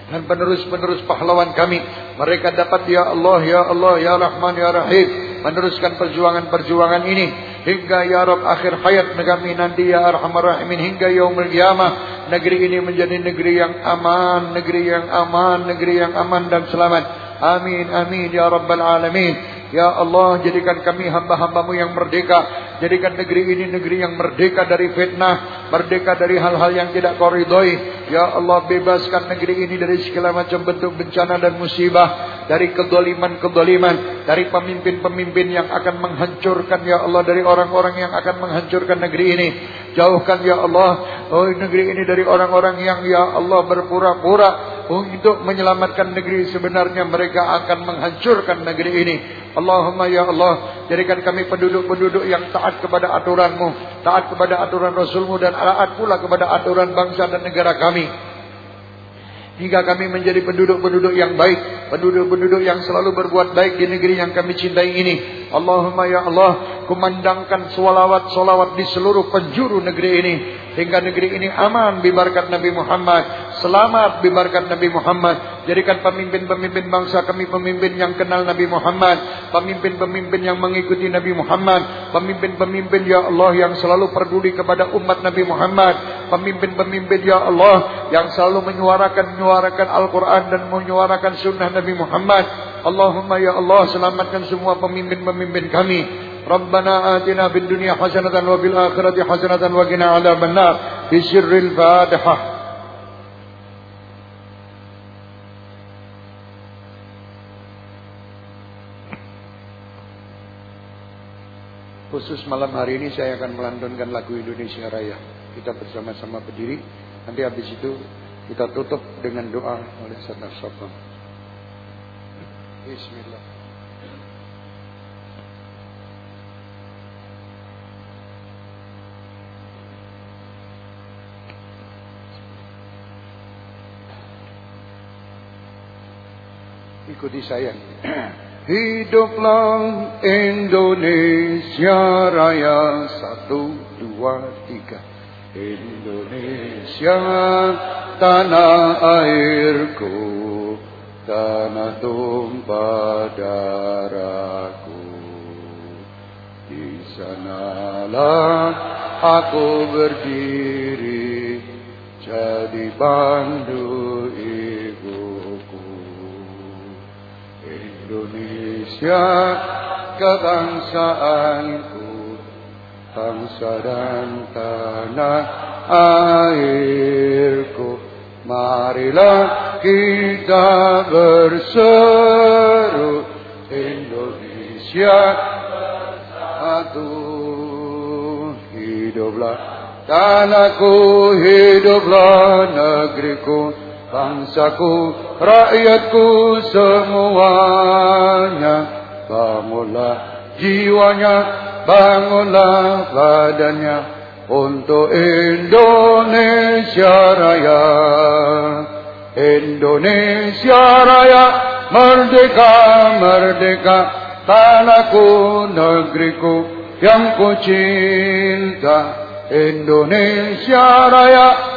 dan penerus-penerus pahlawan kami. Mereka dapat ya Allah, ya Allah, ya Rahman, ya Rahim. Meneruskan perjuangan-perjuangan ini. Hingga ya Rab akhir hayat kami nanti ya Arhamar Rahimin. Hingga yaumul qiyamah. Negeri ini menjadi negeri yang aman. Negeri yang aman. Negeri yang aman dan selamat. Amin, amin ya Rabbal Alamin. Ya Allah jadikan kami hamba-hambamu yang merdeka Jadikan negeri ini negeri yang merdeka dari fitnah, merdeka dari hal-hal yang tidak kau ridhoi. Ya Allah bebaskan negeri ini dari segala macam bentuk bencana dan musibah, dari kedoliman-kedoliman, dari pemimpin-pemimpin yang akan menghancurkan ya Allah dari orang-orang yang akan menghancurkan negeri ini. Jauhkan ya Allah oh negeri ini dari orang-orang yang ya Allah berpura-pura untuk menyelamatkan negeri sebenarnya mereka akan menghancurkan negeri ini. Allahumma ya Allah jadikan kami penduduk-penduduk yang taat kepada aturanmu, taat kepada aturan Rasulmu dan taat pula kepada aturan bangsa dan negara kami. Hingga kami menjadi penduduk-penduduk yang baik, penduduk-penduduk yang selalu berbuat baik di negeri yang kami cintai ini. Allahumma ya Allah, kumandangkan solawat-solawat di seluruh penjuru negeri ini. Hingga negeri ini aman bibarkan Nabi Muhammad. Selamat bibarkan Nabi Muhammad. Jadikan pemimpin-pemimpin bangsa kami pemimpin yang kenal Nabi Muhammad. Pemimpin-pemimpin yang mengikuti Nabi Muhammad. Pemimpin-pemimpin ya Allah yang selalu peduli kepada umat Nabi Muhammad. Pemimpin-pemimpin ya Allah yang selalu menyuarakan menyuarakan Al-Quran dan menyuarakan sunnah Nabi Muhammad. Allahumma ya Allah selamatkan semua pemimpin-pemimpin kami. ربنا آتنا في الدنيا حسنة وفي الآخرة حسنة وقنا عذاب النار في سر الفاتحة Khusus malam hari ini saya akan melantunkan lagu Indonesia Raya. Kita bersama-sama berdiri. Nanti habis itu kita tutup dengan doa oleh Sadar Sofam. Bismillah. Ikuti saya. [CLEARS THROAT] Hiduplah Indonesia Raya. Satu, dua, tiga. Indonesia tanah airku Tanah tumpah darahku. Di sanalah aku berdiri Jadi bandu Indonesia kebangsaanku Bangsa dan tanah airku. Marilah kita berseru Indonesia satu Hiduplah tanahku, hiduplah negeriku Bangsaku rakyatku semuanya. Bangunlah jiwanya bangunlah badannya untuk Indonesia Raya. Indonesia Raya merdeka merdeka. Tanahku negeriku yang ku cinta. Indonesia Raya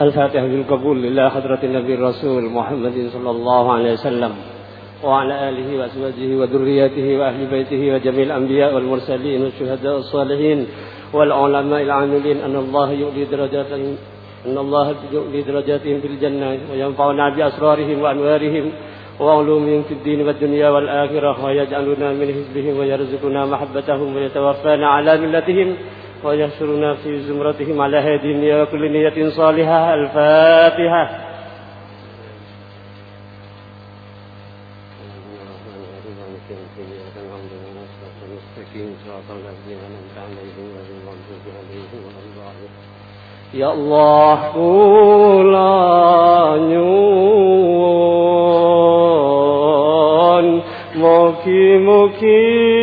الفاتحة بالقبول لله حضرة النبي الرسول محمد صلى الله عليه وسلم وعلى آله وأزواجه وذريته وأهل بيته وجميع الأنبياء والمرسلين والشهداء الصالحين والعلماء العاملين أن الله يؤلي درجات أن الله يؤلي درجاتهم في الجنة وينفعنا بأسرارهم وأنوارهم وعلومهم في الدين والدنيا والآخرة ويجعلنا من حزبهم ويرزقنا محبتهم ويتوفانا على ملتهم. ويحشرنا في زمرتهم على هادهم وكل نية صالحة. الفاتحة. يا الله قول nyuwun مكي مكي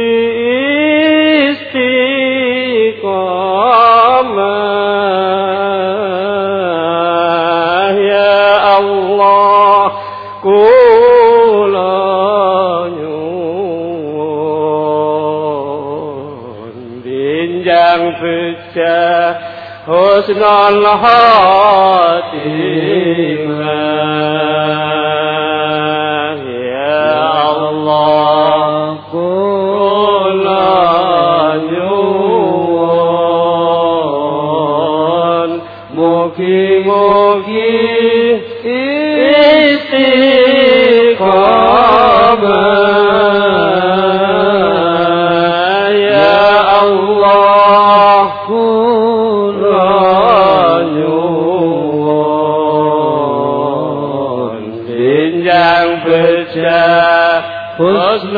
husnul khatimah ya Allah kula nyuwun mugi-mugi istiqamah ya Allah kula بك حسن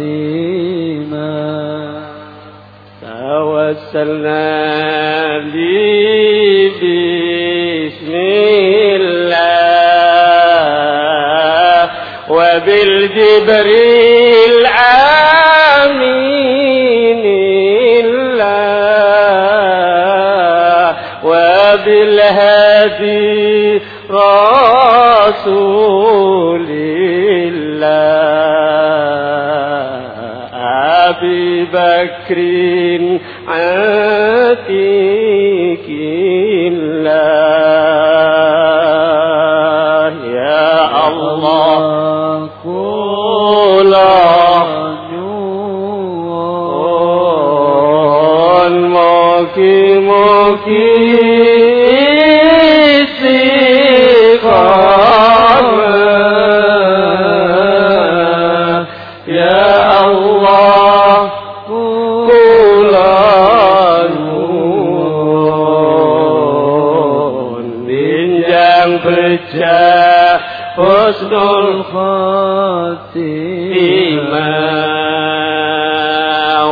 الخاتمة توسلنا لي بسم الله وبالجبريل آمين الله وبالهدي رسول الله أبي بكر عتيك الله يا الله كل موكي موكي حسن الخاتمة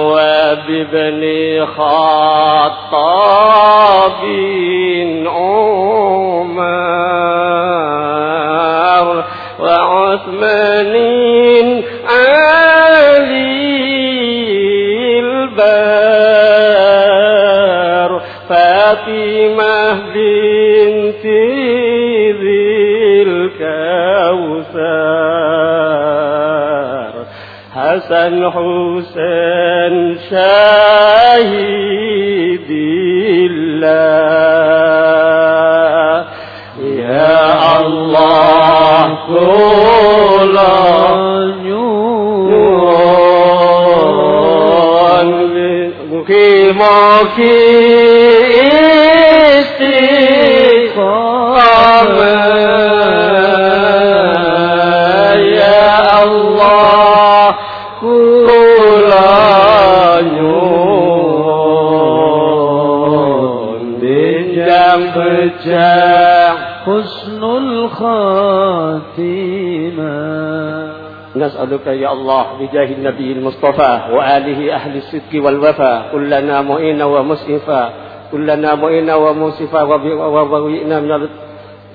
وبابن خطاب عمر وعثمان علي البار فاطمة بنت حسن حسين شاهد الله. يا الله كل mugi mugi pecah husnul khatimah نسألك يا الله بجاه النبي المصطفى وآله أهل الصدق والوفاء كلنا معينا ومسعفا كلنا معينا وموصفا وبوئنا من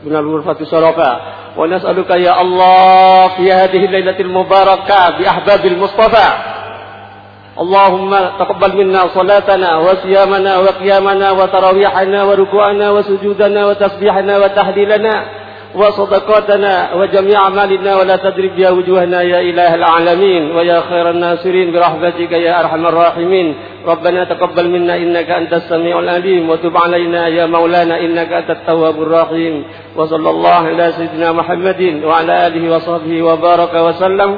من الغرفة شرفا ونسألك يا الله في هذه الليلة المباركة بأحباب المصطفى اللهم تقبل منا صلاتنا وصيامنا وقيامنا وتراويحنا وركوعنا وسجودنا وتسبيحنا وتهليلنا وصدقاتنا وجميع أعمالنا ولا تدرك بها وجوهنا يا إله العالمين ويا خير الناصرين برحمتك يا أرحم الراحمين. ربنا تقبل منا إنك أنت السميع العليم وتب علينا يا مولانا إنك أنت التواب الرحيم. وصلى الله على سيدنا محمد وعلى آله وصحبه وبارك وسلم.